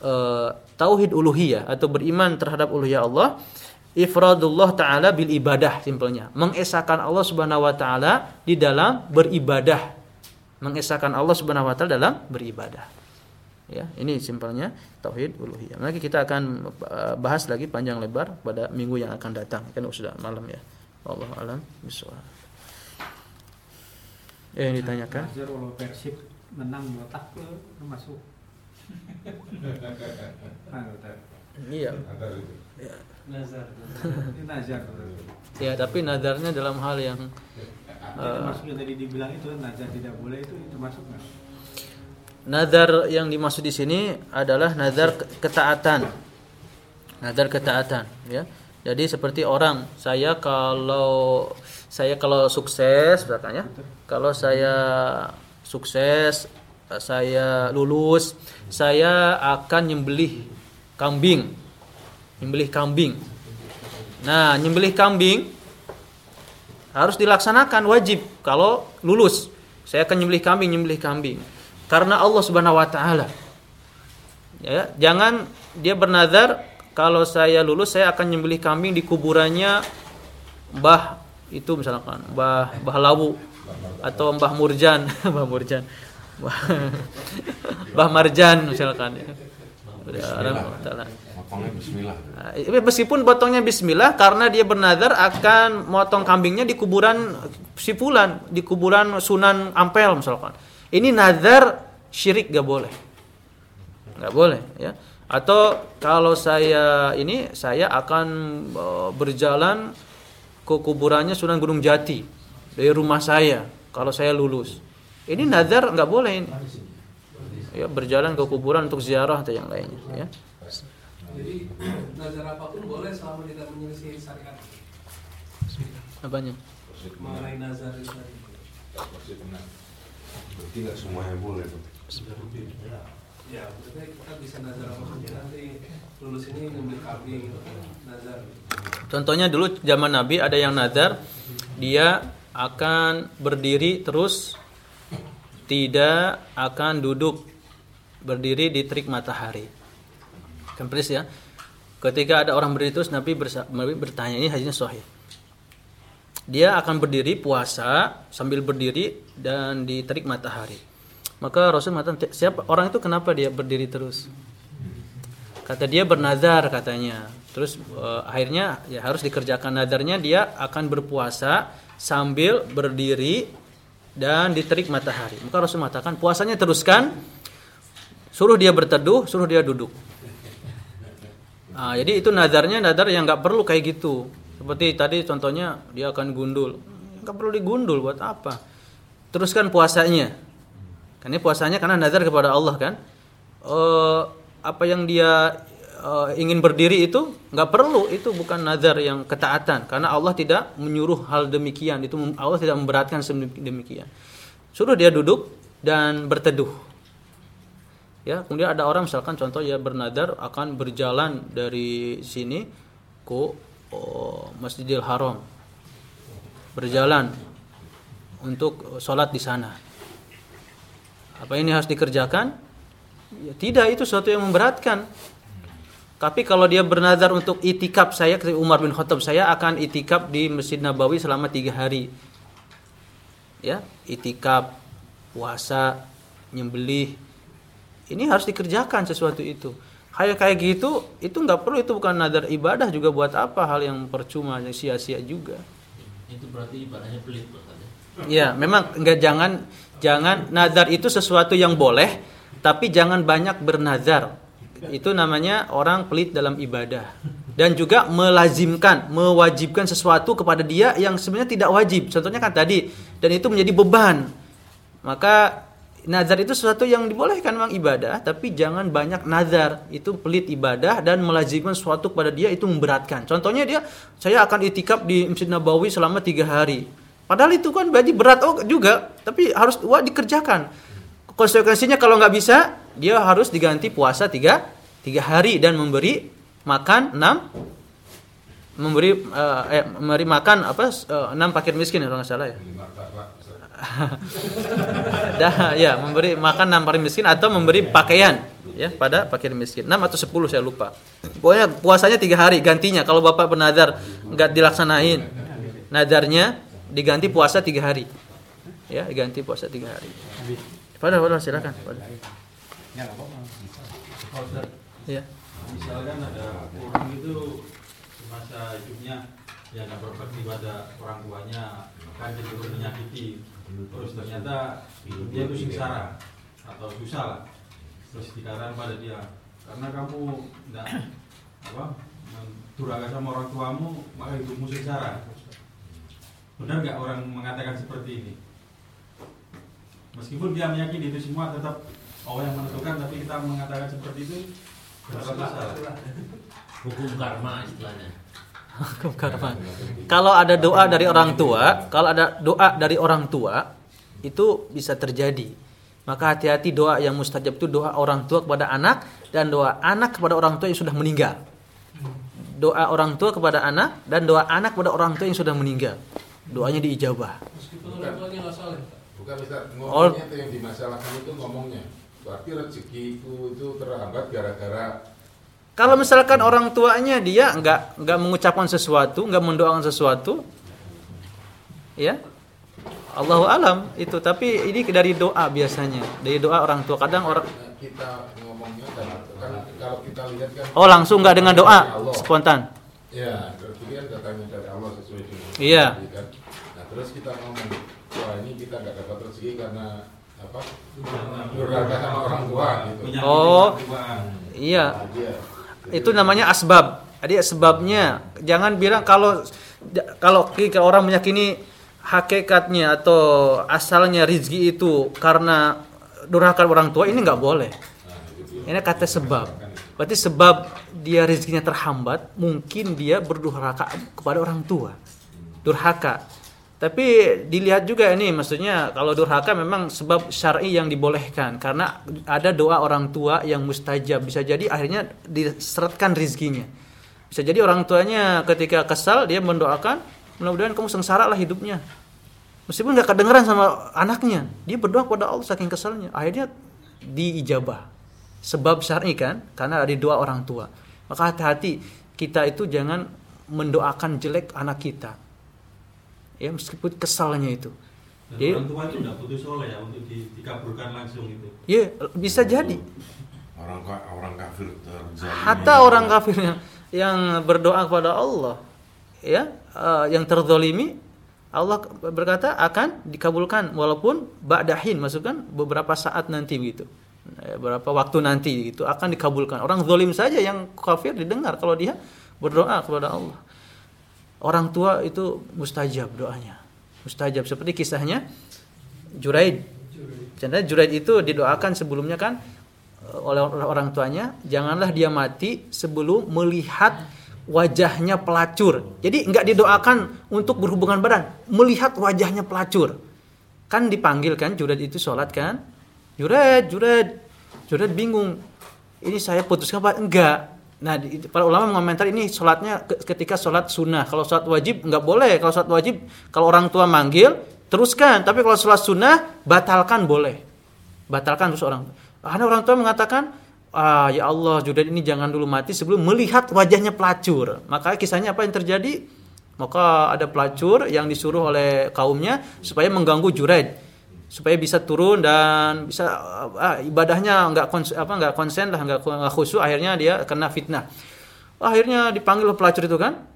Speaker 1: uh, tauhid uluhiyah atau beriman terhadap uluhiyah Allah ifradullah taala bil ibadah simpelnya. Mengesahkan Allah Subhanahu wa taala di dalam beribadah. Mengesahkan Allah Subhanahu wa taala dalam beribadah. Ya ini simpelnya tauhid uluhiyah. Nanti kita akan eh, bahas lagi panjang lebar pada minggu yang akan datang. Kan sudah malam ya. Allah alam bisawab eh, yang ditanyakan?
Speaker 2: Persib menang botak masuk.
Speaker 1: Iya ya. Nazar. nazar. ya, tapi nazarnya dalam hal yang
Speaker 2: uh, termasuk yang tadi dibilang itu nazar tidak boleh itu termasuk nggak?
Speaker 1: Nazar yang dimaksud di sini adalah nazar ketaatan. Nazar ketaatan, ya. Jadi seperti orang, saya kalau saya kalau sukses katanya, kalau saya sukses, saya lulus, saya akan nyembelih kambing nyembelih kambing. Nah, nyembelih kambing harus dilaksanakan wajib kalau lulus. Saya akan nyembelih kambing, nyembelih kambing. Karena Allah Subhanahu wa taala. Ya, jangan dia bernazar kalau saya lulus saya akan nyembelih kambing di kuburannya Mbah itu misalkan Mbah Mbah Lawu atau Mbah Murjan, Mbah Murjan. Mbah Marjan misalkan ya. Taala. Potongnya bismillah. Ah, meskipun potongnya bismillah karena dia bernazar akan motong kambingnya di kuburan si fulan, di kuburan Sunan Ampel misalkan. Ini nazar syirik gak boleh. Gak boleh ya. Atau kalau saya ini saya akan eh, berjalan ke kuburannya Sunan Gunung Jati dari rumah saya kalau saya lulus. Ini nazar nggak boleh ini. Ya, berjalan ke kuburan untuk ziarah atau yang lainnya ya.
Speaker 3: Jadi nazar apa pun boleh selama tidak menyelisih syariat.
Speaker 1: Apanya?
Speaker 3: Mengenai nazar itu tadi.
Speaker 4: Berarti nggak semuanya boleh.
Speaker 3: Ya, maksudnya kita bisa nazar apa pun nanti lulus ini ngambil kambing gitu nazar.
Speaker 1: Contohnya dulu zaman Nabi ada yang nazar dia akan berdiri terus tidak akan duduk berdiri di terik matahari. Kempris ya. Ketika ada orang berdiri terus Nabi bertanya ini hadisnya sahih. Dia akan berdiri puasa sambil berdiri dan di terik matahari. Maka Rasul mengatakan siapa orang itu kenapa dia berdiri terus? Kata dia bernazar katanya. Terus uh, akhirnya ya harus dikerjakan nadarnya dia akan berpuasa sambil berdiri dan di terik matahari. Maka Rasul mengatakan puasanya teruskan Suruh dia berteduh, suruh dia duduk. Nah, jadi itu nadarnya nadar yang nggak perlu kayak gitu. Seperti tadi contohnya dia akan gundul. Nggak perlu digundul buat apa? Teruskan puasanya. Karena puasanya karena nazar kepada Allah kan. Uh, apa yang dia uh, ingin berdiri itu nggak perlu itu bukan nazar yang ketaatan karena Allah tidak menyuruh hal demikian itu Allah tidak memberatkan demikian suruh dia duduk dan berteduh ya kemudian ada orang misalkan contoh ya bernadar akan berjalan dari sini ke oh, Masjidil Haram. Berjalan untuk sholat di sana. Apa ini harus dikerjakan? Ya, tidak itu sesuatu yang memberatkan. Tapi kalau dia bernadar untuk itikaf saya Umar bin Khattab saya akan itikaf di Masjid Nabawi selama tiga hari. Ya itikaf puasa nyembelih ini harus dikerjakan sesuatu itu. Kayak kayak gitu, itu nggak perlu itu bukan nadar ibadah juga buat apa hal yang percuma yang sia-sia juga.
Speaker 5: Itu berarti ibadahnya pelit
Speaker 1: Ya, memang nggak jangan jangan nazar itu sesuatu yang boleh, tapi jangan banyak bernazar. Itu namanya orang pelit dalam ibadah. Dan juga melazimkan, mewajibkan sesuatu kepada dia yang sebenarnya tidak wajib. Contohnya kan tadi, dan itu menjadi beban. Maka nazar itu sesuatu yang dibolehkan memang ibadah, tapi jangan banyak nazar. Itu pelit ibadah dan melazimkan sesuatu kepada dia itu memberatkan. Contohnya dia, saya akan itikaf di Masjid Nabawi selama tiga hari. Padahal itu kan berarti berat oh, juga, tapi harus wah dikerjakan. Konsekuensinya kalau nggak bisa, dia harus diganti puasa tiga, tiga hari dan memberi makan enam memberi uh, eh, memberi makan apa uh, enam paket miskin kalau nggak salah ya dah ya memberi makan enam fakir miskin atau memberi pakaian ya pada fakir miskin. Enam atau sepuluh saya lupa. Pokoknya puasanya tiga hari gantinya. Kalau bapak bernadar nggak dilaksanain nadarnya diganti puasa tiga hari. Ya diganti puasa tiga hari. Pada pada silakan. Pada.
Speaker 2: Ya. Misalkan ada orang itu masa hidupnya yang nggak berbakti pada orang tuanya kan jadi menyakiti terus ternyata dia itu sengsara. Atau susah lah. Terus dikatakan pada dia. Karena kamu tidak apa durhaka sama orang tuamu maka hidupmu sengsara. Benar nggak orang mengatakan seperti ini? Meskipun dia meyakini itu semua tetap Allah yang menentukan tapi kita mengatakan seperti itu berapa salah.
Speaker 5: Hukum karma istilahnya
Speaker 1: Hukum karma. Kalau ada doa dari orang tua, kalau ada doa dari orang tua, itu bisa terjadi. Maka hati-hati doa yang mustajab itu doa orang tua kepada anak dan doa anak kepada orang tua yang sudah meninggal. Doa orang tua kepada anak dan doa anak kepada orang tua yang sudah meninggal. Doanya diijabah.
Speaker 3: Meskipun orang tuanya nggak saleh.
Speaker 4: Bukan Ustaz, ngomongnya oh. yang dimasalahkan itu ngomongnya. Berarti rezekiku itu terhambat gara-gara
Speaker 1: kalau misalkan orang tuanya dia nggak nggak mengucapkan sesuatu, nggak mendoakan sesuatu, ya Allahu alam itu. Tapi ini dari doa biasanya, dari doa orang tua. Kadang orang
Speaker 4: kita ngomongnya kan, kan kalau kita lihat kan
Speaker 1: Oh, langsung nggak dengan doa,
Speaker 4: Allah.
Speaker 1: spontan.
Speaker 4: Ya, berarti kan datangnya dari Allah sesuai dengan
Speaker 1: Iya.
Speaker 4: kan. Nah, terus kita ngomong, wah ini kita nggak dapat rezeki karena apa? Durhaka sama orang tua gitu.
Speaker 1: Oh. Iya.
Speaker 4: Nah.
Speaker 1: Itu namanya asbab. Jadi sebabnya jangan bilang kalau kalau orang meyakini hakikatnya atau asalnya rizki itu karena durhaka orang tua ini nggak boleh. Ini kata sebab. Berarti sebab dia rezekinya terhambat, mungkin dia berdurhaka kepada orang tua. Durhaka. Tapi dilihat juga ini maksudnya kalau durhaka memang sebab syar'i yang dibolehkan karena ada doa orang tua yang mustajab bisa jadi akhirnya diseretkan rezekinya. Bisa jadi orang tuanya ketika kesal dia mendoakan mudah-mudahan kamu sengsara lah hidupnya. Meskipun nggak kedengeran sama anaknya, dia berdoa kepada Allah saking kesalnya. Akhirnya diijabah. Sebab syar'i kan, karena ada doa orang tua. Maka hati-hati kita itu jangan mendoakan jelek anak kita. Ya meskipun kesalnya itu.
Speaker 2: Dan
Speaker 1: Jadi-
Speaker 2: orang tua itu tidak butuh soleh ya untuk di- dikabulkan langsung itu.
Speaker 1: Ya bisa jadi.
Speaker 4: Orang orang kafir terzalimi.
Speaker 1: Hatta orang kafir yang, yang berdoa kepada Allah, ya eh, yang terzolimi, Allah berkata akan dikabulkan walaupun ba'dahin, maksudkan beberapa saat nanti begitu. Eh, Beberapa waktu nanti gitu akan dikabulkan. Orang zolim saja yang kafir didengar kalau dia berdoa kepada Allah. Orang tua itu mustajab doanya. Mustajab seperti kisahnya Juraid. Karena Juraid itu didoakan sebelumnya kan eh, oleh orang tuanya, janganlah dia mati sebelum melihat wajahnya pelacur. Jadi nggak didoakan untuk berhubungan badan, melihat wajahnya pelacur. Kan dipanggil kan Juraid itu sholat kan? Juraid, Juraid, Juraid bingung. Ini saya putuskan apa? Enggak. Nah, di- para ulama mengomentar ini sholatnya ke- ketika sholat sunnah. Kalau sholat wajib nggak boleh. Kalau sholat wajib, kalau orang tua manggil, teruskan. Tapi kalau sholat sunnah, batalkan boleh. Batalkan terus orang. Karena orang tua mengatakan, ah ya Allah, Judaid ini jangan dulu mati sebelum melihat wajahnya pelacur. Maka kisahnya apa yang terjadi? Maka ada pelacur yang disuruh oleh kaumnya supaya mengganggu Juraid supaya bisa turun dan bisa ah, ibadahnya nggak apa nggak konsen lah nggak khusyuk akhirnya dia kena fitnah. Akhirnya dipanggil pelacur itu kan?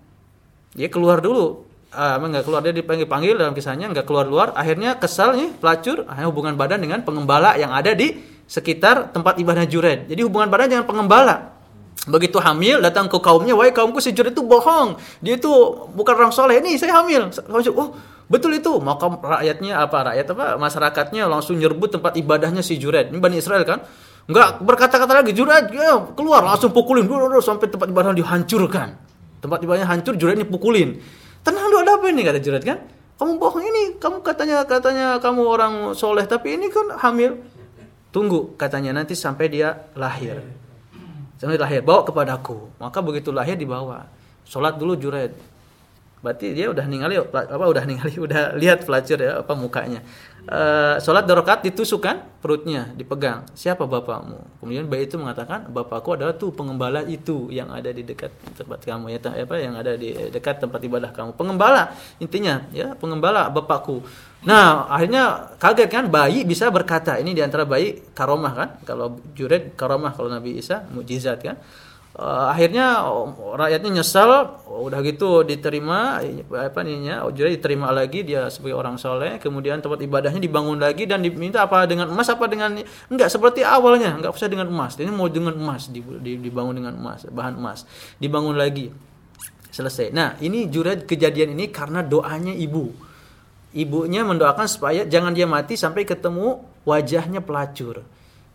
Speaker 1: Dia keluar dulu. Ah, nggak keluar dia dipanggil panggil dalam kisahnya nggak keluar luar. Akhirnya kesal nih pelacur akhirnya hubungan badan dengan pengembala yang ada di sekitar tempat ibadah Jured jadi hubungan badan dengan pengembala. Begitu hamil datang ke kaumnya wahai kaumku si Jured itu bohong. Dia itu bukan orang soleh. Ini saya hamil. Oh betul itu maka rakyatnya apa rakyat apa masyarakatnya langsung nyerbu tempat ibadahnya si Jured ini bani Israel kan? Nggak berkata-kata lagi Jured ya, keluar langsung pukulin. Dulu dulu sampai tempat ibadah dihancurkan. Tempat ibadahnya hancur Jured ini pukulin. Tenang dulu ada apa ini? kata Jured kan. Kamu bohong ini kamu katanya katanya kamu orang soleh tapi ini kan hamil. Tunggu katanya nanti sampai dia lahir. Sampai lahir bawa kepadaku. Maka begitu lahir dibawa. Sholat dulu Jured berarti dia udah ningali apa udah ningali udah lihat pelacur ya apa mukanya. Eh sholat dua rakaat ditusukkan perutnya dipegang. Siapa bapakmu? Kemudian bayi itu mengatakan bapakku adalah tuh pengembala itu yang ada di dekat tempat kamu ya apa yang ada di dekat tempat ibadah kamu. Pengembala intinya ya pengembala bapakku. Nah akhirnya kaget kan bayi bisa berkata ini di antara bayi karomah kan? Kalau jured karomah kalau Nabi Isa mukjizat kan Eh, akhirnya oh, rakyatnya nyesal. Oh, udah gitu diterima apa ininya jadi diterima lagi dia sebagai orang soleh. Kemudian tempat ibadahnya dibangun lagi dan diminta apa dengan emas apa dengan enggak seperti awalnya. Enggak usah dengan emas. Ini mau dengan emas di- di- dibangun dengan emas bahan emas. Dibangun lagi. Selesai. Nah ini jurat kejadian ini karena doanya ibu. Ibunya mendoakan supaya jangan dia mati sampai ketemu wajahnya pelacur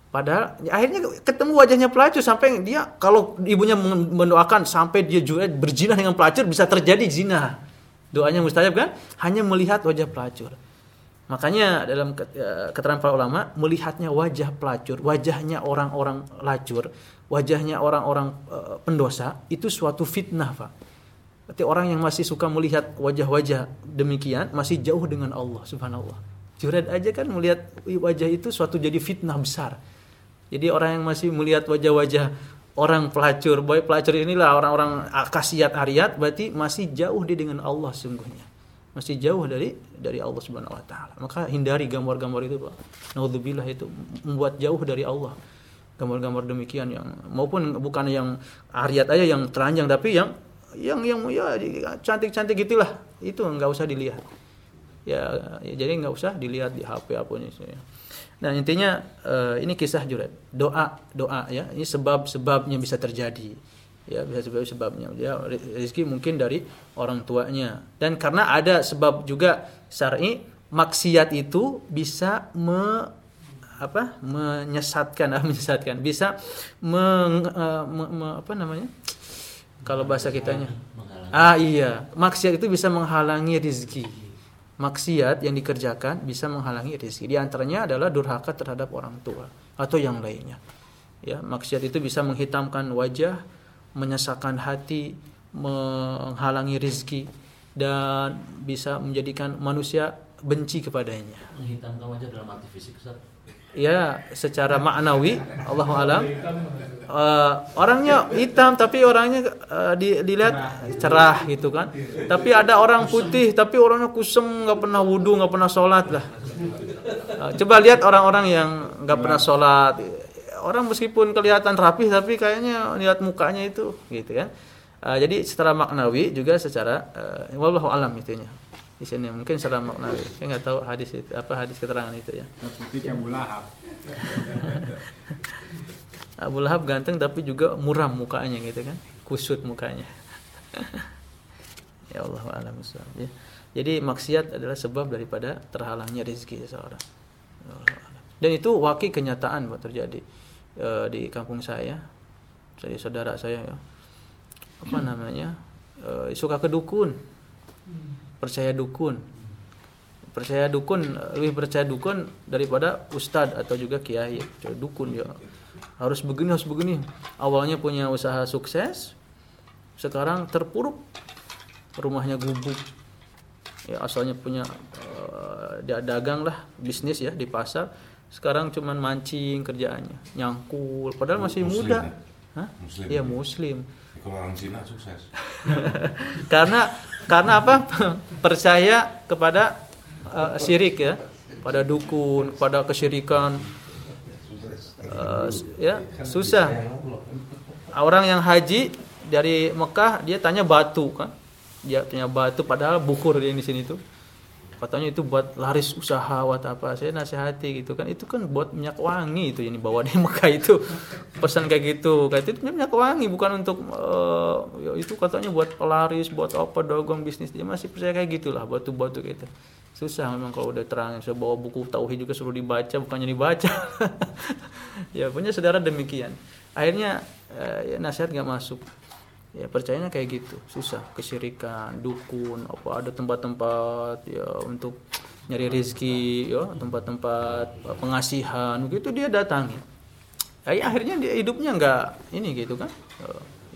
Speaker 1: Padahal ya, akhirnya ketemu wajahnya pelacur sampai dia kalau ibunya men- mendoakan sampai dia juga berzina dengan pelacur bisa terjadi zina. Doanya mustajab kan? Hanya melihat wajah pelacur. Makanya dalam eh, keterangan para ulama melihatnya wajah pelacur, wajahnya orang-orang lacur, wajahnya orang-orang eh, pendosa itu suatu fitnah, Pak. Berarti orang yang masih suka melihat wajah-wajah demikian masih jauh dengan Allah Subhanallah. Jured aja kan melihat wajah itu suatu jadi fitnah besar. Jadi orang yang masih melihat wajah-wajah orang pelacur, boy pelacur inilah orang-orang kasiat ariat berarti masih jauh dia dengan Allah sungguhnya. Masih jauh dari dari Allah Subhanahu wa taala. Maka hindari gambar-gambar itu, Pak. Nauzubillah itu membuat jauh dari Allah. gambar-gambar demikian yang maupun bukan yang ariat aja yang telanjang tapi yang yang yang ya cantik-cantik gitulah itu nggak usah dilihat ya, ya jadi nggak usah dilihat di HP apa ini nah intinya uh, ini kisah juret doa doa ya. Ini sebab sebabnya bisa terjadi. Ya bisa sebab sebabnya. Ya rezeki mungkin dari orang tuanya. Dan karena ada sebab juga syar'i maksiat itu bisa me apa menyesatkan ah, menyesatkan. Bisa meng, uh, me, me, apa namanya? Kalau bahasa kitanya. Ah iya. Maksiat itu bisa menghalangi rezeki maksiat yang dikerjakan bisa menghalangi rezeki. Di antaranya adalah durhaka terhadap orang tua atau yang lainnya. Ya, maksiat itu bisa menghitamkan wajah, menyesakkan hati, menghalangi rezeki dan bisa menjadikan manusia benci kepadanya.
Speaker 5: Menghitamkan wajah dalam arti fisik, Ustaz
Speaker 1: ya secara maknawi Allah alam. Uh, orangnya hitam tapi orangnya uh, di, dilihat cerah gitu kan. Tapi ada orang putih tapi orangnya kusem nggak pernah wudhu nggak pernah sholat lah. Uh, coba lihat orang-orang yang nggak pernah sholat. Orang meskipun kelihatan rapih tapi kayaknya lihat mukanya itu gitu kan. Uh, jadi secara maknawi juga secara uh, wallahu alam itunya di sini mungkin secara maknawi saya nggak tahu hadis itu apa hadis keterangan itu ya.
Speaker 6: Seperti Abu Lahab.
Speaker 1: Abu Lahab ganteng tapi juga muram mukanya gitu kan. Kusut mukanya. Ya Allah alam ya. jadi maksiat adalah sebab daripada terhalangnya rezeki seseorang. Dan itu wakil kenyataan buat terjadi e, di kampung saya jadi saudara saya ya. Apa namanya? E, suka kedukun percaya dukun. Percaya dukun lebih percaya dukun daripada ustadz atau juga kiai. Percaya dukun ya. Harus begini harus begini. Awalnya punya usaha sukses sekarang terpuruk. Rumahnya gubuk. Ya asalnya punya uh, dagang lah bisnis ya di pasar. Sekarang cuman mancing kerjaannya nyangkul. Padahal masih muslim muda. ya? Hah? Muslim. Iya muslim.
Speaker 4: Kalau orang Cina sukses.
Speaker 1: karena karena apa? Percaya kepada uh, syirik ya, pada dukun, pada kesyirikan. Uh, ya, susah. Orang yang haji dari Mekah dia tanya batu kan. Dia tanya batu padahal bukur dia di sini tuh katanya itu buat laris usaha buat apa saya nasihati gitu kan. Itu kan buat minyak wangi itu yang dibawa di Mekah itu. Pesan kayak gitu. Kayak itu minyak wangi bukan untuk uh, itu katanya buat pelaris buat apa dogong bisnis. Dia masih percaya kayak gitulah batu-batu gitu. Susah memang kalau udah terang. Saya bawa buku tauhid juga suruh dibaca bukannya dibaca. Ya punya saudara demikian. Akhirnya uh, ya nasihat nggak masuk ya percayanya kayak gitu. Susah. Kesyirikan dukun apa ada tempat-tempat ya untuk nyari rezeki ya tempat-tempat pengasihan. Gitu dia datangi. Ya, ya akhirnya dia hidupnya nggak ini gitu kan. Ya,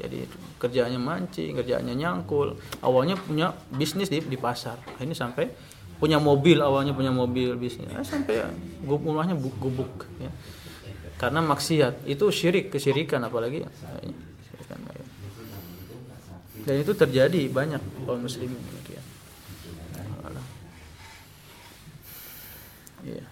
Speaker 1: jadi kerjaannya mancing kerjaannya nyangkul. Awalnya punya bisnis di, di pasar. Ini sampai punya mobil awalnya punya mobil bisnis. Ya, sampai rumahnya gubuk ya. Karena maksiat. Itu syirik kesyirikan apalagi. ya, dan itu terjadi banyak kaum muslimin demikian iya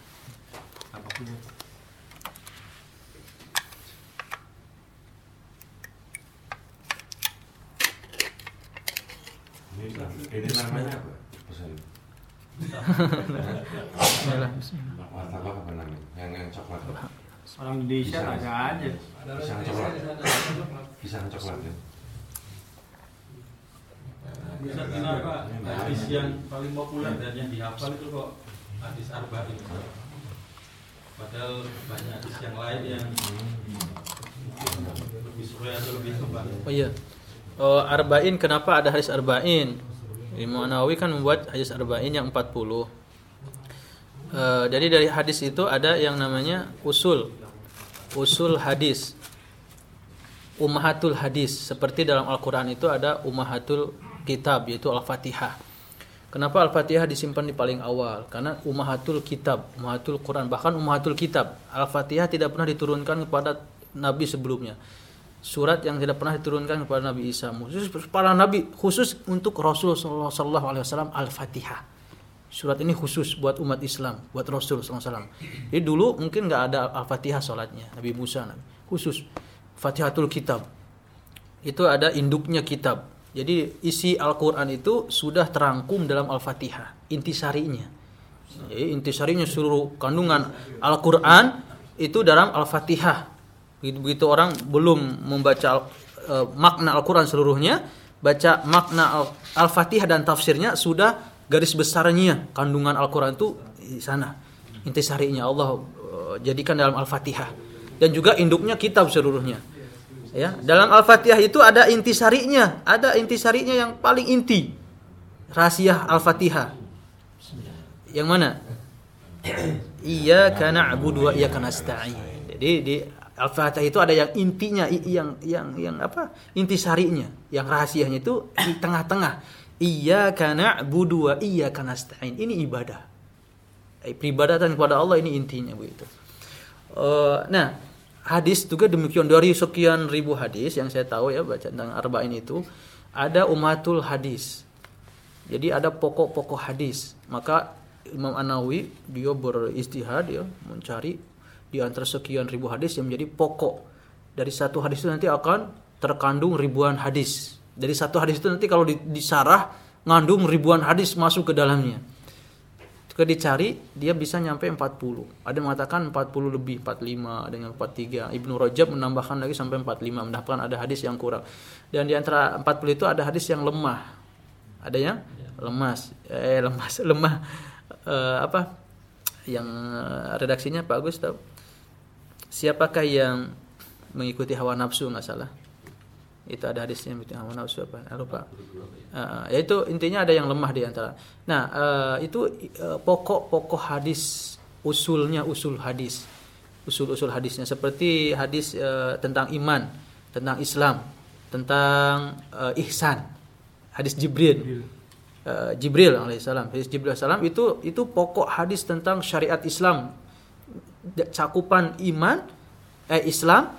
Speaker 4: ini namanya apa? Pesan. Martabak apa namanya? Yang yang coklat.
Speaker 6: Orang Indonesia ada aja.
Speaker 4: Pisang coklat. Pisang coklat ya.
Speaker 2: Hadis yang paling populer dan yang dihafal itu kok hadis arba'in Padahal banyak hadis yang lain yang lebih sesuai atau lebih tepat.
Speaker 1: Oh iya. Oh, arba'in kenapa ada hadis arba'in? Imam Nawawi kan membuat hadis arba'in yang 40. Uh, eh, jadi dari hadis itu ada yang namanya usul. Usul hadis. Ummahatul hadis. Seperti dalam Al-Qur'an itu ada ummahatul kitab yaitu Al-Fatihah. Kenapa Al-Fatihah disimpan di paling awal? Karena umahatul kitab, umahatul Quran, bahkan umahatul kitab. Al-Fatihah tidak pernah diturunkan kepada nabi sebelumnya. Surat yang tidak pernah diturunkan kepada Nabi Isa, khusus para nabi, khusus untuk Rasul sallallahu alaihi wasallam Al-Fatihah. Surat ini khusus buat umat Islam, buat Rasul wasallam. Jadi dulu mungkin nggak ada Al-Fatihah salatnya, Nabi Musa. khusus Fatihatul Kitab. Itu ada induknya kitab. Jadi isi Al-Qur'an itu sudah terangkum dalam Al-Fatihah, intisarinya. Jadi intisarinya seluruh kandungan Al-Qur'an itu dalam Al-Fatihah. Begitu, begitu orang belum membaca uh, makna Al-Qur'an seluruhnya, baca makna Al-Fatihah dan tafsirnya sudah garis besarnya kandungan Al-Qur'an itu di sana. Intisarinya Allah uh, jadikan dalam Al-Fatihah dan juga induknya kitab seluruhnya. Ya, dalam Al-Fatihah itu ada intisarinya, ada intisarinya yang paling inti. Rahasia Al-Fatihah. Yang mana? Iya karena Abu dua iya karena nasta'in. Jadi di Al-Fatihah itu ada yang intinya yang yang yang apa? Intisarinya, yang rahasianya itu di tengah-tengah. Iya karena Abu dua iya karena nasta'in. Ini ibadah. Eh, peribadatan kepada Allah ini intinya begitu. Uh, nah, hadis juga demikian dari sekian ribu hadis yang saya tahu ya baca tentang arba'in itu ada umatul hadis. Jadi ada pokok-pokok hadis. Maka Imam An-Nawawi dia beristihad ya mencari di antara sekian ribu hadis yang menjadi pokok. Dari satu hadis itu nanti akan terkandung ribuan hadis. Dari satu hadis itu nanti kalau disarah ngandung ribuan hadis masuk ke dalamnya. Ketika dicari dia bisa nyampe 40. Ada yang mengatakan 40 lebih, 45, ada yang 43. Ibnu Rajab menambahkan lagi sampai 45, mendapatkan ada hadis yang kurang. Dan di antara 40 itu ada hadis yang lemah. Ada yang lemas, eh lemas, lemah eh, apa? Yang redaksinya Pak Agus tahu. Siapakah yang mengikuti hawa nafsu nggak salah? Itu ada hadisnya itu hawa nafsu apa lupa. Uh, ya itu intinya ada yang lemah di antara. Nah uh, itu pokok-pokok uh, hadis usulnya usul hadis. Usul-usul hadisnya. Seperti hadis uh, tentang iman tentang Islam tentang uh, ihsan. Hadis Jibril. Uh, Jibril alaihissalam hadis Jibril alaihissalam itu itu pokok hadis tentang syariat Islam. Cakupan iman eh Islam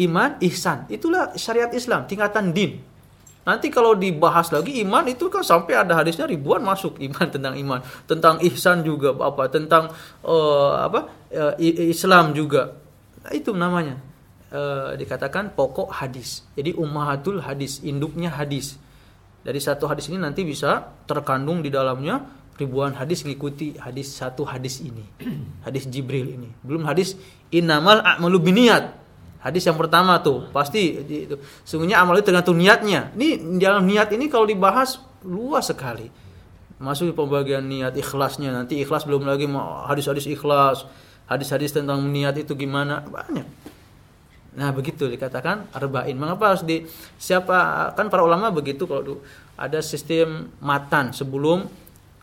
Speaker 1: iman, ihsan. Itulah syariat Islam, tingkatan din. Nanti kalau dibahas lagi iman itu kan sampai ada hadisnya ribuan masuk iman tentang iman, tentang ihsan juga apa, tentang uh, apa uh, Islam juga. Nah, itu namanya uh, dikatakan pokok hadis. Jadi ummahatul hadis, induknya hadis. Dari satu hadis ini nanti bisa terkandung di dalamnya ribuan hadis mengikuti hadis satu hadis ini. Hadis Jibril ini. Belum hadis innamal a'malu Hadis yang pertama tuh pasti itu. Sungguhnya amal itu tergantung niatnya. Ini dalam niat ini kalau dibahas luas sekali. Masuk di pembagian niat ikhlasnya nanti ikhlas belum lagi mau hadis-hadis ikhlas, hadis-hadis tentang niat itu gimana banyak. Nah begitu dikatakan arba'in. Mengapa harus di siapa kan para ulama begitu kalau ada sistem matan sebelum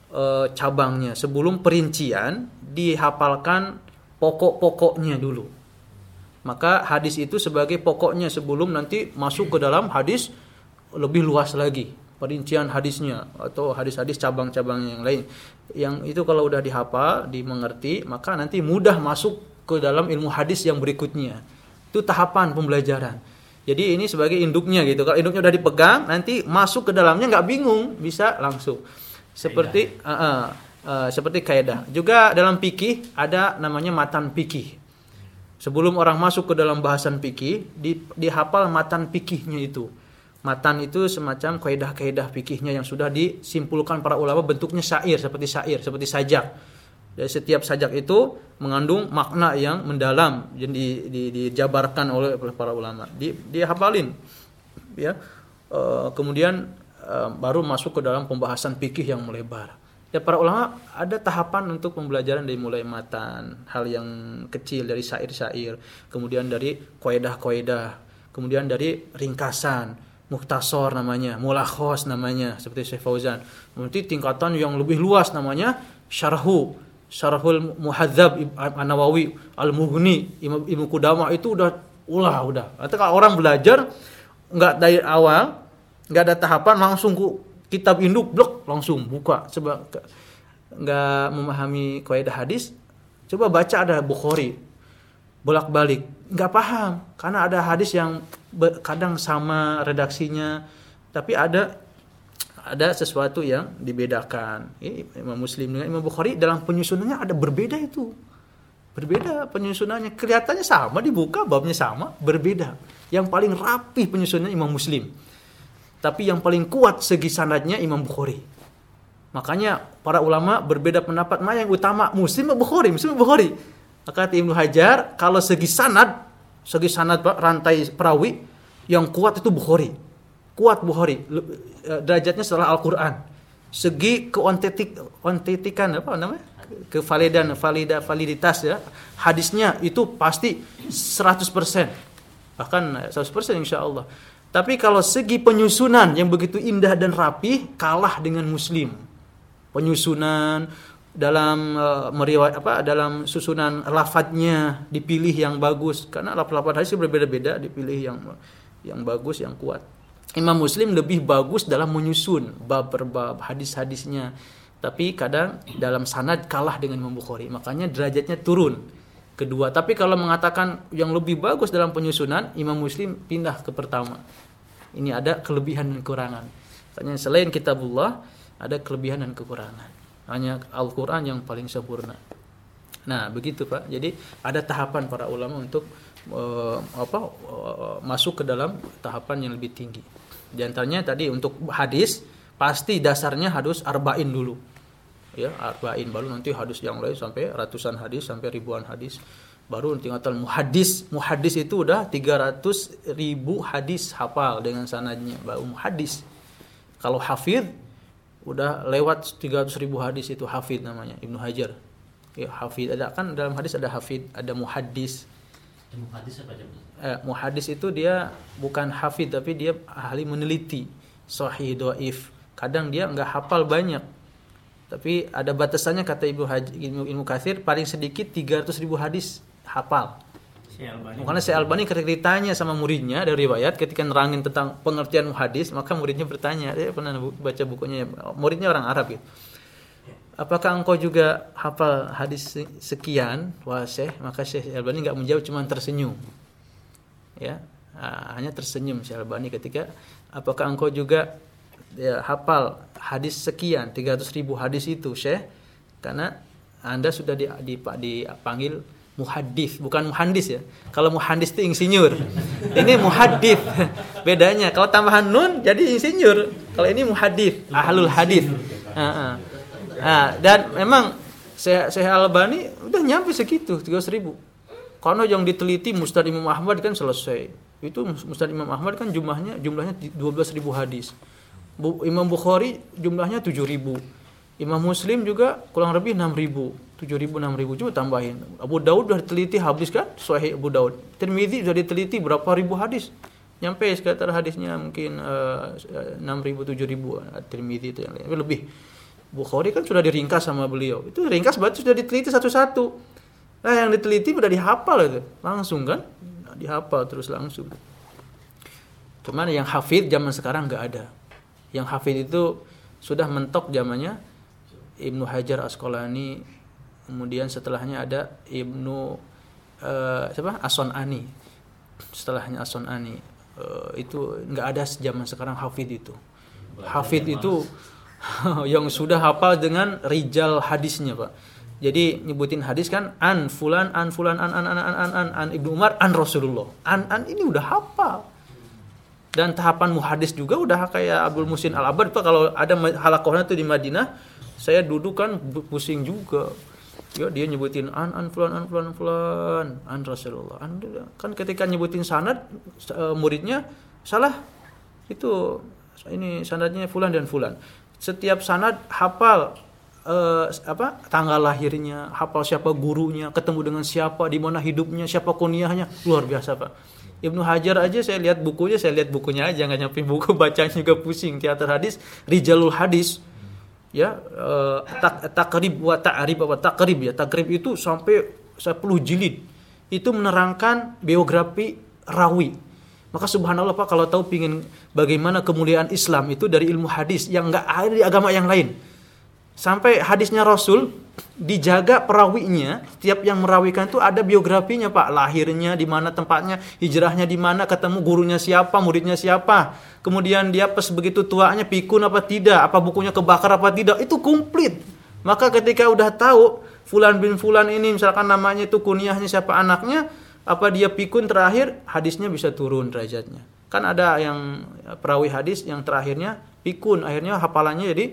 Speaker 1: e, cabangnya, sebelum perincian dihafalkan pokok-pokoknya dulu maka hadis itu sebagai pokoknya sebelum nanti masuk ke dalam hadis lebih luas lagi perincian hadisnya atau hadis-hadis cabang-cabang yang lain. Yang itu kalau udah dihafal, dimengerti, maka nanti mudah masuk ke dalam ilmu hadis yang berikutnya. Itu tahapan pembelajaran. Jadi ini sebagai induknya gitu. Kalau induknya udah dipegang, nanti masuk ke dalamnya nggak bingung, bisa langsung. Seperti uh, uh, uh, seperti kaidah. Juga dalam fikih ada namanya matan fikih. Sebelum orang masuk ke dalam bahasan fikih, di, dihafal matan fikihnya itu. Matan itu semacam kaidah-kaidah fikihnya yang sudah disimpulkan para ulama bentuknya syair seperti syair, seperti sajak. Jadi setiap sajak itu mengandung makna yang mendalam yang di, di, dijabarkan oleh para ulama. Di, dihafalin, ya. E, kemudian e, baru masuk ke dalam pembahasan fikih yang melebar ya para ulama ada tahapan untuk pembelajaran dari mulai matan hal yang kecil dari syair-syair kemudian dari koedah-koedah kemudian dari ringkasan muhtasor namanya mulakhos namanya seperti Syekh Fauzan. Nanti tingkatan yang lebih luas namanya syarhu syarhul muhadzab an-nawawi al-mughni imam Ibnu Qudamah itu udah ulah udah. Atau kalau orang belajar nggak dari awal nggak ada tahapan langsung kitab induk blok langsung buka coba nggak memahami kaidah hadis coba baca ada Bukhari bolak-balik nggak paham karena ada hadis yang kadang sama redaksinya tapi ada ada sesuatu yang dibedakan Imam Muslim dengan Imam Bukhari dalam penyusunannya ada berbeda itu Berbeda penyusunannya. Kelihatannya sama, dibuka babnya sama, berbeda. Yang paling rapi penyusunannya Imam Muslim. Tapi yang paling kuat segi sanadnya Imam Bukhari. Makanya para ulama berbeda pendapat mana yang utama Muslim atau Bukhari, Muslim atau Bukhari. Maka Ibnu Hajar, kalau segi sanad, segi sanad rantai perawi yang kuat itu Bukhari. Kuat Bukhari. Eh, Derajatnya setelah Al-Qur'an. Segi keontetik ontetikan apa namanya? Kevalidan, valida, validitas ya. Hadisnya itu pasti 100%. Bahkan 100% insya Allah. Tapi kalau segi penyusunan yang begitu indah dan rapi kalah dengan Muslim. Penyusunan dalam uh, meriwayat apa dalam susunan lafadznya dipilih yang bagus karena lafaz-lafaz hadis berbeda-beda dipilih yang yang bagus yang kuat. Imam Muslim lebih bagus dalam menyusun bab per bab hadis-hadisnya. Tapi kadang dalam sanad kalah dengan Imam Bukhari. Makanya derajatnya turun. Kedua, tapi kalau mengatakan yang lebih bagus dalam penyusunan, Imam Muslim pindah ke pertama. Ini ada kelebihan dan kekurangan. Makanya selain kitabullah, ada kelebihan dan kekurangan. Hanya Al-Quran yang paling sempurna. Nah, begitu Pak. Jadi ada tahapan para ulama untuk eh, apa eh, masuk ke dalam tahapan yang lebih tinggi. Di antaranya tadi untuk hadis pasti dasarnya harus arba'in dulu. Ya, arba'in baru nanti hadis yang lain sampai ratusan hadis sampai ribuan hadis. Baru tingkatan muhadis. Muhadis itu udah 300 ribu hadis hafal dengan sanadnya baru muhadis. Kalau hafid udah lewat 300 ribu hadis itu hafid namanya Ibnu Hajar. Ya, hafid ada kan dalam hadis ada hafid, ada muhaddis.
Speaker 5: Ilmu hadis apa?
Speaker 1: Eh, muhaddis itu dia bukan hafid tapi dia ahli meneliti sahih doif. Kadang dia nggak hafal banyak. Tapi ada batasannya kata Ibu Haji, ilmu, ilmu kathir paling sedikit 300 ribu hadis hafal. Makanya Syekh Albani ketika ditanya sama muridnya dari riwayat ketika nerangin tentang pengertian hadis, maka muridnya bertanya, dia pernah bu- baca bukunya, muridnya orang Arab gitu. Apakah engkau juga hafal hadis se- sekian? Wah Syekh, maka Syekh Albani nggak menjawab, cuma tersenyum. Ya, ah, hanya tersenyum Syekh Albani ketika apakah engkau juga ya, hafal hadis sekian 300 ribu hadis itu Syekh? Karena anda sudah di- di- dipanggil muhaddis, bukan muhandis ya. Kalau muhandis itu insinyur. Ini muhaddis. Bedanya kalau tambahan nun jadi insinyur. Kalau ini muhaddis, ahlul hadis. Ah, ah. Ah, dan memang Syekh Syekh Albani udah nyampe segitu 300 ribu. Karena yang diteliti Musnad Imam Ahmad kan selesai. Itu Musnad Imam Ahmad kan jumlahnya jumlahnya 12 ribu hadis. Imam Bukhari jumlahnya 7 ribu. Imam Muslim juga kurang lebih 6 ribu. 7 ribu, 6 ribu. Coba tambahin. Abu Daud sudah diteliti habis kan? Sahih Abu Daud. Tirmidzi sudah diteliti berapa ribu hadis. Nyampe sekitar hadisnya mungkin uh, 6 ribu, 7 ribu. Tirmidzi itu yang lebih. Bukhari kan sudah diringkas sama beliau. Itu ringkas berarti sudah diteliti satu-satu. Nah yang diteliti udah dihafal itu. Langsung kan? Nah, dihafal terus langsung. Cuman yang hafid zaman sekarang nggak ada. Yang hafid itu sudah mentok zamannya Ibnu Hajar Asqalani. Kemudian setelahnya ada Ibnu eh, siapa? Ason Ani. Setelahnya Ason Ani. Eh, itu nggak ada zaman sekarang hafid itu. Hafid itu yang sudah hafal dengan rijal hadisnya, Pak. Jadi nyebutin hadis kan an fulan an fulan an an an an an an, an Ibnu Umar an Rasulullah. An an ini udah hafal. Dan tahapan muhadis juga udah kayak Abdul Musin Al Abad Pak kalau ada halakohnya tuh di Madinah, saya duduk kan pusing juga. Ya dia nyebutin an an fulan an fulan an fulan an Rasulullah. An, kan ketika nyebutin sanad eh, muridnya salah itu ini sanadnya fulan dan fulan. Setiap sanad hafal eh, apa tanggal lahirnya, hafal siapa gurunya, ketemu dengan siapa, di mana hidupnya, siapa kunyahnya, luar biasa pak. Ibnu Hajar aja saya lihat bukunya, saya lihat bukunya aja nggak nyampe buku bacanya juga pusing. Teater hadis, Rijalul hadis, ya eh, tak, takrib wa ta'rib wa takrib ya. Takrib itu sampai 10 jilid. Itu menerangkan biografi rawi. Maka subhanallah Pak kalau tahu pingin bagaimana kemuliaan Islam itu dari ilmu hadis yang nggak ada di agama yang lain sampai hadisnya Rasul dijaga perawinya. Setiap yang merawikan itu ada biografinya Pak. Lahirnya di mana tempatnya hijrahnya di mana ketemu gurunya siapa muridnya siapa. Kemudian dia pas begitu tuanya pikun apa tidak apa bukunya kebakar apa tidak itu komplit. Maka ketika udah tahu fulan bin fulan ini misalkan namanya itu kunyahnya siapa anaknya, apa dia pikun terakhir hadisnya bisa turun derajatnya. Kan ada yang perawi hadis yang terakhirnya pikun, akhirnya hafalannya jadi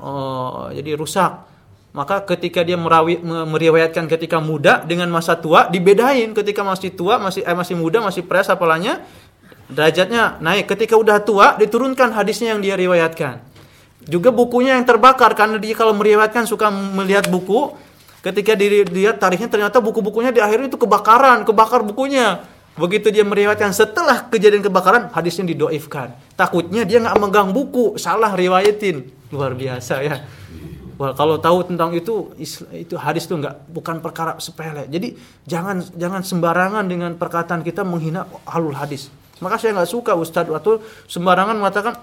Speaker 1: oh, jadi rusak. Maka ketika dia merawi, me- meriwayatkan ketika muda dengan masa tua dibedain ketika masih tua masih eh, masih muda masih fresh hafalannya derajatnya naik. Ketika udah tua diturunkan hadisnya yang dia riwayatkan. Juga bukunya yang terbakar karena dia kalau meriwayatkan suka melihat buku ketika dilihat tarikhnya ternyata buku-bukunya di akhirnya itu kebakaran kebakar bukunya. Begitu dia meriwayatkan setelah kejadian kebakaran hadisnya didoifkan. Takutnya dia nggak megang buku salah riwayatin luar biasa ya Wah, kalau tahu tentang itu itu hadis itu nggak bukan perkara sepele. Jadi jangan jangan sembarangan dengan perkataan kita menghina alul hadis. Maka saya nggak suka Ustadz atau sembarangan mengatakan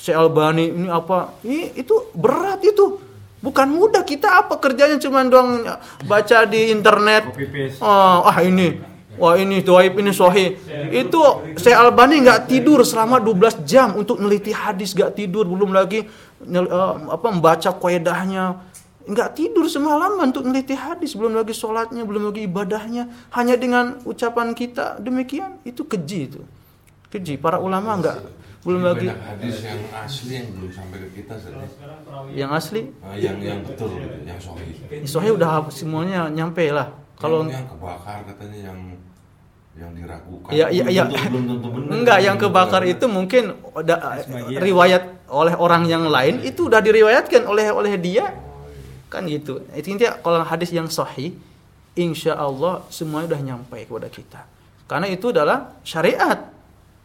Speaker 1: Syekh Albani ini apa? Ini itu berat itu. Bukan mudah kita apa kerjanya cuma doang baca di internet. Oh, ah ini Wah ini doaib ini sohi Itu saya Albani nggak tidur selama 12 jam untuk neliti hadis nggak tidur belum lagi eh, apa membaca koedahnya nggak tidur semalaman untuk neliti hadis. Belum lagi sholatnya belum lagi ibadahnya. Hanya dengan ucapan kita. Demikian. Itu keji itu. Keji. Para ulama nggak belum lagi
Speaker 7: banyak hadis yang asli yang belum sampai ke kita Ustaz.
Speaker 1: yang asli?
Speaker 7: Nah, yang yang betul gitu, yang sahih.
Speaker 1: Sohi udah semuanya nyampe lah. Kalau
Speaker 7: yang, yang kebakar katanya yang yang diragukan.
Speaker 1: Ya, ya,
Speaker 7: belum
Speaker 1: ya.
Speaker 7: tentu, belum tentu benar.
Speaker 1: Enggak, yang kebakar itu mungkin
Speaker 6: Sebagian.
Speaker 1: riwayat oleh orang yang lain itu udah diriwayatkan oleh oleh dia. Kan gitu. Itu intinya kalau hadis yang sahih, insya Allah semuanya udah nyampe kepada kita. Karena itu adalah syariat.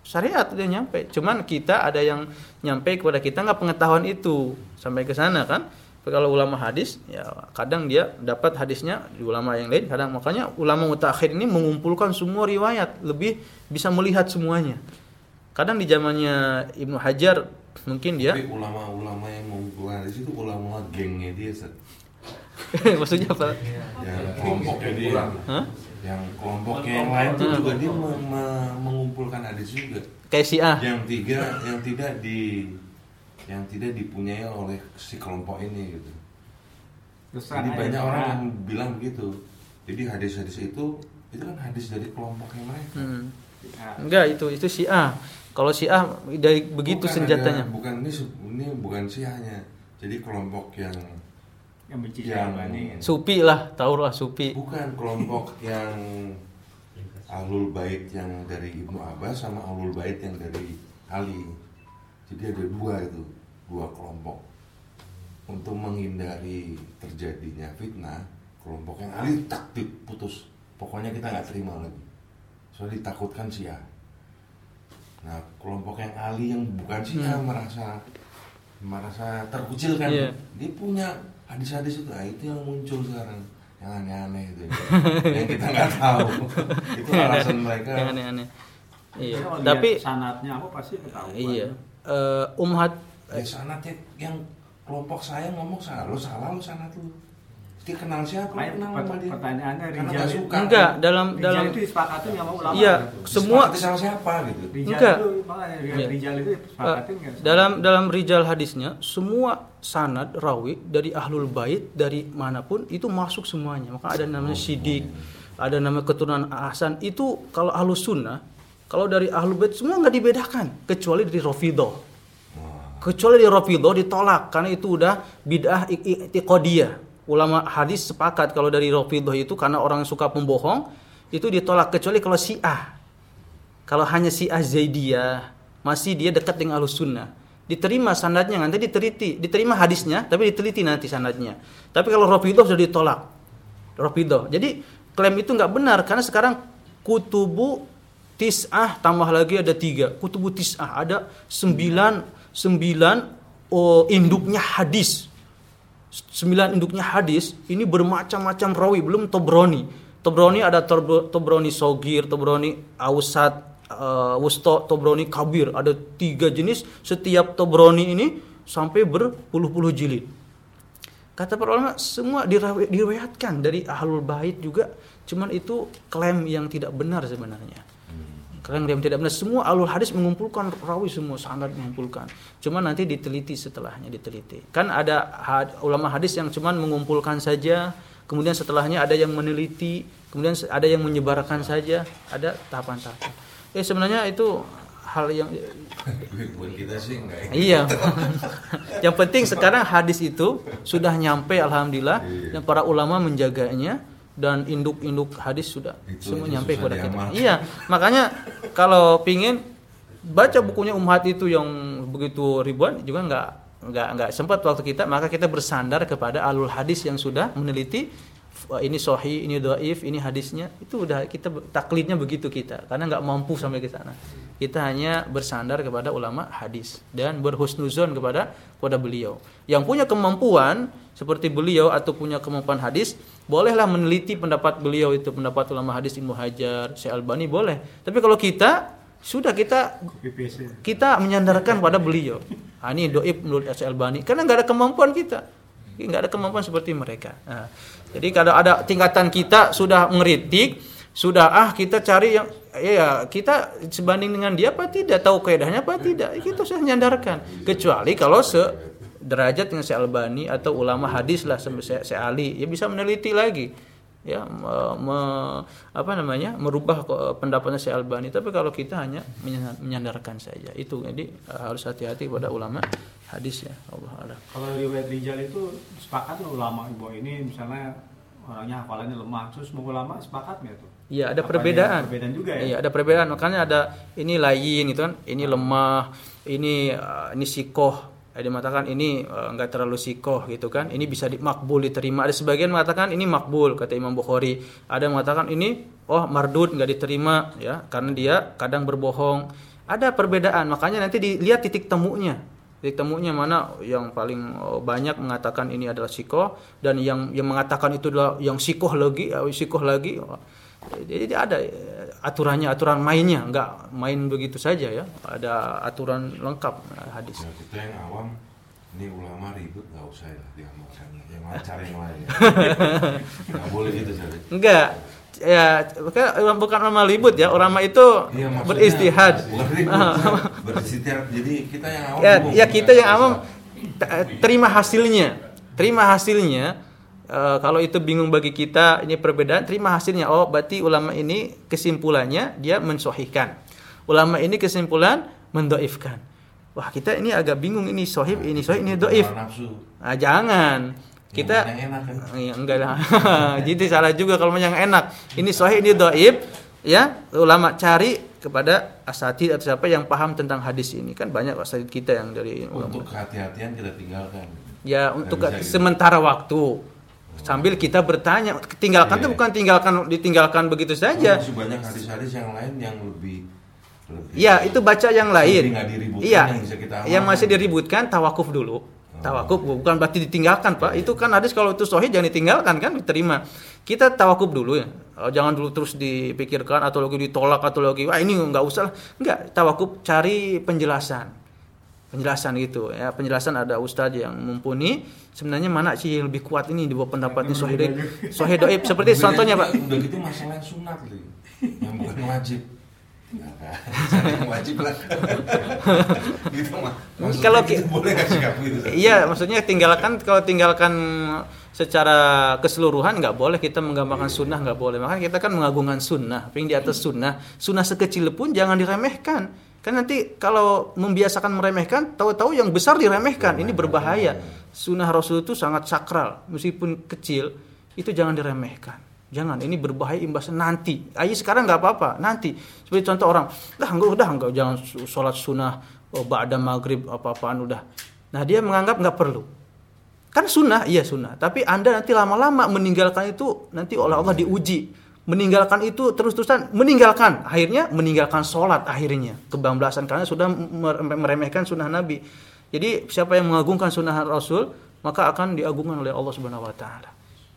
Speaker 1: Syariat udah nyampe. Cuman kita ada yang nyampe kepada kita nggak pengetahuan itu sampai ke sana kan. Kalau ulama hadis ya kadang dia dapat hadisnya di ulama yang lain kadang makanya ulama mutakhir ini mengumpulkan semua riwayat lebih bisa melihat semuanya kadang di zamannya Ibnu Hajar mungkin dia
Speaker 7: tapi ulama-ulama yang mengumpulkan hadis itu ulama gengnya dia Ustaz.
Speaker 1: maksudnya apa?
Speaker 7: Yang kelompoknya dia.
Speaker 1: Hah?
Speaker 7: yang kelompoknya yang lain tuh juga dia me- me- mengumpulkan hadis juga.
Speaker 1: Kayak si A.
Speaker 7: Yang tiga yang tidak di yang tidak dipunyai oleh si kelompok ini gitu.
Speaker 6: Terus
Speaker 7: jadi banyak orang yang bilang begitu jadi hadis-hadis itu itu kan hadis dari kelompoknya mereka.
Speaker 1: Hmm. Enggak itu itu si A kalau si A dari begitu
Speaker 7: Bukan
Speaker 1: senjatanya.
Speaker 7: ada- bukan ini ini bukan sianya jadi kelompok yang
Speaker 6: yang benci
Speaker 7: Yang-
Speaker 6: kan.
Speaker 1: Supi lah tahu lah Supi.
Speaker 7: Bukan kelompok yang ahlul bait yang dari ibnu Abbas sama ahlul bait yang dari Ali. Jadi ada dua itu dua kelompok. Untuk menghindari terjadinya fitnah kelompok yang Ali tak diputus pokoknya kita nggak terima lagi. Soalnya ditakutkan Syiah nah kelompok yang Ali yang bukan Syiah merasa merasa terkucilkan
Speaker 1: Iya.
Speaker 7: dia punya hadis-hadis itu. Nah, itu yang muncul sekarang. Yang aneh-aneh itu. Yang kita nggak tahu. Itu alasan mereka.
Speaker 1: Yang aneh-aneh. Iya.
Speaker 6: Kalau
Speaker 1: tapi
Speaker 6: sanatnya apa pasti ketahuan.
Speaker 1: iya. Eh, Umhat
Speaker 7: ya sanatnya yang kelompok saya ngomong salah lo salah lo sanat lu dia kenal siapa?
Speaker 6: Makanya
Speaker 7: kenal sama dia?
Speaker 6: pertanyaannya
Speaker 7: karena
Speaker 6: Rijal
Speaker 7: nggak
Speaker 6: itu-
Speaker 7: suka.
Speaker 1: Enggak dalam
Speaker 6: Rijal
Speaker 1: dalam
Speaker 6: itu disepakatin nggak mau ulama.
Speaker 1: Iya,
Speaker 6: gitu.
Speaker 1: semua
Speaker 7: Disepakati sama siapa gitu?
Speaker 6: Rijal
Speaker 1: Enggak.
Speaker 6: itu makanya
Speaker 1: Iya.
Speaker 6: Rijal itu
Speaker 1: Eh,
Speaker 6: disepakatin nggak?
Speaker 1: dalam dalam rijal hadisnya semua sanad rawi dari ahlul bait dari mana pun itu masuk semuanya. Maka ada namanya sidik ada nama keturunan Hasan itu kalau ahlus sunnah kalau dari ahlul bait semua nggak dibedakan. Kecuali dari Rafidah kecuali dari Rafidah ditolak karena itu udah bid'ah i'tiqadiyah ulama hadis sepakat kalau dari Rafidah itu karena orang suka pembohong itu ditolak kecuali kalau Syiah. Kalau hanya si Zaidiyah masih dia dekat dengan Ahlus Sunnah. Diterima sanadnya nanti diteliti diterima hadisnya tapi diteliti nanti sanadnya. Tapi kalau Rafidah sudah ditolak. Rafidah jadi klaim itu nggak benar karena sekarang kutubu tis'ah tambah lagi ada tiga. Kutubu tis'ah ada sembilan sembilan oh, induknya hadis sembilan induknya hadis ini bermacam-macam rawi belum Tobroni. Tobroni ada Tob- Tobroni Sogir Tobroni Ausat uh, Wusto Tobroni Kabir. Ada tiga jenis setiap Tobroni ini sampai berpuluh-puluh jilid. Kata para ulama semua diriwayatkan dari ahlul bait juga cuman itu klaim yang tidak benar sebenarnya klaim yang tidak benar semua ahlul hadis mengumpulkan rawi semua sanad mengumpulkan cuman nanti diteliti setelahnya diteliti kan ada had- ulama hadis yang cuman mengumpulkan saja kemudian setelahnya ada yang meneliti, kemudian ada yang menyebarkan saja, ada tahapan-tahapan. Eh sebenarnya itu hal yang
Speaker 7: buat kita sih enggak ya.
Speaker 1: Iya. yang penting sekarang hadis itu sudah nyampe alhamdulillah
Speaker 7: Iya.
Speaker 1: dan para ulama menjaganya dan induk-induk hadis sudah
Speaker 7: Itu
Speaker 1: semua
Speaker 7: aja
Speaker 1: nyampe kepada kita. Iya. Makanya kalau pingin baca bukunya Umhat itu yang begitu ribuan juga nggak nggak nggak sempat waktu kita maka kita bersandar kepada alul hadis yang sudah meneliti ini sohi ini doif ini hadisnya itu udah kita taklidnya begitu kita karena nggak mampu sampai ke sana kita hanya bersandar kepada ulama hadis dan berhusnuzon kepada kepada beliau yang punya kemampuan seperti beliau atau punya kemampuan hadis bolehlah meneliti pendapat beliau itu pendapat ulama hadis Ibnu Hajar Syekh Albani boleh tapi kalau kita sudah kita kita menyandarkan pada beliau. Ah, ini doib menurut Syekh Albani karena nggak ada kemampuan kita, nggak ada kemampuan seperti mereka. Nah, jadi kalau ada tingkatan kita sudah ngeritik, sudah ah kita cari yang ya kita sebanding dengan dia apa tidak? Tahu kaidahnya apa tidak? Kita sudah menyandarkan kecuali kalau se derajat dengan Syekh Albani atau ulama hadis lah Syekh Ali ya bisa meneliti lagi. Ya me- me- apa namanya merubah pendapatnya Syekh Albani. Tapi kalau kita hanya menyan- menyandarkan saja. Itu jadi eh, harus hati-hati pada ulama hadis ya Allah alam.
Speaker 6: Kalau riwayat Rijal itu sepakat ulama bahwa ini misalnya orangnya hafalannya lemah, terus semua ulama sepakat nggak tuh?
Speaker 1: Iya ada perbedaan.
Speaker 6: ada perbedaan juga ya?
Speaker 1: Iya ada perbedaan makanya ada ini lain gitu kan, ini lemah, ini eh, ini sikoh. Ada yang mengatakan ini eh, enggak terlalu sikoh gitu kan, ini bisa di, makbul diterima. Ada sebagian mengatakan ini makbul kata Imam Bukhari. Ada yang mengatakan ini oh mardud nggak diterima ya karena dia kadang berbohong. Ada perbedaan makanya nanti dilihat titik temunya. Titik temunya mana yang paling eh, banyak mengatakan ini adalah sikoh dan yang yang mengatakan itu adalah yang sikoh lagi, eh, sikoh lagi. Jadi ada eh, aturannya, aturan mainnya, nggak main begitu saja ya. Ada aturan lengkap eh, hadis.
Speaker 7: Ya, kita yang awam ini ulama ribut nggak usah ya diamalkan yang cari yang lain nggak boleh gitu cari
Speaker 1: Enggak. Ya, bukan bukan ulama ribut ya. Ulama itu
Speaker 7: maksudnya
Speaker 1: beristihad.
Speaker 7: ribut, beristihad jadi kita yang awam
Speaker 1: Ya, ya kita yang awam t- terima hasilnya. Terima hasilnya. Eh, kalau itu bingung bagi kita, ini perbedaan, terima hasilnya. Oh, berarti ulama ini kesimpulannya dia mensohihkan. Ulama ini kesimpulan mendoifkan. Wah, kita ini agak bingung ini sohib, ini sohib, ini doif.
Speaker 7: Hawa nafsu
Speaker 1: Ah, jangan. Kita
Speaker 7: yang enak kan
Speaker 1: Ya, enggak lah. Jadi salah juga kalau yang enak. Ini sahih, ini doib. Ya, ulama cari kepada asatid atau siapa yang paham tentang hadis ini kan banyak asatid kita yang dari ulama.
Speaker 7: untuk kehati-hatian kita tinggalkan
Speaker 1: Ya untuk
Speaker 7: gitu.
Speaker 1: sementara waktu sambil kita bertanya. Tinggalkan itu
Speaker 7: Iya.
Speaker 1: bukan tinggalkan ditinggalkan begitu saja.
Speaker 7: masih banyak hadis-hadis yang lain yang lebih lebih
Speaker 1: Ya itu baca yang lain. Iya.
Speaker 7: yang bisa kita
Speaker 1: Yang masih diributkan tawakuf dulu.
Speaker 7: Oh.
Speaker 1: Tawakuf bukan berarti ditinggalkan pak. Itu kan hadis kalau itu sahih jangan ditinggalkan kan diterima. Kita tawakuf dulu ya. Jangan dulu terus dipikirkan atau lagi ditolak atau lagi wah ini nggak usah. Enggak tawakuf cari penjelasan. Penjelasan gitu. Ya penjelasan ada ustadz yang mumpuni. Sebenarnya mana sih yang lebih kuat ini di bawah pendapatnya sahih doib sahih doib seperti
Speaker 7: Beda
Speaker 1: contohnya pak.
Speaker 7: udah gitu masalah sunat li. Yang bukan wajib. Wajib lah. Gitu mah
Speaker 1: Kalau
Speaker 7: boleh
Speaker 1: Iya, maksudnya tinggalkan kalau tinggalkan secara keseluruhan nggak boleh. Kita menggambarkan sunnah nggak boleh. Makanya kita kan mengagungkan sunnah, tapi yang di atas sunnah, sunnah sekecil pun jangan diremehkan. Kan nanti kalau membiasakan meremehkan, tahu-tahu yang besar diremehkan, ini berbahaya. Sunnah Rasul itu sangat sakral, meskipun kecil, itu jangan diremehkan. Jangan, ini berbahaya imbasnya nanti. Ayo sekarang nggak apa-apa, nanti. Seperti contoh orang, dah enggak udah enggak jangan sholat sunnah, oh, ba'da maghrib apa-apaan udah. Nah dia menganggap nggak perlu. Kan sunnah, iya sunnah. Tapi anda nanti lama-lama meninggalkan itu nanti oleh Allah diuji. Meninggalkan itu terus-terusan meninggalkan. Akhirnya meninggalkan sholat akhirnya. Kebablasan karena sudah mere- meremehkan sunnah Nabi. Jadi siapa yang mengagungkan sunnah Rasul maka akan diagungkan oleh Allah Subhanahu Wa Taala.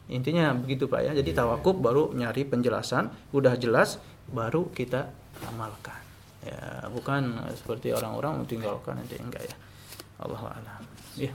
Speaker 1: Intinya begitu pak ya. Jadi tawakuf baru nyari penjelasan, udah jelas baru kita amalkan. Ya bukan seperti orang-orang meninggalkan nanti enggak ya. Allah a'lam. Ya.